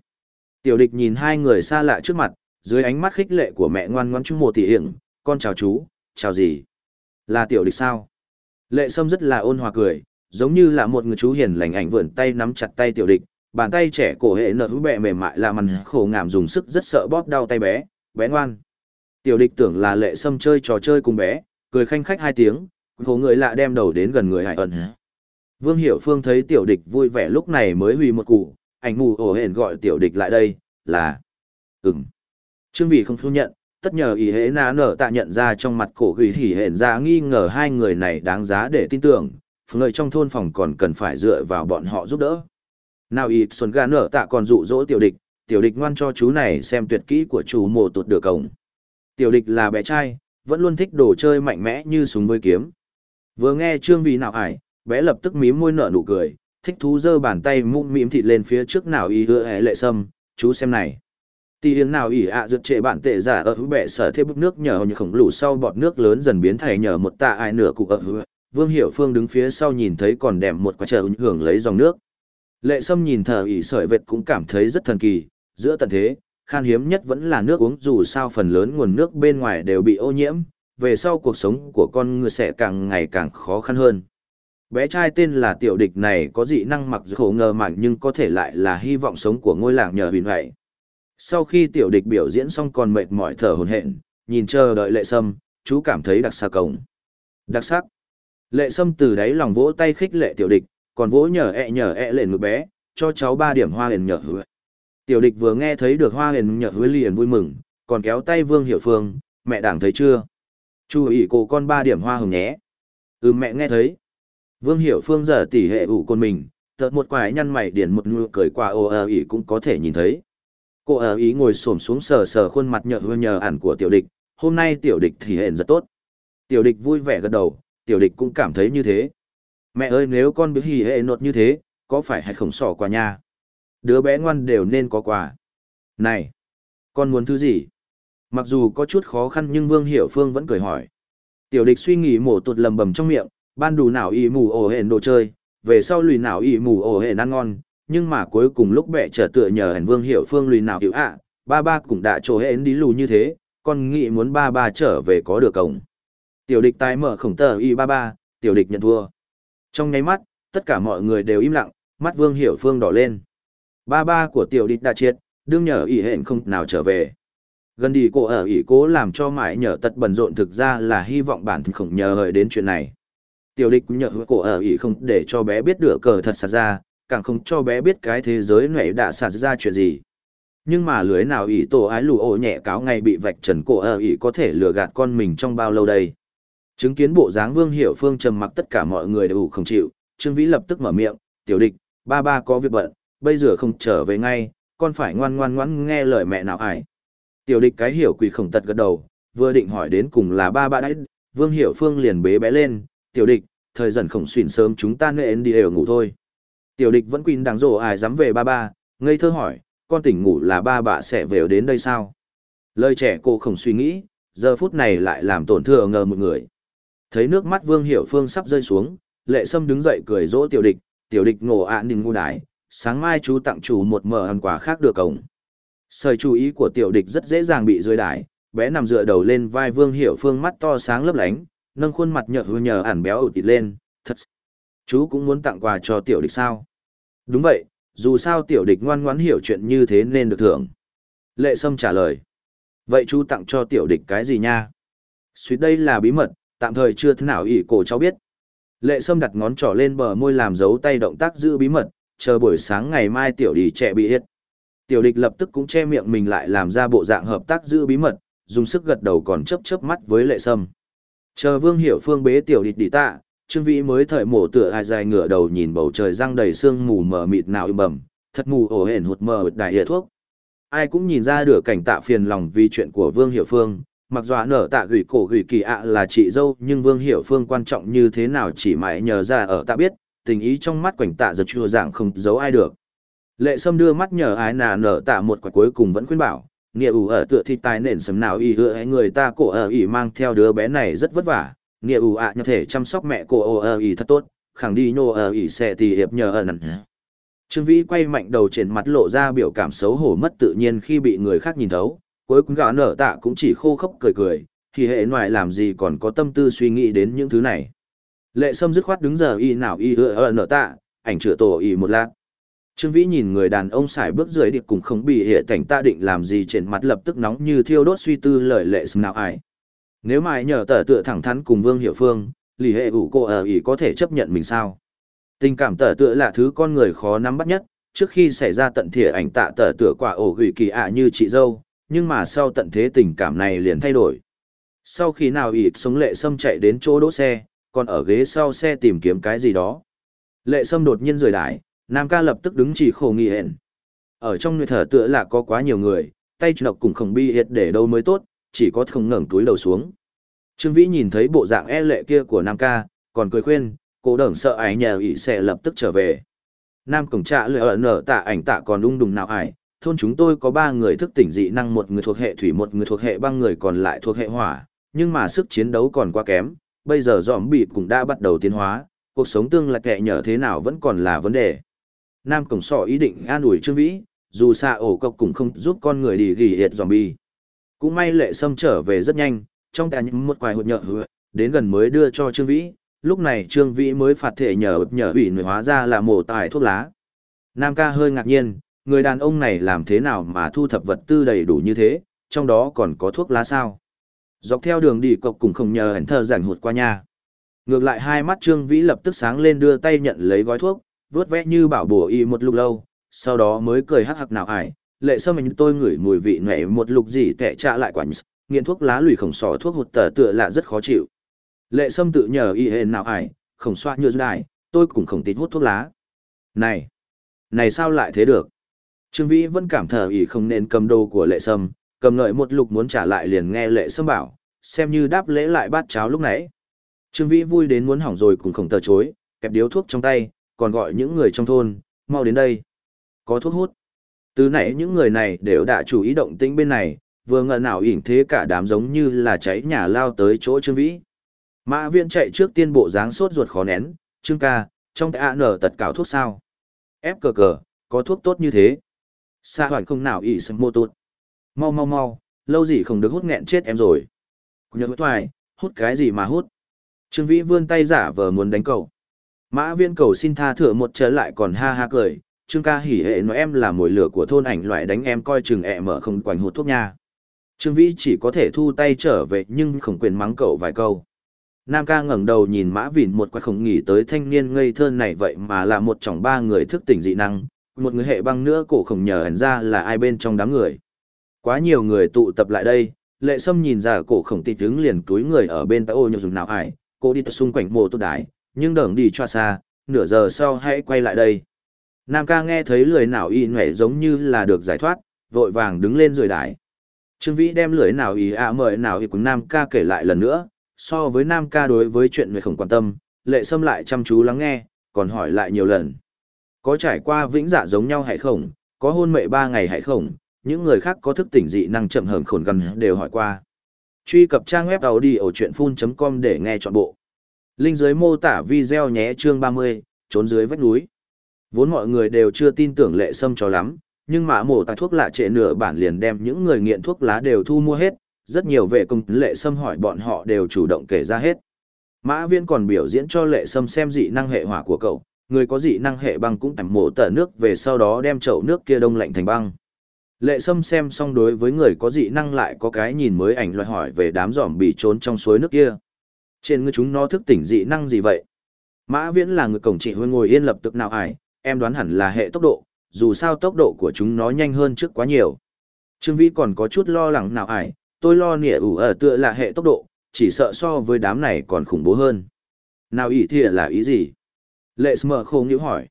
Tiểu địch nhìn hai người xa lạ trước mặt, dưới ánh mắt khích lệ của mẹ ngoan ngoan chung một tỉ hiểm, con chào chú, chào gì? Là tiểu địch sao? Lệ Sâm rất là ôn hòa cười, giống như là một người chú hiền lành ảnh vượn tay nắm chặt tay tiểu địch, bàn tay trẻ cổ hệ nở hữu bẹ mềm mại là mằn khổ ngảm dùng sức rất sợ bóp đau tay bé, bé ngoan. Tiểu địch tưởng là lệ sâm chơi trò chơi cùng bé, cười khanh khách hai tiếng, khổ người lạ đem đầu đến gần người hải ẩn. Vương Hiểu Phương thấy tiểu địch vui vẻ lúc này mới hủy một cụ, ảnh mù ổ hển gọi tiểu địch lại đây, là... Ừm. Trương Vị không thu nhận, tất nhờ ý hễ nã nở tạ nhận ra trong mặt cổ gửi hỉ hển ra nghi ngờ hai người này đáng giá để tin tưởng, người trong thôn phòng còn cần phải dựa vào bọn họ giúp đỡ. Nào ý xuân gà nở tạ còn dụ dỗ tiểu địch, tiểu địch ngoan cho chú này xem tuyệt kỹ của chú mồ tụt được cổng. Tiểu địch là bé trai, vẫn luôn thích đồ chơi mạnh mẽ như súng với kiếm. Vừa nghe trương vị nào ải, bé lập tức mím môi nở nụ cười, thích thú giơ bàn tay mũm mĩm thịt lên phía trước nào y hứa hệ lệ sâm, chú xem này. Tì hiếng nào ỉ ạ à trệ bạn tệ giả ở hữu bệ sở thêm bức nước nhờ như khổng lù sau bọt nước lớn dần biến thành nhờ một tạ ai nửa cụ ở hữu. Vương Hiểu Phương đứng phía sau nhìn thấy còn đẹp một quả chờ hưởng lấy dòng nước. Lệ Sâm nhìn thờ ỉ sợi vệt cũng cảm thấy rất thần kỳ, giữa tận thế, khan hiếm nhất vẫn là nước uống dù sao phần lớn nguồn nước bên ngoài đều bị ô nhiễm, về sau cuộc sống của con người sẽ càng ngày càng khó khăn hơn. Bé trai tên là tiểu địch này có dị năng mặc dù khổ ngờ mạnh nhưng có thể lại là hy vọng sống của ngôi làng nhờ huyền vậy. Sau khi tiểu địch biểu diễn xong còn mệt mỏi thở hồn hển, nhìn chờ đợi lệ sâm, chú cảm thấy đặc sắc cổng. Đặc sắc. Lệ sâm từ đáy lòng vỗ tay khích lệ tiểu địch, còn vỗ nhờ ẹ e nhờ ẹ e lên ngực bé, cho cháu ba điểm hoa huyền nhờ hứa. Tiểu địch vừa nghe thấy được hoa huyền nhờ hứa liền vui mừng, còn kéo tay vương hiểu phương, mẹ đảng thấy chưa? Chú ý cô con ba điểm hoa hồng nhé. Ừ mẹ nghe thấy. Vương hiểu phương giờ tỉ hệ ủ con mình, tợt một quái nhăn mày điển một nụ cười qua ô ờ ý cũng có thể nhìn thấy. Cô ở ý ngồi xổm xuống sờ sờ khuôn mặt nhợ hưa nhờ ản của tiểu địch, hôm nay tiểu địch thì hẹn rất tốt. Tiểu địch vui vẻ gật đầu, tiểu địch cũng cảm thấy như thế. Mẹ ơi nếu con biểu hỉ hệ nột như thế, có phải hay không sỏ quà nha? Đứa bé ngoan đều nên có quà. Này, con muốn thứ gì? Mặc dù có chút khó khăn nhưng Vương Hiểu Phương vẫn cười hỏi. Tiểu địch suy nghĩ mổ tụt lầm bầm trong miệng, ban đủ nào y mù ổ hển đồ chơi, về sau lùi nào y mù ổ hển ăn ngon, nhưng mà cuối cùng lúc bệ trở tựa nhờ hển vương hiểu phương lùi nào hiểu ạ, ba ba cũng đã trổ hển đi lù như thế, còn nghĩ muốn ba ba trở về có được cổng. Tiểu địch tái mở khổng tờ y ba ba, tiểu địch nhận thua. Trong nháy mắt, tất cả mọi người đều im lặng, mắt vương hiểu phương đỏ lên. Ba ba của tiểu địch đã triệt, đương nhờ y hẹn không nào trở về. Gần đi cô ở ý cố làm cho mãi nhờ tật bận rộn thực ra là hy vọng bản thân khổng nhờ hợi đến chuyện này. Tiểu địch cũng nhờ cô ở ý không để cho bé biết được cờ thật sạt ra, càng không cho bé biết cái thế giới này đã xảy ra chuyện gì. Nhưng mà lưới nào ỷ tổ ái lù ổ nhẹ cáo ngày bị vạch trần cổ ở ỷ có thể lừa gạt con mình trong bao lâu đây. Chứng kiến bộ dáng vương hiểu phương trầm mặc tất cả mọi người đều không chịu, Trương Vĩ lập tức mở miệng, tiểu địch, ba ba có việc bận, bây giờ không trở về ngay, con phải ngoan ngoan ngoãn nghe lời mẹ nào ải. Tiểu địch cái hiểu quỷ khổng tật gật đầu, vừa định hỏi đến cùng là ba ba đấy, vương hiểu phương liền bế bé lên, tiểu địch, thời dần khổng xuyên sớm chúng ta nên đi đều ngủ thôi. Tiểu địch vẫn quỳnh đáng rổ ai dám về ba ba, ngây thơ hỏi, con tỉnh ngủ là ba bà sẽ về đến đây sao? Lời trẻ cô không suy nghĩ, giờ phút này lại làm tổn thương ngờ một người. Thấy nước mắt Vương Hiểu Phương sắp rơi xuống, lệ sâm đứng dậy cười dỗ tiểu địch, tiểu địch ngổ ạ đình ngu đái, sáng mai chú tặng chủ một mở ăn quà khác được cổng. Sời chú ý của tiểu địch rất dễ dàng bị rơi đái, bé nằm dựa đầu lên vai Vương Hiểu Phương mắt to sáng lấp lánh, nâng khuôn mặt nhợt hư nhờ ản béo ụt lên, thật Chú cũng muốn tặng quà cho tiểu địch sao? Đúng vậy, dù sao tiểu địch ngoan ngoãn hiểu chuyện như thế nên được thưởng. Lệ Sâm trả lời. Vậy chú tặng cho tiểu địch cái gì nha? Suýt đây là bí mật, tạm thời chưa thế nào ỷ cổ cháu biết. Lệ Sâm đặt ngón trỏ lên bờ môi làm dấu tay động tác giữ bí mật, chờ buổi sáng ngày mai tiểu đi trẻ bị hết. Tiểu địch lập tức cũng che miệng mình lại làm ra bộ dạng hợp tác giữ bí mật, dùng sức gật đầu còn chớp chớp mắt với Lệ Sâm. Chờ Vương Hiểu Phương bế tiểu địch đi tạ, Trương Vĩ mới thời mổ tựa hai dài ngửa đầu nhìn bầu trời răng đầy sương mù mờ mịt nào im bầm, thật mù ổ hển hụt mờ đại hệ thuốc. Ai cũng nhìn ra được cảnh tạ phiền lòng vì chuyện của Vương Hiểu Phương, mặc dù nở tạ gửi cổ gửi kỳ ạ là chị dâu nhưng Vương Hiểu Phương quan trọng như thế nào chỉ mãi nhờ ra ở tạ biết, tình ý trong mắt quảnh tạ giật chua dạng không giấu ai được. Lệ Sâm đưa mắt nhờ ái nà nở tạ một quả cuối cùng vẫn khuyên bảo, nghĩa ủ ở tựa thi tài nền sấm nào y hứa người ta cổ ở ỉ mang theo đứa bé này rất vất vả, nghĩa ủ ạ như thể chăm sóc mẹ cô ô ở ỉ thật tốt, khẳng đi nhô ở ỉ sẽ tì hiệp nhờ ở. Trương Vĩ quay mạnh đầu trên mặt lộ ra biểu cảm xấu hổ mất tự nhiên khi bị người khác nhìn thấu, cuối cùng gã nở tạ cũng chỉ khô khốc cười cười, thì hệ ngoại làm gì còn có tâm tư suy nghĩ đến những thứ này. Lệ Sâm dứt khoát đứng giờ y nào y ưa ơ nở tạ, ảnh chữa tổ y một lát. Trương Vĩ nhìn người đàn ông xài bước dưới điệp cùng không bị hệ cảnh ta định làm gì trên mặt lập tức nóng như thiêu đốt suy tư lời lệ Sâm nào ai. Nếu mà nhờ tờ tựa thẳng thắn cùng Vương Hiểu Phương, lì hệ ủ cô ở ý có thể chấp nhận mình sao? Tình cảm tờ tựa là thứ con người khó nắm bắt nhất, trước khi xảy ra tận thỉa ảnh tạ tờ tựa quả ổ gửi kỳ ạ như chị dâu, nhưng mà sau tận thế tình cảm này liền thay đổi. Sau khi nào ịt sống lệ sâm chạy đến chỗ đỗ xe, còn ở ghế sau xe tìm kiếm cái gì đó. Lệ sâm đột nhiên rời đái, Nam ca lập tức đứng chỉ khổ nghị hẹn. Ở trong người thở tựa là có quá nhiều người, tay độc cùng khổng bi hiệt để đâu mới tốt, chỉ có không ngẩng túi đầu xuống. Trương Vĩ nhìn thấy bộ dạng e lệ kia của Nam ca, còn cười khuyên, cô đởng sợ ái nhờ ý sẽ lập tức trở về. Nam cổng trạ lựa ở nở tạ ảnh tạ còn ung đùng nào ải, thôn chúng tôi có ba người thức tỉnh dị năng một người thuộc hệ thủy một người thuộc hệ băng người còn lại thuộc hệ hỏa, nhưng mà sức chiến đấu còn quá kém, bây giờ dòm bịt cũng đã bắt đầu tiến hóa, cuộc sống tương lai kệ nhở thế nào vẫn còn là vấn đề. Nam cổng sọ ý định an ủi Trương Vĩ, dù xa ổ cọc cũng không giúp con người đi ghi hiệt zombie. Cũng may lệ sâm trở về rất nhanh, trong tay những một quài hụt nhợ hứa, đến gần mới đưa cho Trương Vĩ, lúc này Trương Vĩ mới phạt thể nhờ nhờ ủy người hóa ra là mổ tài thuốc lá. Nam ca hơi ngạc nhiên, người đàn ông này làm thế nào mà thu thập vật tư đầy đủ như thế, trong đó còn có thuốc lá sao? Dọc theo đường đi cộc cùng không nhờ hẳn thơ rảnh hụt qua nhà. Ngược lại hai mắt Trương Vĩ lập tức sáng lên đưa tay nhận lấy gói thuốc, vớt vẽ như bảo bổ y một lúc lâu, sau đó mới cười hắc hắc nào ải, lệ sâm mình tôi ngửi mùi vị nhẹ một lục gì tệ trả lại quả nghiện thuốc lá lùi khổng sò thuốc hụt tờ tựa là rất khó chịu. Lệ sâm tự nhờ y hên nào ải, khổng xoa như đài tôi cũng không tin hút thuốc lá. Này, này sao lại thế được? Trương Vĩ vẫn cảm thờ ý không nên cầm đồ của lệ sâm, cầm ngợi một lục muốn trả lại liền nghe lệ sâm bảo, xem như đáp lễ lại bát cháo lúc nãy. Trương Vĩ vui đến muốn hỏng rồi cũng không từ chối, kẹp điếu thuốc trong tay, còn gọi những người trong thôn, mau đến đây. Có thuốc hút. Từ nãy những người này đều đã chú ý động tĩnh bên này, vừa ngờ nào ỉn thế cả đám giống như là cháy nhà lao tới chỗ Trương Vĩ. Mã viễn chạy trước tiên bộ dáng sốt ruột khó nén, Trương ca, trong tạ nở tật cảo thuốc sao? Ép cờ cờ, có thuốc tốt như thế. Sa hoàn không nào ỉ sầm mô tụt. Mau mau mau, lâu gì không được hút nghẹn chết em rồi. Nhớ hút thoại, hút cái gì mà hút? Trương Vĩ vươn tay giả vờ muốn đánh cậu. Mã viên cầu xin tha thửa một trở lại còn ha ha cười, Trương ca hỉ hệ nói em là mồi lửa của thôn ảnh loại đánh em coi chừng ẹ mở không quành hút thuốc nha. Trương Vĩ chỉ có thể thu tay trở về nhưng không quyền mắng cậu vài câu. Nam ca ngẩng đầu nhìn mã vìn một quay không nghĩ tới thanh niên ngây thơ này vậy mà là một trong ba người thức tỉnh dị năng, một người hệ băng nữa cổ không nhờ hẳn ra là ai bên trong đám người. Quá nhiều người tụ tập lại đây, lệ sâm nhìn ra cổ khổng tịch đứng liền túi người ở bên tay ô nhục dùng nào ải, cô đi tập xung quanh mồ tốt đái, nhưng đừng đi cho xa, nửa giờ sau hãy quay lại đây. Nam ca nghe thấy lười nào y nhảy giống như là được giải thoát, vội vàng đứng lên rồi đái. Trương Vĩ đem lưỡi nào ý ạ mời nào ý của Nam ca kể lại lần nữa, so với Nam ca đối với chuyện người không quan tâm, lệ sâm lại chăm chú lắng nghe, còn hỏi lại nhiều lần. Có trải qua vĩnh dạ giống nhau hay không, có hôn mệ ba ngày hay không, những người khác có thức tỉnh dị năng chậm hởm khổn gần đều hỏi qua. Truy cập trang web đầu đi ở chuyện full.com để nghe trọn bộ. Linh dưới mô tả video nhé chương 30, trốn dưới vách núi. Vốn mọi người đều chưa tin tưởng lệ sâm cho lắm, nhưng mã mổ tài thuốc lạ trệ nửa bản liền đem những người nghiện thuốc lá đều thu mua hết, rất nhiều vệ công lệ sâm hỏi bọn họ đều chủ động kể ra hết. Mã viên còn biểu diễn cho lệ sâm xem dị năng hệ hỏa của cậu, người có dị năng hệ băng cũng tẩm mổ tở nước về sau đó đem chậu nước kia đông lạnh thành băng. Lệ sâm xem xong đối với người có dị năng lại có cái nhìn mới ảnh loại hỏi về đám giỏm bị trốn trong suối nước kia. Trên người chúng nó thức tỉnh dị năng gì vậy? Mã viễn là người cổng trị hơi ngồi yên lập tức nào ải, em đoán hẳn là hệ tốc độ, dù sao tốc độ của chúng nó nhanh hơn trước quá nhiều. Trương Vĩ còn có chút lo lắng nào ải, tôi lo nịa ủ ở tựa là hệ tốc độ, chỉ sợ so với đám này còn khủng bố hơn. Nào ý thì là ý gì? Lệ Smờ khô nghĩ hỏi.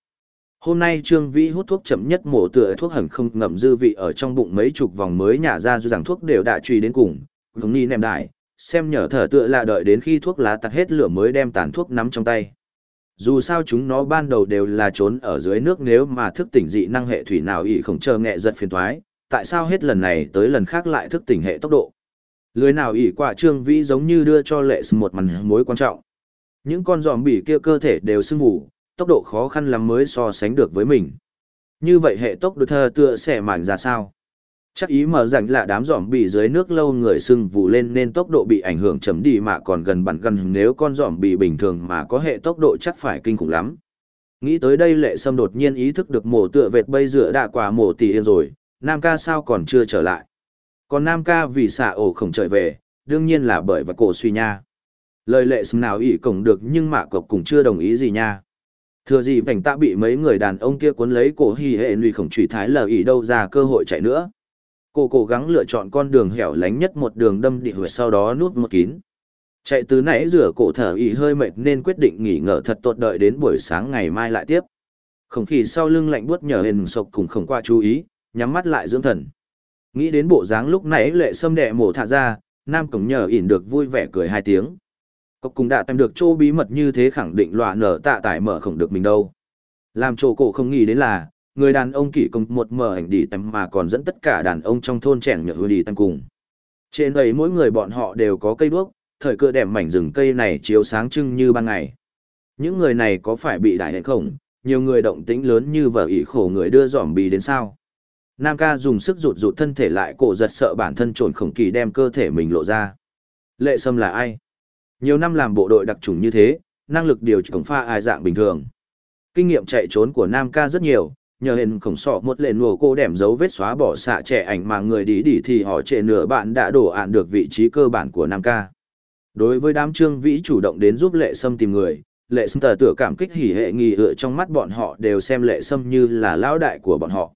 Hôm nay Trương Vĩ hút thuốc chậm nhất mổ tựa thuốc hẳn không ngậm dư vị ở trong bụng mấy chục vòng mới nhả ra dù rằng thuốc đều đã truy đến cùng. Không ni nèm đại, xem nhở thở tựa là đợi đến khi thuốc lá tắt hết lửa mới đem tàn thuốc nắm trong tay. Dù sao chúng nó ban đầu đều là trốn ở dưới nước nếu mà thức tỉnh dị năng hệ thủy nào ỷ không chờ nghệ giật phiền thoái, tại sao hết lần này tới lần khác lại thức tỉnh hệ tốc độ. Lưới nào ỷ quả trương vĩ giống như đưa cho lệ một mặt mối quan trọng. Những con giòm bỉ kia cơ thể đều sưng vụ, tốc độ khó khăn lắm mới so sánh được với mình. Như vậy hệ tốc độ thơ tựa sẽ mảnh ra sao? Chắc ý mở rảnh là đám giỏm bị dưới nước lâu người sưng vụ lên nên tốc độ bị ảnh hưởng chấm đi mà còn gần bằng gần nếu con giỏm bị bình thường mà có hệ tốc độ chắc phải kinh khủng lắm. Nghĩ tới đây lệ sâm đột nhiên ý thức được mổ tựa vệt bây dựa đã quả mổ tỷ yên rồi, Nam ca sao còn chưa trở lại. Còn Nam ca vì xả ổ không trở về, đương nhiên là bởi và cổ suy nha. Lời lệ sâm nào ỉ cổng được nhưng mạ cộc cũng chưa đồng ý gì nha. Thừa gì vành tạ bị mấy người đàn ông kia cuốn lấy cổ hì hệ nuôi khổng trùy thái lờ ỉ đâu ra cơ hội chạy nữa. Cô cố gắng lựa chọn con đường hẻo lánh nhất một đường đâm địa huyệt sau đó nút một kín. Chạy từ nãy rửa cổ thở ý hơi mệt nên quyết định nghỉ ngờ thật tốt đợi đến buổi sáng ngày mai lại tiếp. Không khí sau lưng lạnh buốt nhờ hình sộc cùng không qua chú ý, nhắm mắt lại dưỡng thần. Nghĩ đến bộ dáng lúc nãy lệ sâm đệ mổ thả ra, nam cổng nhờ ỉn được vui vẻ cười hai tiếng. Cốc cùng đã tìm được chỗ bí mật như thế khẳng định loạn nở tạ tải mở không được mình đâu. Làm chỗ cổ không nghĩ đến là, người đàn ông kỷ công một mở ảnh đi tầm mà còn dẫn tất cả đàn ông trong thôn trẻ nhờ đi tầm cùng. Trên ấy mỗi người bọn họ đều có cây đuốc, thời cơ đẹp mảnh rừng cây này chiếu sáng trưng như ban ngày. Những người này có phải bị đại hệ không? nhiều người động tĩnh lớn như vợ ỷ khổ người đưa giỏm bì đến sao. Nam ca dùng sức rụt rụt thân thể lại cổ giật sợ bản thân trồn khổng kỳ đem cơ thể mình lộ ra. Lệ Sâm là ai? Nhiều năm làm bộ đội đặc trùng như thế, năng lực điều chỉnh pha ai dạng bình thường. Kinh nghiệm chạy trốn của Nam ca rất nhiều, nhờ hình khổng sọ một lệ nùa cô đẻm dấu vết xóa bỏ xạ trẻ ảnh mà người đi đi thì họ trệ nửa bạn đã đổ ạn được vị trí cơ bản của Nam ca. Đối với đám trương vĩ chủ động đến giúp lệ sâm tìm người, lệ sâm tờ tựa cảm kích hỉ hệ nghi ựa trong mắt bọn họ đều xem lệ sâm như là lão đại của bọn họ.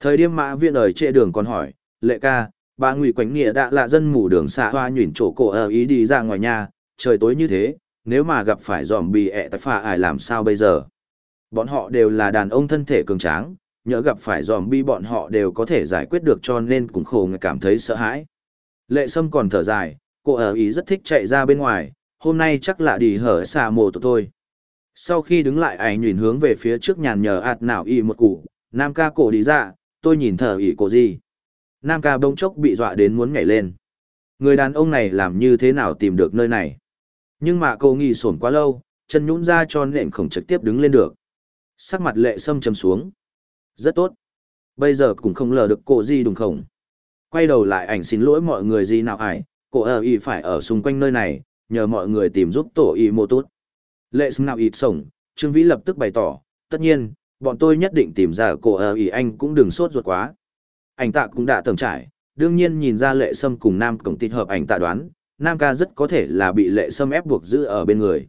Thời điểm mã viên ở trệ đường còn hỏi, lệ ca, bà ngụy quánh nghĩa đã là dân mù đường xạ hoa nhuyển chỗ cổ ở ý đi ra ngoài nhà, trời tối như thế, nếu mà gặp phải dòm bì ẹ tại phà ải làm sao bây giờ? Bọn họ đều là đàn ông thân thể cường tráng, nhỡ gặp phải dòm bi bọn họ đều có thể giải quyết được cho nên cũng khổ người cảm thấy sợ hãi. Lệ sâm còn thở dài, cô ở ý rất thích chạy ra bên ngoài, hôm nay chắc là đi hở xà mồ tụi thôi. Sau khi đứng lại ảnh nhìn hướng về phía trước nhàn nhờ ạt nào y một củ. nam ca cổ đi ra, tôi nhìn thở ý cổ gì. Nam ca bỗng chốc bị dọa đến muốn nhảy lên. Người đàn ông này làm như thế nào tìm được nơi này? Nhưng mà cô nghỉ sổn quá lâu, chân nhũn ra cho nện khổng trực tiếp đứng lên được. Sắc mặt lệ sâm trầm xuống. Rất tốt. Bây giờ cũng không lờ được cổ gì đúng không? Quay đầu lại ảnh xin lỗi mọi người gì nào ải, cổ ở y phải ở xung quanh nơi này, nhờ mọi người tìm giúp tổ y mô tốt. Lệ sâm nào ít sổng, Trương Vĩ lập tức bày tỏ, tất nhiên, bọn tôi nhất định tìm ra cổ ở y anh cũng đừng sốt ruột quá. Ảnh tạ cũng đã tầng trải, đương nhiên nhìn ra lệ sâm cùng nam cổng tịt hợp ảnh tạ đoán, nam ca rất có thể là bị lệ sâm ép buộc giữ ở bên người.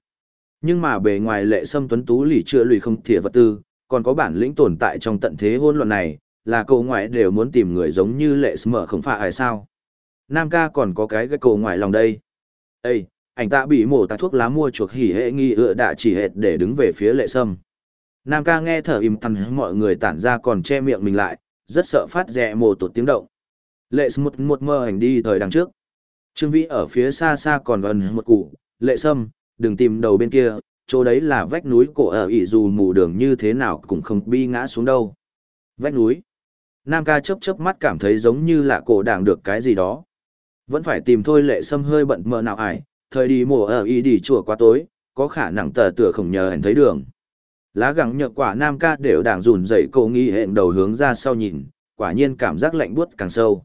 Nhưng mà bề ngoài lệ sâm tuấn tú lì chưa lùi không thìa vật tư, còn có bản lĩnh tồn tại trong tận thế hôn luận này, là cậu ngoại đều muốn tìm người giống như lệ sâm không phải ai sao. Nam ca còn có cái cái cậu ngoại lòng đây. Ê, ảnh tạ bị mổ tạc thuốc lá mua chuộc hỉ hệ nghi ựa đã chỉ hệt để đứng về phía lệ sâm. Nam ca nghe thở im thầm mọi người tản ra còn che miệng mình lại, rất sợ phát rẻ mồ tụt tiếng động. Lệ sâm một, một mơ hành đi thời đằng trước. Trương Vĩ ở phía xa xa còn gần một cụ, lệ sâm, đừng tìm đầu bên kia, chỗ đấy là vách núi cổ ở ỉ dù mù đường như thế nào cũng không bi ngã xuống đâu. Vách núi. Nam ca chớp chớp mắt cảm thấy giống như là cổ đảng được cái gì đó. Vẫn phải tìm thôi lệ sâm hơi bận mờ nào ải, thời đi mùa ở ỉ đi chùa quá tối, có khả năng tờ tựa không nhờ hẳn thấy đường. Lá gắng nhợt quả Nam ca đều đảng rùn dậy cổ nghi hẹn đầu hướng ra sau nhìn, quả nhiên cảm giác lạnh buốt càng sâu.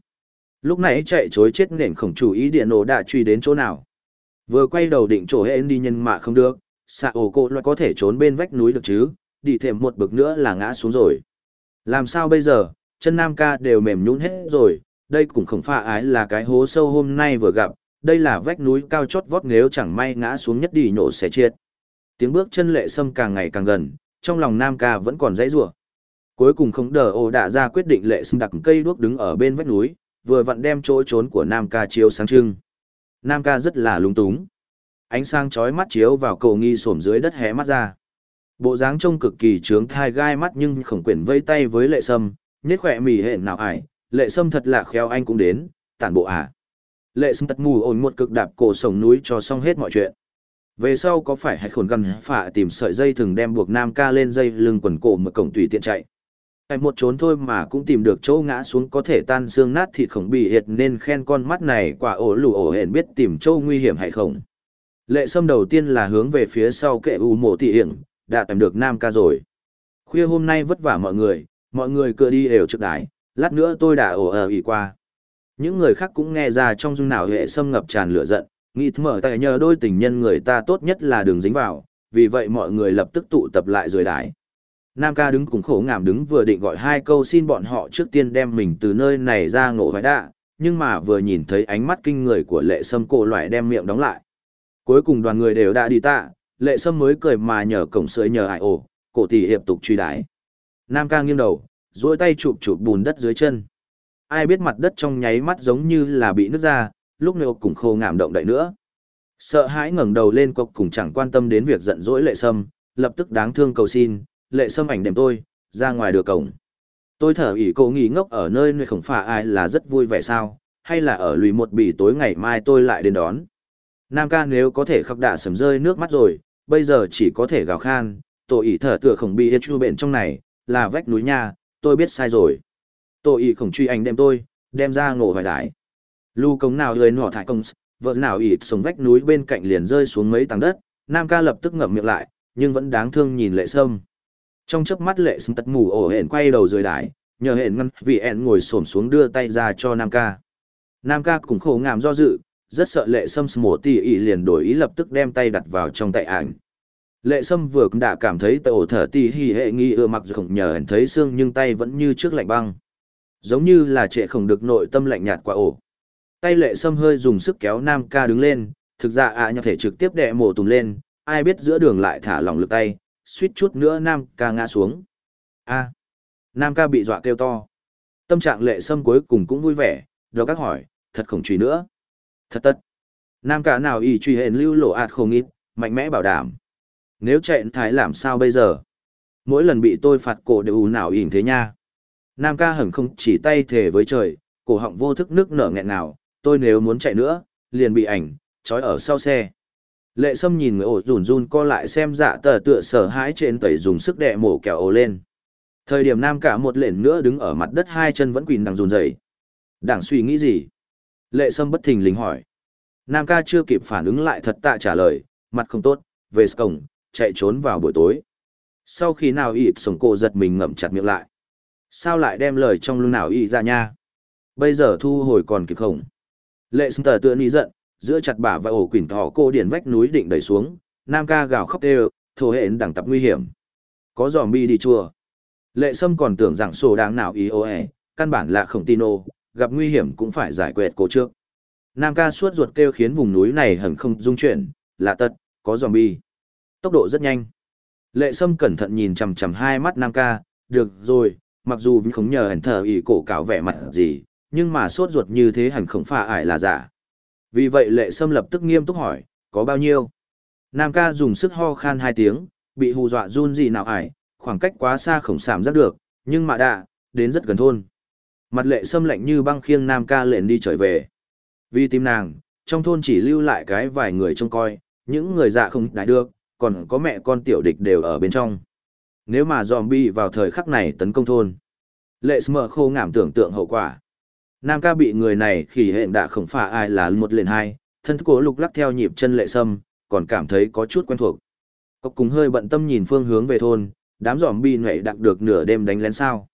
Lúc nãy chạy chối chết nền khổng chủ ý điện nổ đã truy đến chỗ nào. Vừa quay đầu định chỗ hên đi nhân mạ không được, xạ ổ cô loại có thể trốn bên vách núi được chứ, đi thêm một bực nữa là ngã xuống rồi. Làm sao bây giờ, chân nam ca đều mềm nhũn hết rồi, đây cũng không pha ái là cái hố sâu hôm nay vừa gặp, đây là vách núi cao chót vót nếu chẳng may ngã xuống nhất đi nhổ sẽ chết. Tiếng bước chân lệ sâm càng ngày càng gần, trong lòng nam ca vẫn còn dãy rủa. Cuối cùng không đờ ồ đạ ra quyết định lệ sâm đặt cây đuốc đứng ở bên vách núi, vừa vặn đem chỗ trốn của nam ca chiếu sáng trưng. Nam ca rất là lung túng. Ánh sáng chói mắt chiếu vào cầu nghi sổm dưới đất hé mắt ra. Bộ dáng trông cực kỳ trướng thai gai mắt nhưng khổng quyển vây tay với lệ sâm, nhếch khỏe mỉ hẹn nào ải, lệ sâm thật là khéo anh cũng đến, tản bộ à. Lệ sâm tật mù ổn một cực đạp cổ sổng núi cho xong hết mọi chuyện. Về sau có phải hay khổn gần phạ tìm sợi dây thường đem buộc nam ca lên dây lưng quần cổ mà cổng tùy tiện chạy. Tại một trốn thôi mà cũng tìm được chỗ ngã xuống có thể tan xương nát thịt khổng bị hiệt nên khen con mắt này quả ổ lù ổ hển biết tìm chỗ nguy hiểm hay không. Lệ sâm đầu tiên là hướng về phía sau kệ u mộ tỉ hiển, đã tìm được nam ca rồi. Khuya hôm nay vất vả mọi người, mọi người cựa đi đều trước đái, lát nữa tôi đã ổ ở ỉ qua. Những người khác cũng nghe ra trong dung nào hệ sâm ngập tràn lửa giận, nghĩ mở tay nhờ đôi tình nhân người ta tốt nhất là đừng dính vào, vì vậy mọi người lập tức tụ tập lại rồi đái. Nam ca đứng cùng khổ ngảm đứng vừa định gọi hai câu xin bọn họ trước tiên đem mình từ nơi này ra ngộ hoài đạ, nhưng mà vừa nhìn thấy ánh mắt kinh người của lệ sâm cổ loại đem miệng đóng lại. Cuối cùng đoàn người đều đã đi tạ, lệ sâm mới cười mà nhờ cổng sưởi nhờ ải ổ, cổ tỷ hiệp tục truy đái. Nam ca nghiêng đầu, duỗi tay chụp chụp bùn đất dưới chân. Ai biết mặt đất trong nháy mắt giống như là bị nứt ra, lúc này cùng khô ngảm động đậy nữa. Sợ hãi ngẩng đầu lên cục cùng chẳng quan tâm đến việc giận dỗi lệ sâm, lập tức đáng thương cầu xin, lệ sâm ảnh đệm tôi, ra ngoài được cổng. Tôi thở ỉ cô nghỉ ngốc ở nơi nơi không phải ai là rất vui vẻ sao, hay là ở lùi một bì tối ngày mai tôi lại đến đón. Nam ca nếu có thể khắc đạ sầm rơi nước mắt rồi, bây giờ chỉ có thể gào khan, tôi ỉ thở tựa khổng bị hết chu bệnh trong này, là vách núi nha, tôi biết sai rồi. Tôi ỉ khổng truy ảnh đem tôi, đem ra ngộ hoài đái. Lưu cống nào lười nọ thải công, vợ nào ỉ sống vách núi bên cạnh liền rơi xuống mấy tầng đất, Nam ca lập tức ngậm miệng lại, nhưng vẫn đáng thương nhìn lệ sâm. Trong chớp mắt lệ sâm tật mù ổ hển quay đầu rời đái, nhờ hển ngăn vì hển ngồi xổm xuống đưa tay ra cho Nam ca. Nam ca cũng khổ ngàm do dự, rất sợ lệ sâm mổ tỉ ỉ liền đổi ý lập tức đem tay đặt vào trong tay ảnh. Lệ sâm vừa cũng đã cảm thấy tổ thở tỉ hỉ hệ nghi ưa mặc dù không nhờ hển thấy xương nhưng tay vẫn như trước lạnh băng. Giống như là trệ không được nội tâm lạnh nhạt qua ổ. Tay lệ sâm hơi dùng sức kéo Nam ca đứng lên, thực ra ạ à thể trực tiếp đè mổ tùng lên, ai biết giữa đường lại thả lỏng lực tay, suýt chút nữa Nam ca ngã xuống. a Nam ca bị dọa kêu to. Tâm trạng lệ sâm cuối cùng cũng vui vẻ, đầu các hỏi, thật khổng truy nữa. Thật tất. Nam ca nào y truy hển lưu lộ ạt không ít, mạnh mẽ bảo đảm. Nếu chạy thái làm sao bây giờ? Mỗi lần bị tôi phạt cổ đều nào ỉn thế nha. Nam ca hẳn không chỉ tay thề với trời, cổ họng vô thức nước nở nghẹn nào, tôi nếu muốn chạy nữa, liền bị ảnh, trói ở sau xe. Lệ Sâm nhìn người ổ rùn run co lại xem dạ tờ tựa sở hãi trên tẩy dùng sức đè mổ kẹo ổ lên. Thời điểm nam cả một lệnh nữa đứng ở mặt đất hai chân vẫn quỳ đang run rẩy. Đảng suy nghĩ gì? Lệ Sâm bất thình lình hỏi. Nam ca chưa kịp phản ứng lại thật tạ trả lời, mặt không tốt, về cổng, chạy trốn vào buổi tối. Sau khi nào ịt sổng cô giật mình ngậm chặt miệng lại. Sao lại đem lời trong lưng nào y ra nha? Bây giờ thu hồi còn kịp không? Lệ Sâm tờ tựa ni giận, giữa chặt bả và ổ quỳnh thỏ cô điển vách núi định đẩy xuống, nam ca gào khóc đều, thổ hện đẳng tập nguy hiểm. Có giòm bi đi chùa. Lệ Sâm còn tưởng rằng sổ đáng nào ý ô ẻ, căn bản là không tin ô, gặp nguy hiểm cũng phải giải quyết cổ trước. Nam ca suốt ruột kêu khiến vùng núi này hẳn không dung chuyển, lạ tật, có giòm bi. Tốc độ rất nhanh. Lệ Sâm cẩn thận nhìn chằm chằm hai mắt Nam ca, được rồi, mặc dù vẫn không nhờ hẳn thờ ý cổ cạo vẻ mặt gì, nhưng mà sốt ruột như thế hẳn không phải ải là giả. Vì vậy lệ sâm lập tức nghiêm túc hỏi, có bao nhiêu? Nam ca dùng sức ho khan hai tiếng, bị hù dọa run gì nào ải, khoảng cách quá xa khổng sảm rất được, nhưng mà đã, đến rất gần thôn. Mặt lệ sâm lạnh như băng khiêng Nam ca lện đi trở về. Vì tìm nàng, trong thôn chỉ lưu lại cái vài người trông coi, những người dạ không đại được, còn có mẹ con tiểu địch đều ở bên trong. Nếu mà zombie vào thời khắc này tấn công thôn, lệ sâm khô ngảm tưởng tượng hậu quả. Nam ca bị người này khỉ hẹn đã không phải ai là một lên hai, thân cố lục lắc theo nhịp chân lệ sâm, còn cảm thấy có chút quen thuộc. Cốc cùng hơi bận tâm nhìn phương hướng về thôn, đám giòm bi nhuệ đặng được nửa đêm đánh lén sao.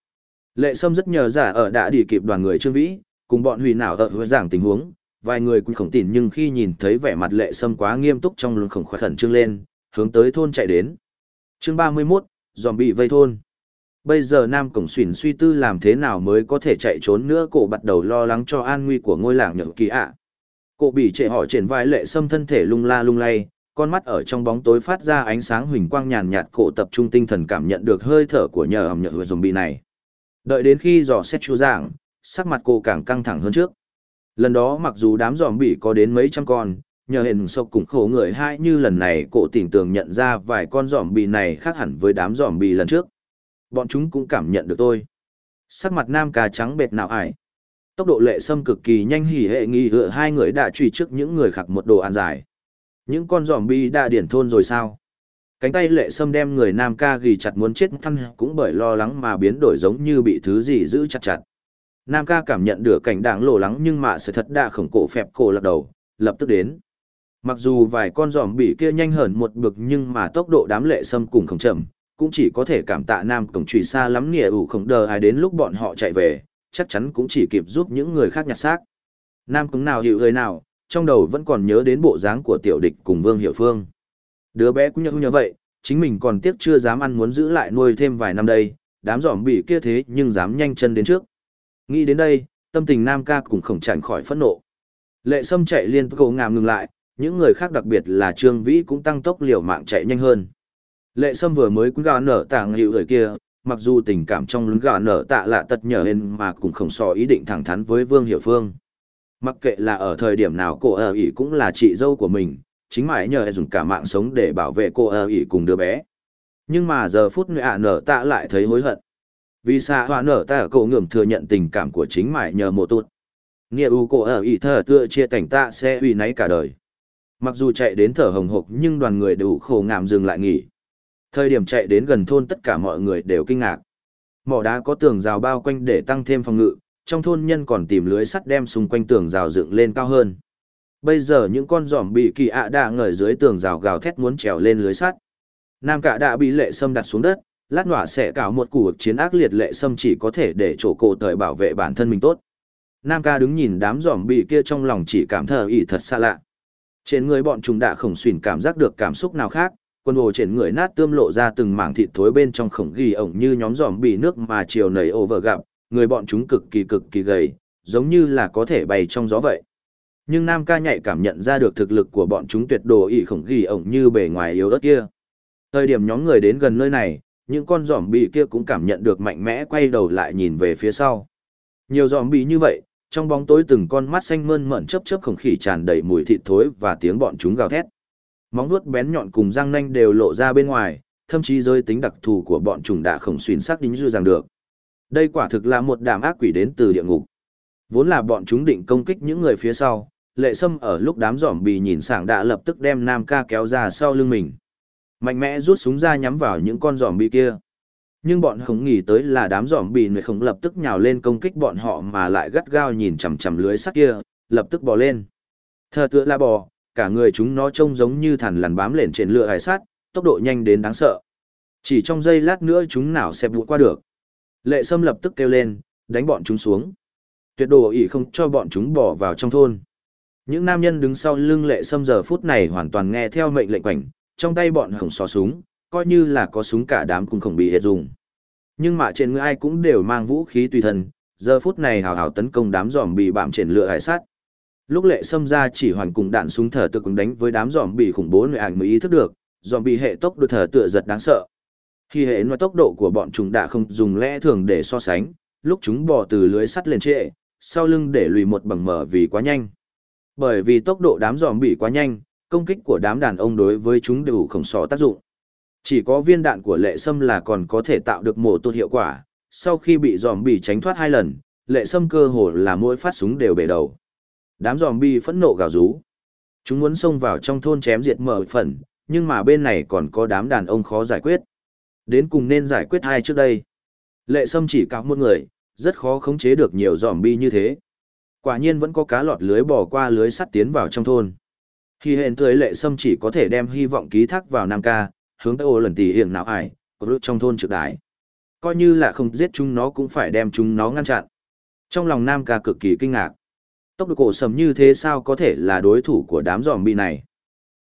Lệ sâm rất nhờ giả ở đã đi kịp đoàn người trương vĩ, cùng bọn hủy nào ở hứa giảng tình huống, vài người cũng khổng tỉn nhưng khi nhìn thấy vẻ mặt lệ sâm quá nghiêm túc trong lưng khổng khoái khẩn trương lên, hướng tới thôn chạy đến. Chương 31, giòm bị vây thôn. Bây giờ Nam Cổng Xuyển suy tư làm thế nào mới có thể chạy trốn nữa cổ bắt đầu lo lắng cho an nguy của ngôi làng nhậm kỳ ạ. Cổ bị trệ hỏi trên vai lệ sâm thân thể lung la lung lay, con mắt ở trong bóng tối phát ra ánh sáng huỳnh quang nhàn nhạt cổ tập trung tinh thần cảm nhận được hơi thở của nhờ ẩm nhợ vừa bị này. Đợi đến khi dò xét chú dạng, sắc mặt cô càng căng thẳng hơn trước. Lần đó mặc dù đám giòm bị có đến mấy trăm con, nhờ hình sộc cùng khổ người hai như lần này cổ tỉnh tường nhận ra vài con giòm bị này khác hẳn với đám giòm bị lần trước. Bọn chúng cũng cảm nhận được tôi. Sắc mặt nam ca trắng bệt nào ải. Tốc độ lệ sâm cực kỳ nhanh hỉ hệ nghi hựa hai người đã truy trước những người khạc một đồ ăn dài. Những con giòm bi đã điển thôn rồi sao? Cánh tay lệ sâm đem người nam ca ghi chặt muốn chết thăn cũng bởi lo lắng mà biến đổi giống như bị thứ gì giữ chặt chặt. Nam ca cảm nhận được cảnh đáng lộ lắng nhưng mà sự thật đã khổng cổ phẹp cổ lật đầu, lập tức đến. Mặc dù vài con giòm bị kia nhanh hơn một bực nhưng mà tốc độ đám lệ sâm cùng không chậm, cũng chỉ có thể cảm tạ nam cổng trùy xa lắm nghĩa ủ không đờ ai đến lúc bọn họ chạy về, chắc chắn cũng chỉ kịp giúp những người khác nhặt xác. Nam cứng nào hiểu người nào, trong đầu vẫn còn nhớ đến bộ dáng của tiểu địch cùng Vương Hiểu Phương. Đứa bé cũng nhớ như vậy, chính mình còn tiếc chưa dám ăn muốn giữ lại nuôi thêm vài năm đây, đám giỏm bị kia thế nhưng dám nhanh chân đến trước. Nghĩ đến đây, tâm tình Nam ca cũng không tránh khỏi phẫn nộ. Lệ Sâm chạy liên tục ngàm ngừng lại, những người khác đặc biệt là Trương Vĩ cũng tăng tốc liều mạng chạy nhanh hơn. Lệ Sâm vừa mới cũng gà nở tạng hiệu người kia, mặc dù tình cảm trong lún gà nở tạ lạ tật nhờ hên mà cũng không so ý định thẳng thắn với Vương Hiểu Phương. Mặc kệ là ở thời điểm nào cô ở ỉ cũng là chị dâu của mình, chính mãi nhờ dùng cả mạng sống để bảo vệ cô ở ỉ cùng đứa bé. Nhưng mà giờ phút ạ nở tạ lại thấy hối hận. Vì sao hoa nở tạ cậu ngưỡng thừa nhận tình cảm của chính mãi nhờ một tụt. Nghĩa u cô ở ỉ thở tựa chia cảnh tạ sẽ uy náy cả đời. Mặc dù chạy đến thở hồng hộc nhưng đoàn người đủ khổ ngạm dừng lại nghỉ. Thời điểm chạy đến gần thôn tất cả mọi người đều kinh ngạc. Mỏ đá có tường rào bao quanh để tăng thêm phòng ngự, trong thôn nhân còn tìm lưới sắt đem xung quanh tường rào dựng lên cao hơn. Bây giờ những con giỏm bị kỳ ạ đã ngời dưới tường rào gào thét muốn trèo lên lưới sắt. Nam cả đã bị lệ sâm đặt xuống đất, lát nỏa sẽ cào một cuộc chiến ác liệt lệ sâm chỉ có thể để chỗ cổ thời bảo vệ bản thân mình tốt. Nam ca đứng nhìn đám giỏm bị kia trong lòng chỉ cảm thờ ỉ thật xa lạ. Trên người bọn chúng đã khổng xuyển cảm giác được cảm xúc nào khác, quần ổ trên người nát tươm lộ ra từng mảng thịt thối bên trong khổng ghi ổng như nhóm giòm bị nước mà chiều nầy ổ vợ gặp, người bọn chúng cực kỳ cực kỳ gầy, giống như là có thể bay trong gió vậy. Nhưng Nam ca nhạy cảm nhận ra được thực lực của bọn chúng tuyệt đồ ỷ khổng ghi ổng như bề ngoài yếu ớt kia. Thời điểm nhóm người đến gần nơi này, những con giòm bị kia cũng cảm nhận được mạnh mẽ quay đầu lại nhìn về phía sau. Nhiều giòm bị như vậy, trong bóng tối từng con mắt xanh mơn mởn chớp chớp khổng khí tràn đầy mùi thịt thối và tiếng bọn chúng gào thét. Móng vuốt bén nhọn cùng răng nanh đều lộ ra bên ngoài, thậm chí rơi tính đặc thù của bọn chúng đã không xuyên xác đính dư rằng được. Đây quả thực là một đám ác quỷ đến từ địa ngục. Vốn là bọn chúng định công kích những người phía sau, lệ sâm ở lúc đám giỏm bì nhìn sảng đã lập tức đem nam ca kéo ra sau lưng mình. Mạnh mẽ rút súng ra nhắm vào những con giỏm bì kia. Nhưng bọn không nghĩ tới là đám giỏm bì người không lập tức nhào lên công kích bọn họ mà lại gắt gao nhìn chằm chằm lưới sắt kia, lập tức bò lên. Thờ tựa là bò, cả người chúng nó trông giống như thằn lằn bám lên trên lửa hải sát, tốc độ nhanh đến đáng sợ. Chỉ trong giây lát nữa chúng nào sẽ vụt qua được. Lệ Sâm lập tức kêu lên, đánh bọn chúng xuống. Tuyệt đồ ỷ không cho bọn chúng bỏ vào trong thôn. Những nam nhân đứng sau lưng Lệ Sâm giờ phút này hoàn toàn nghe theo mệnh lệnh quảnh, trong tay bọn hổng xò súng, coi như là có súng cả đám cũng không bị hết dùng. Nhưng mà trên người ai cũng đều mang vũ khí tùy thân, giờ phút này hào hào tấn công đám giòm bị bạm trên lửa hải sát. Lúc lệ xâm ra chỉ hoàn cùng đạn súng thở tự cùng đánh với đám giòm bị khủng bố nội ảnh mới ý thức được, giòm bị hệ tốc độ thở tựa giật đáng sợ. Khi hệ nói tốc độ của bọn chúng đã không dùng lẽ thường để so sánh, lúc chúng bò từ lưới sắt lên trệ, sau lưng để lùi một bằng mở vì quá nhanh. Bởi vì tốc độ đám giòm bị quá nhanh, công kích của đám đàn ông đối với chúng đều không sò tác dụng. Chỉ có viên đạn của lệ sâm là còn có thể tạo được mổ tốt hiệu quả, sau khi bị giòm bị tránh thoát hai lần, lệ sâm cơ hồ là mỗi phát súng đều bể đầu. Đám zombie phẫn nộ gào rú. Chúng muốn xông vào trong thôn chém diệt mở phần, nhưng mà bên này còn có đám đàn ông khó giải quyết. Đến cùng nên giải quyết hai trước đây. Lệ Sâm chỉ cáo một người, rất khó khống chế được nhiều zombie như thế. Quả nhiên vẫn có cá lọt lưới bò qua lưới sắt tiến vào trong thôn. Khi hẹn tới Lệ Sâm chỉ có thể đem hy vọng ký thác vào Nam Ca, hướng tới ô lần tỷ hiện nào ải, của lúc trong thôn trực đái. Coi như là không giết chúng nó cũng phải đem chúng nó ngăn chặn. Trong lòng Nam Ca cực kỳ kinh ngạc. Tốc độ cổ sầm như thế sao có thể là đối thủ của đám giòm bi này.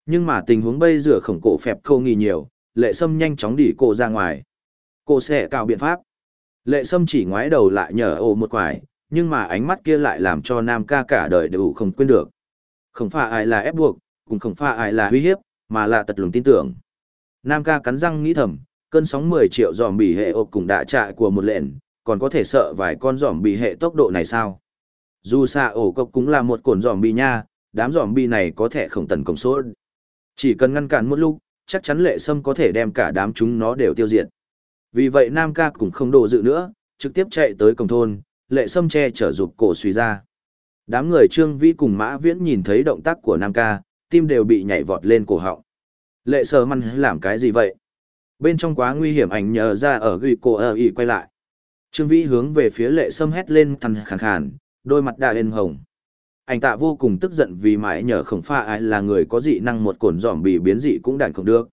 Nhưng mà tình huống bây giờ khổng cổ phẹp câu nghi nhiều, lệ sâm nhanh chóng đỉ cổ ra ngoài. Cô sẽ cào biện pháp. Lệ sâm chỉ ngoái đầu lại nhờ ồ một quải, nhưng mà ánh mắt kia lại làm cho nam ca cả đời đều không quên được. Không phải ai là ép buộc, cũng không phải ai là uy hiếp, mà là tật lùng tin tưởng. Nam ca cắn răng nghĩ thầm, cơn sóng 10 triệu giòm bị hệ ộp cùng đạ trại của một lệnh, còn có thể sợ vài con giòm bị hệ tốc độ này sao? Dù xạ ổ cọc cũng là một cồn giòm bi nha, đám giòm bi này có thể không tần công số. Chỉ cần ngăn cản một lúc, chắc chắn lệ sâm có thể đem cả đám chúng nó đều tiêu diệt. Vì vậy Nam ca cũng không đồ dự nữa, trực tiếp chạy tới cổng thôn, lệ sâm che chở rụt cổ suy ra. Đám người trương vĩ cùng mã viễn nhìn thấy động tác của Nam ca, tim đều bị nhảy vọt lên cổ họng. Lệ sơ măn làm cái gì vậy? Bên trong quá nguy hiểm ảnh nhờ ra ở ghi cổ ở ý quay lại. Trương vĩ hướng về phía lệ sâm hét lên thằn khàn khàn, đôi mặt đa lên hồng. Anh tạ vô cùng tức giận vì mãi nhờ khổng pha ai là người có dị năng một cồn giỏm bị biến dị cũng đành không được.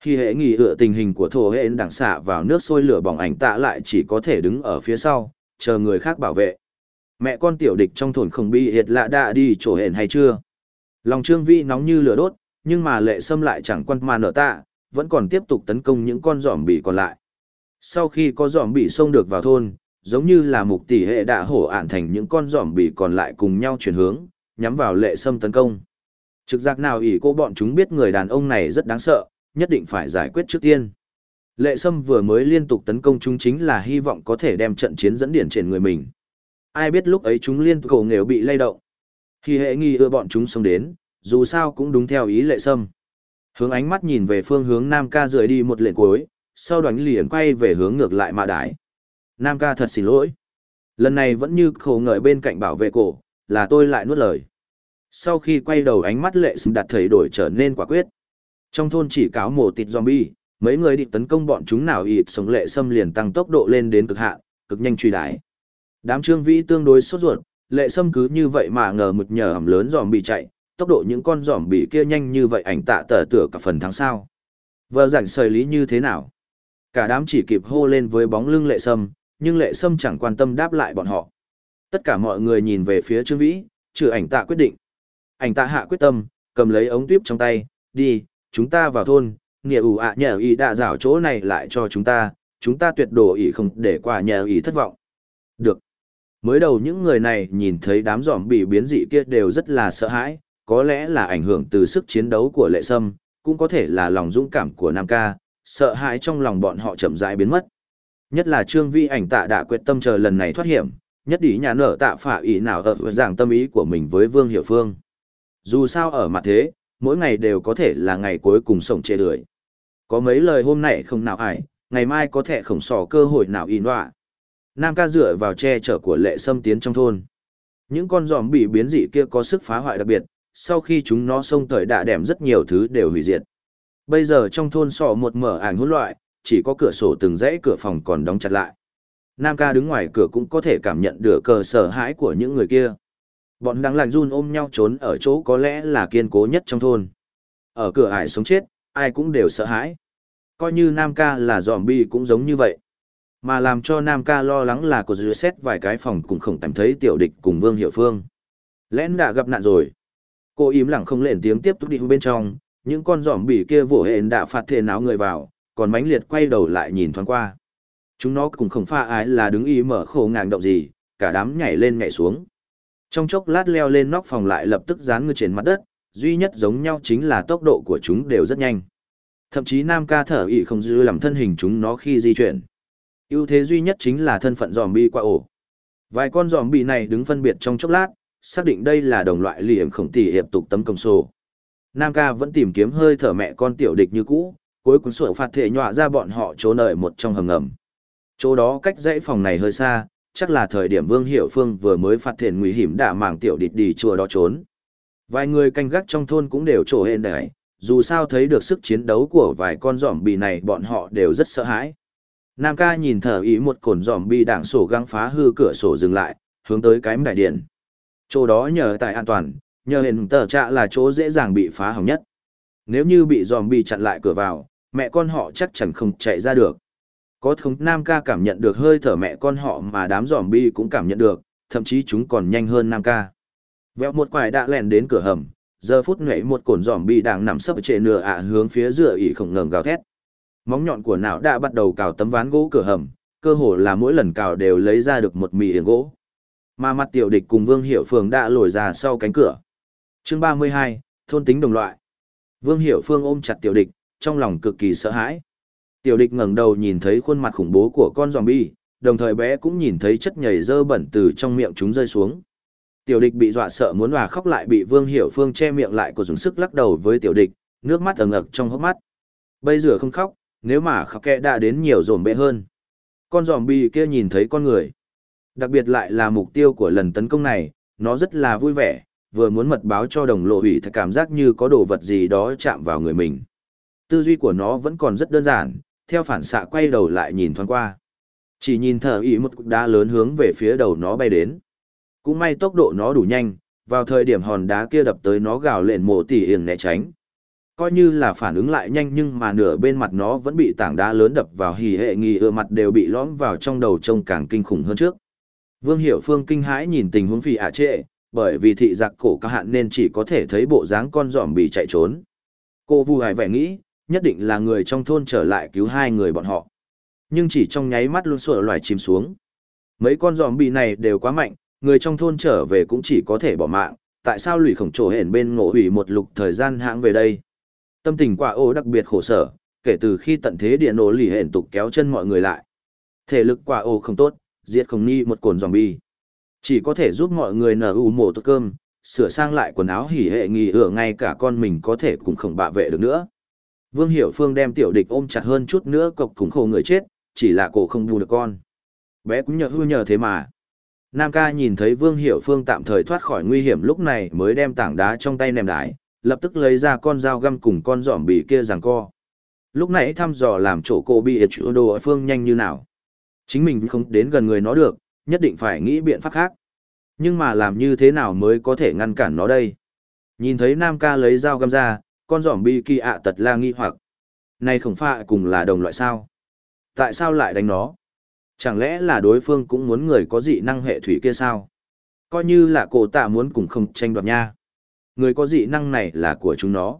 Khi hệ nghỉ ựa tình hình của thổ hệ đảng xạ vào nước sôi lửa bỏng ảnh tạ lại chỉ có thể đứng ở phía sau, chờ người khác bảo vệ. Mẹ con tiểu địch trong thổn không bị hiệt lạ đã đi chỗ hển hay chưa? Lòng Trương vi nóng như lửa đốt, nhưng mà lệ sâm lại chẳng quan mà nở tạ, vẫn còn tiếp tục tấn công những con giỏm bị còn lại. Sau khi có giỏm bị xông được vào thôn, giống như là mục tỷ hệ đã hổ ản thành những con giỏm bị còn lại cùng nhau chuyển hướng, nhắm vào lệ sâm tấn công. Trực giác nào ỷ cô bọn chúng biết người đàn ông này rất đáng sợ, nhất định phải giải quyết trước tiên. Lệ Sâm vừa mới liên tục tấn công chúng chính là hy vọng có thể đem trận chiến dẫn điển trên người mình. Ai biết lúc ấy chúng liên tục cổ nghèo bị lay động. Khi hệ nghi ưa bọn chúng xông đến, dù sao cũng đúng theo ý Lệ Sâm. Hướng ánh mắt nhìn về phương hướng Nam ca rời đi một lệnh cuối, sau đoánh liền quay về hướng ngược lại mà đái. Nam ca thật xin lỗi. Lần này vẫn như khổ ngợi bên cạnh bảo vệ cổ, là tôi lại nuốt lời. Sau khi quay đầu ánh mắt lệ sâm đặt thấy đổi trở nên quả quyết. Trong thôn chỉ cáo mổ tịt zombie, mấy người định tấn công bọn chúng nào ịt sống lệ sâm liền tăng tốc độ lên đến cực hạn, cực nhanh truy đái. Đám trương vĩ tương đối sốt ruột, lệ sâm cứ như vậy mà ngờ mực nhờ hầm lớn giòm bị chạy, tốc độ những con giòm bị kia nhanh như vậy ảnh tạ tờ tựa cả phần thắng sao. Vợ rảnh sời lý như thế nào? Cả đám chỉ kịp hô lên với bóng lưng lệ sâm, nhưng lệ sâm chẳng quan tâm đáp lại bọn họ. Tất cả mọi người nhìn về phía trương vĩ, trừ ảnh tạ quyết định. Ảnh tạ hạ quyết tâm, cầm lấy ống tuyếp trong tay, đi, chúng ta vào thôn, nghĩa ủ ạ nhờ ý đã rảo chỗ này lại cho chúng ta, chúng ta tuyệt đồ ý không để quả nhờ ý thất vọng. Được. Mới đầu những người này nhìn thấy đám giỏm bị biến dị kia đều rất là sợ hãi, có lẽ là ảnh hưởng từ sức chiến đấu của lệ sâm, cũng có thể là lòng dũng cảm của Nam ca, sợ hãi trong lòng bọn họ chậm rãi biến mất. Nhất là Trương Vi ảnh tạ đã quyết tâm chờ lần này thoát hiểm, nhất ý nhà nở tạ phả ý nào ở giảng tâm ý của mình với Vương Hiểu Phương. Dù sao ở mặt thế, mỗi ngày đều có thể là ngày cuối cùng sống chê lười. Có mấy lời hôm nay không nào ải, ngày mai có thể khổng sò cơ hội nào in họa. Nam ca dựa vào che chở của lệ sâm tiến trong thôn. Những con giòm bị biến dị kia có sức phá hoại đặc biệt, sau khi chúng nó xông tới đã đẻm rất nhiều thứ đều hủy diệt. Bây giờ trong thôn sọ một mở ảnh hỗn loại, chỉ có cửa sổ từng dãy cửa phòng còn đóng chặt lại. Nam ca đứng ngoài cửa cũng có thể cảm nhận được cờ sở hãi của những người kia. Bọn đang lạnh run ôm nhau trốn ở chỗ có lẽ là kiên cố nhất trong thôn. Ở cửa ải sống chết, ai cũng đều sợ hãi. Coi như Nam ca là zombie cũng giống như vậy. Mà làm cho Nam ca lo lắng là có dư xét vài cái phòng cũng không cảm thấy tiểu địch cùng Vương Hiệu Phương. Lẽn đã gặp nạn rồi. Cô im lặng không lên tiếng tiếp tục đi bên trong, những con giỏm bỉ kia vỗ hện đã phạt thể náo người vào, còn mãnh liệt quay đầu lại nhìn thoáng qua. Chúng nó cũng không pha ái là đứng y mở khổ ngàng động gì, cả đám nhảy lên nhảy xuống. Trong chốc lát leo lên nóc phòng lại lập tức dán ngư trên mặt đất, duy nhất giống nhau chính là tốc độ của chúng đều rất nhanh. Thậm chí nam ca thở ị không dư làm thân hình chúng nó khi di chuyển. ưu thế duy nhất chính là thân phận zombie qua ổ. Vài con zombie này đứng phân biệt trong chốc lát, xác định đây là đồng loại liệm khổng tỷ hiệp tục tấm công sổ. Nam ca vẫn tìm kiếm hơi thở mẹ con tiểu địch như cũ, cuối cùng sổ phạt thể nhọa ra bọn họ trốn ở một trong hầm ngầm. Chỗ đó cách dãy phòng này hơi xa, chắc là thời điểm Vương Hiểu Phương vừa mới phát hiện nguy hiểm đã mảng tiểu địch đi chùa đó trốn. Vài người canh gác trong thôn cũng đều trổ hên đấy, dù sao thấy được sức chiến đấu của vài con giỏm bì này bọn họ đều rất sợ hãi. Nam ca nhìn thở ý một cồn giỏm bì đảng sổ găng phá hư cửa sổ dừng lại, hướng tới cái đại điện. Chỗ đó nhờ tại an toàn, nhờ hình tờ trạ là chỗ dễ dàng bị phá hỏng nhất. Nếu như bị giòm bì chặn lại cửa vào, mẹ con họ chắc chắn không chạy ra được. Có thống Nam ca cảm nhận được hơi thở mẹ con họ mà đám giòm bi cũng cảm nhận được, thậm chí chúng còn nhanh hơn Nam ca. Vẹo một quải đã lèn đến cửa hầm, giờ phút nhảy một cồn giòm bi đang nằm sấp trên nửa ạ hướng phía giữa ỉ không ngừng gào thét. Móng nhọn của não đã bắt đầu cào tấm ván gỗ cửa hầm, cơ hồ là mỗi lần cào đều lấy ra được một mì gỗ. Mà mặt tiểu địch cùng Vương Hiểu Phương đã lồi ra sau cánh cửa. Chương 32, thôn tính đồng loại. Vương Hiểu Phương ôm chặt tiểu địch, trong lòng cực kỳ sợ hãi. Tiểu địch ngẩng đầu nhìn thấy khuôn mặt khủng bố của con zombie, đồng thời bé cũng nhìn thấy chất nhầy dơ bẩn từ trong miệng chúng rơi xuống. Tiểu địch bị dọa sợ muốn hòa khóc lại bị Vương Hiểu Phương che miệng lại của dùng sức lắc đầu với tiểu địch, nước mắt ẩn ực trong hốc mắt. Bây giờ không khóc, nếu mà khóc kẹ đã đến nhiều rồm bệ hơn. Con zombie kia nhìn thấy con người. Đặc biệt lại là mục tiêu của lần tấn công này, nó rất là vui vẻ, vừa muốn mật báo cho đồng lộ hủy thật cảm giác như có đồ vật gì đó chạm vào người mình. Tư duy của nó vẫn còn rất đơn giản, theo phản xạ quay đầu lại nhìn thoáng qua. Chỉ nhìn thở ý một cục đá lớn hướng về phía đầu nó bay đến. Cũng may tốc độ nó đủ nhanh, vào thời điểm hòn đá kia đập tới nó gào lên mộ tỉ hiền né tránh. Coi như là phản ứng lại nhanh nhưng mà nửa bên mặt nó vẫn bị tảng đá lớn đập vào hì hệ nghi ưa mặt đều bị lõm vào trong đầu trông càng kinh khủng hơn trước. Vương Hiểu Phương kinh hãi nhìn tình huống phì ạ trệ, bởi vì thị giặc cổ cao hạn nên chỉ có thể thấy bộ dáng con giòm bị chạy trốn. Cô Vu Hải vẻ nghĩ, nhất định là người trong thôn trở lại cứu hai người bọn họ. Nhưng chỉ trong nháy mắt luôn sủa loài chìm xuống. Mấy con giòm bị này đều quá mạnh, người trong thôn trở về cũng chỉ có thể bỏ mạng, tại sao lùi khổng trổ hển bên ngộ hủy một lục thời gian hãng về đây. Tâm tình quả ô đặc biệt khổ sở, kể từ khi tận thế địa nổ lì hển tục kéo chân mọi người lại. Thể lực quả ô không tốt, diệt không nghi một cồn zombie. Chỉ có thể giúp mọi người nở ủ mổ tốt cơm, sửa sang lại quần áo hỉ hệ nghỉ ửa ngay cả con mình có thể cũng không bạ vệ được nữa. Vương Hiểu Phương đem tiểu địch ôm chặt hơn chút nữa cộc cùng khổ người chết, chỉ là cổ không bù được con. Bé cũng nhờ hư nhờ thế mà. Nam ca nhìn thấy Vương Hiểu Phương tạm thời thoát khỏi nguy hiểm lúc này mới đem tảng đá trong tay ném đái, lập tức lấy ra con dao găm cùng con giỏm bị kia giằng co. Lúc nãy thăm dò làm chỗ cô bị ở đồ ở phương nhanh như nào. Chính mình không đến gần người nó được, nhất định phải nghĩ biện pháp khác. Nhưng mà làm như thế nào mới có thể ngăn cản nó đây? Nhìn thấy Nam ca lấy dao găm ra, con giỏm bi kỳ ạ tật la nghi hoặc. Này không phải cùng là đồng loại sao? Tại sao lại đánh nó? Chẳng lẽ là đối phương cũng muốn người có dị năng hệ thủy kia sao? Coi như là cổ tạ muốn cùng không tranh đoạt nha. Người có dị năng này là của chúng nó.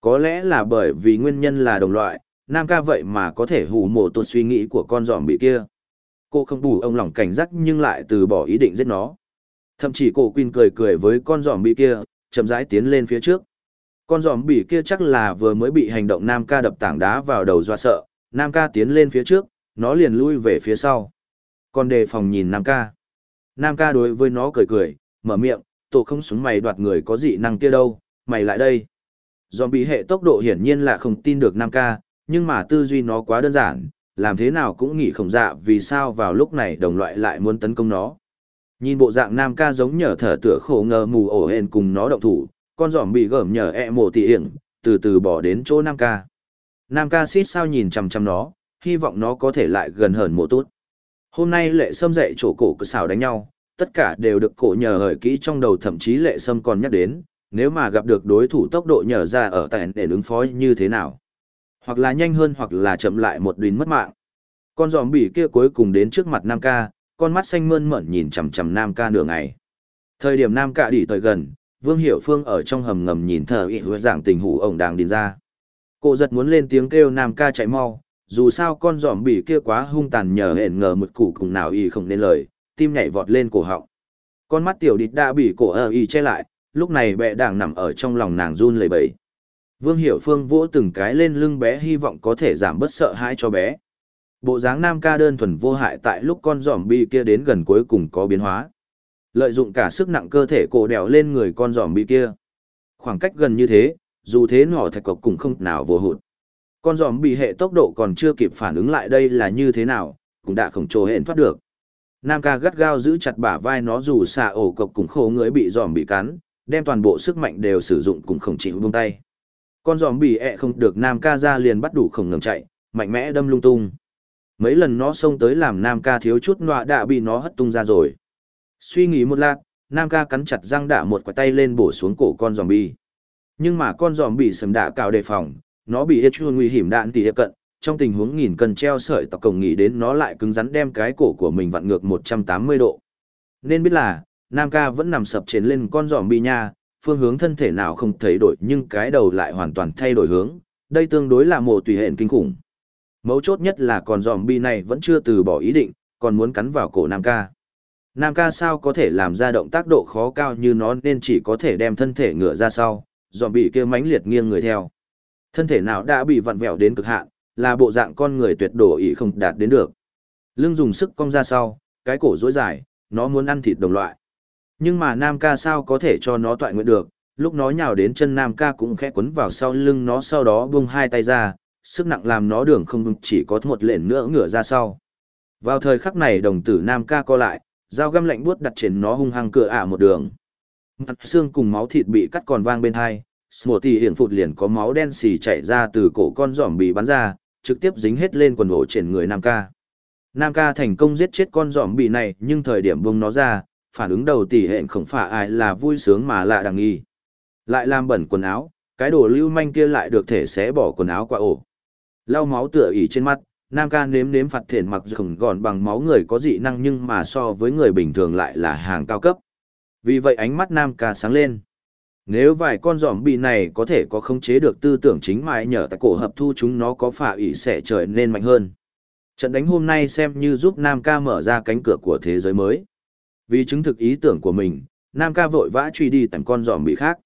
Có lẽ là bởi vì nguyên nhân là đồng loại, Nam ca vậy mà có thể hù mổ tuột suy nghĩ của con giỏm bị kia. Cô không đủ ông lòng cảnh giác nhưng lại từ bỏ ý định giết nó. Thậm chí cổ Queen cười cười với con giỏm bị kia, chậm rãi tiến lên phía trước. Con giòm bỉ kia chắc là vừa mới bị hành động Nam ca đập tảng đá vào đầu do sợ, Nam ca tiến lên phía trước, nó liền lui về phía sau. Còn đề phòng nhìn Nam ca. Nam ca đối với nó cười cười, mở miệng, tổ không súng mày đoạt người có dị năng kia đâu, mày lại đây. Giòm bỉ hệ tốc độ hiển nhiên là không tin được Nam ca, nhưng mà tư duy nó quá đơn giản, làm thế nào cũng nghĩ không dạ vì sao vào lúc này đồng loại lại muốn tấn công nó. Nhìn bộ dạng Nam ca giống nhở thở tựa khổ ngờ mù ổ hên cùng nó động thủ, con giỏm bị gởm nhờ ẹ mổ tỉ hiển, từ từ bỏ đến chỗ Nam ca. Nam ca xít sao nhìn chằm chằm nó, hy vọng nó có thể lại gần hơn mộ tốt. Hôm nay lệ sâm dạy chỗ cổ cứ xào đánh nhau, tất cả đều được cổ nhờ hởi kỹ trong đầu thậm chí lệ sâm còn nhắc đến, nếu mà gặp được đối thủ tốc độ nhờ ra ở tại để ứng phó như thế nào. Hoặc là nhanh hơn hoặc là chậm lại một đuyến mất mạng. Con giòm bỉ kia cuối cùng đến trước mặt Nam ca, con mắt xanh mơn mởn nhìn chằm chằm Nam ca nửa ngày. Thời điểm Nam ca đi tới gần, Vương Hiểu Phương ở trong hầm ngầm nhìn thờ ị hứa giảng tình hủ ổng đang đi ra. Cô giật muốn lên tiếng kêu Nam ca chạy mau, dù sao con giòm bỉ kia quá hung tàn nhờ hẹn ngờ một củ cùng nào y không nên lời, tim nhảy vọt lên cổ họng. Con mắt tiểu địch đã bị cổ ơ y che lại, lúc này bệ đảng nằm ở trong lòng nàng run lẩy bẩy. Vương Hiểu Phương vỗ từng cái lên lưng bé hy vọng có thể giảm bớt sợ hãi cho bé. Bộ dáng nam ca đơn thuần vô hại tại lúc con giòm bỉ kia đến gần cuối cùng có biến hóa. Lợi dụng cả sức nặng cơ thể cổ đèo lên người con giòm bị kia. Khoảng cách gần như thế, dù thế nỏ thạch cọc cũng không nào vô hụt. Con giòm bị hệ tốc độ còn chưa kịp phản ứng lại đây là như thế nào, cũng đã khổng trồ hẹn thoát được. Nam ca gắt gao giữ chặt bả vai nó dù xà ổ cọc cùng khổ người bị giòm bị cắn, đem toàn bộ sức mạnh đều sử dụng cùng không chịu buông tay. Con giòm bị ẹ không được Nam ca ra liền bắt đủ khổng ngầm chạy, mạnh mẽ đâm lung tung. Mấy lần nó xông tới làm Nam ca thiếu chút nọa đã bị nó hất tung ra rồi. Suy nghĩ một lát, Nam ca cắn chặt răng đả một quả tay lên bổ xuống cổ con giòm bi. Nhưng mà con giòm bị sầm đạ cào đề phòng, nó bị chua nguy hiểm đạn tỉ hiệp cận, trong tình huống nghìn cần treo sợi tọc cổng nghĩ đến nó lại cứng rắn đem cái cổ của mình vặn ngược 180 độ. Nên biết là, Nam ca vẫn nằm sập trên lên con giòm bi nha, phương hướng thân thể nào không thay đổi nhưng cái đầu lại hoàn toàn thay đổi hướng, đây tương đối là một tùy hện kinh khủng. Mấu chốt nhất là con giòm bi này vẫn chưa từ bỏ ý định, còn muốn cắn vào cổ Nam ca. Nam ca sao có thể làm ra động tác độ khó cao như nó nên chỉ có thể đem thân thể ngựa ra sau, dòm bị kia mãnh liệt nghiêng người theo. Thân thể nào đã bị vặn vẹo đến cực hạn, là bộ dạng con người tuyệt đổ ý không đạt đến được. Lưng dùng sức cong ra sau, cái cổ dối dài, nó muốn ăn thịt đồng loại. Nhưng mà Nam ca sao có thể cho nó toại nguyện được, lúc nó nhào đến chân Nam ca cũng khẽ quấn vào sau lưng nó sau đó buông hai tay ra, sức nặng làm nó đường không chỉ có một lện nữa ngửa ra sau. Vào thời khắc này đồng tử Nam ca co lại, dao găm lạnh buốt đặt trên nó hung hăng cửa ả một đường. Mặt xương cùng máu thịt bị cắt còn vang bên hai, Smorty hiển phụt liền có máu đen xì chảy ra từ cổ con giỏm bị bắn ra, trực tiếp dính hết lên quần ổ trên người Nam ca. Nam ca thành công giết chết con giỏm bị này nhưng thời điểm buông nó ra, phản ứng đầu tỷ hẹn không phải ai là vui sướng mà lạ đằng nghi. Lại làm bẩn quần áo, cái đồ lưu manh kia lại được thể xé bỏ quần áo qua ổ. Lau máu tựa ỉ trên mắt, Nam ca nếm nếm phạt thiện mặc dù gòn bằng máu người có dị năng nhưng mà so với người bình thường lại là hàng cao cấp. Vì vậy ánh mắt Nam ca sáng lên. Nếu vài con giỏm bị này có thể có khống chế được tư tưởng chính mãi nhờ tại cổ hợp thu chúng nó có phả ủy sẽ trở nên mạnh hơn. Trận đánh hôm nay xem như giúp Nam ca mở ra cánh cửa của thế giới mới. Vì chứng thực ý tưởng của mình, Nam ca vội vã truy đi tầm con giỏm bị khác.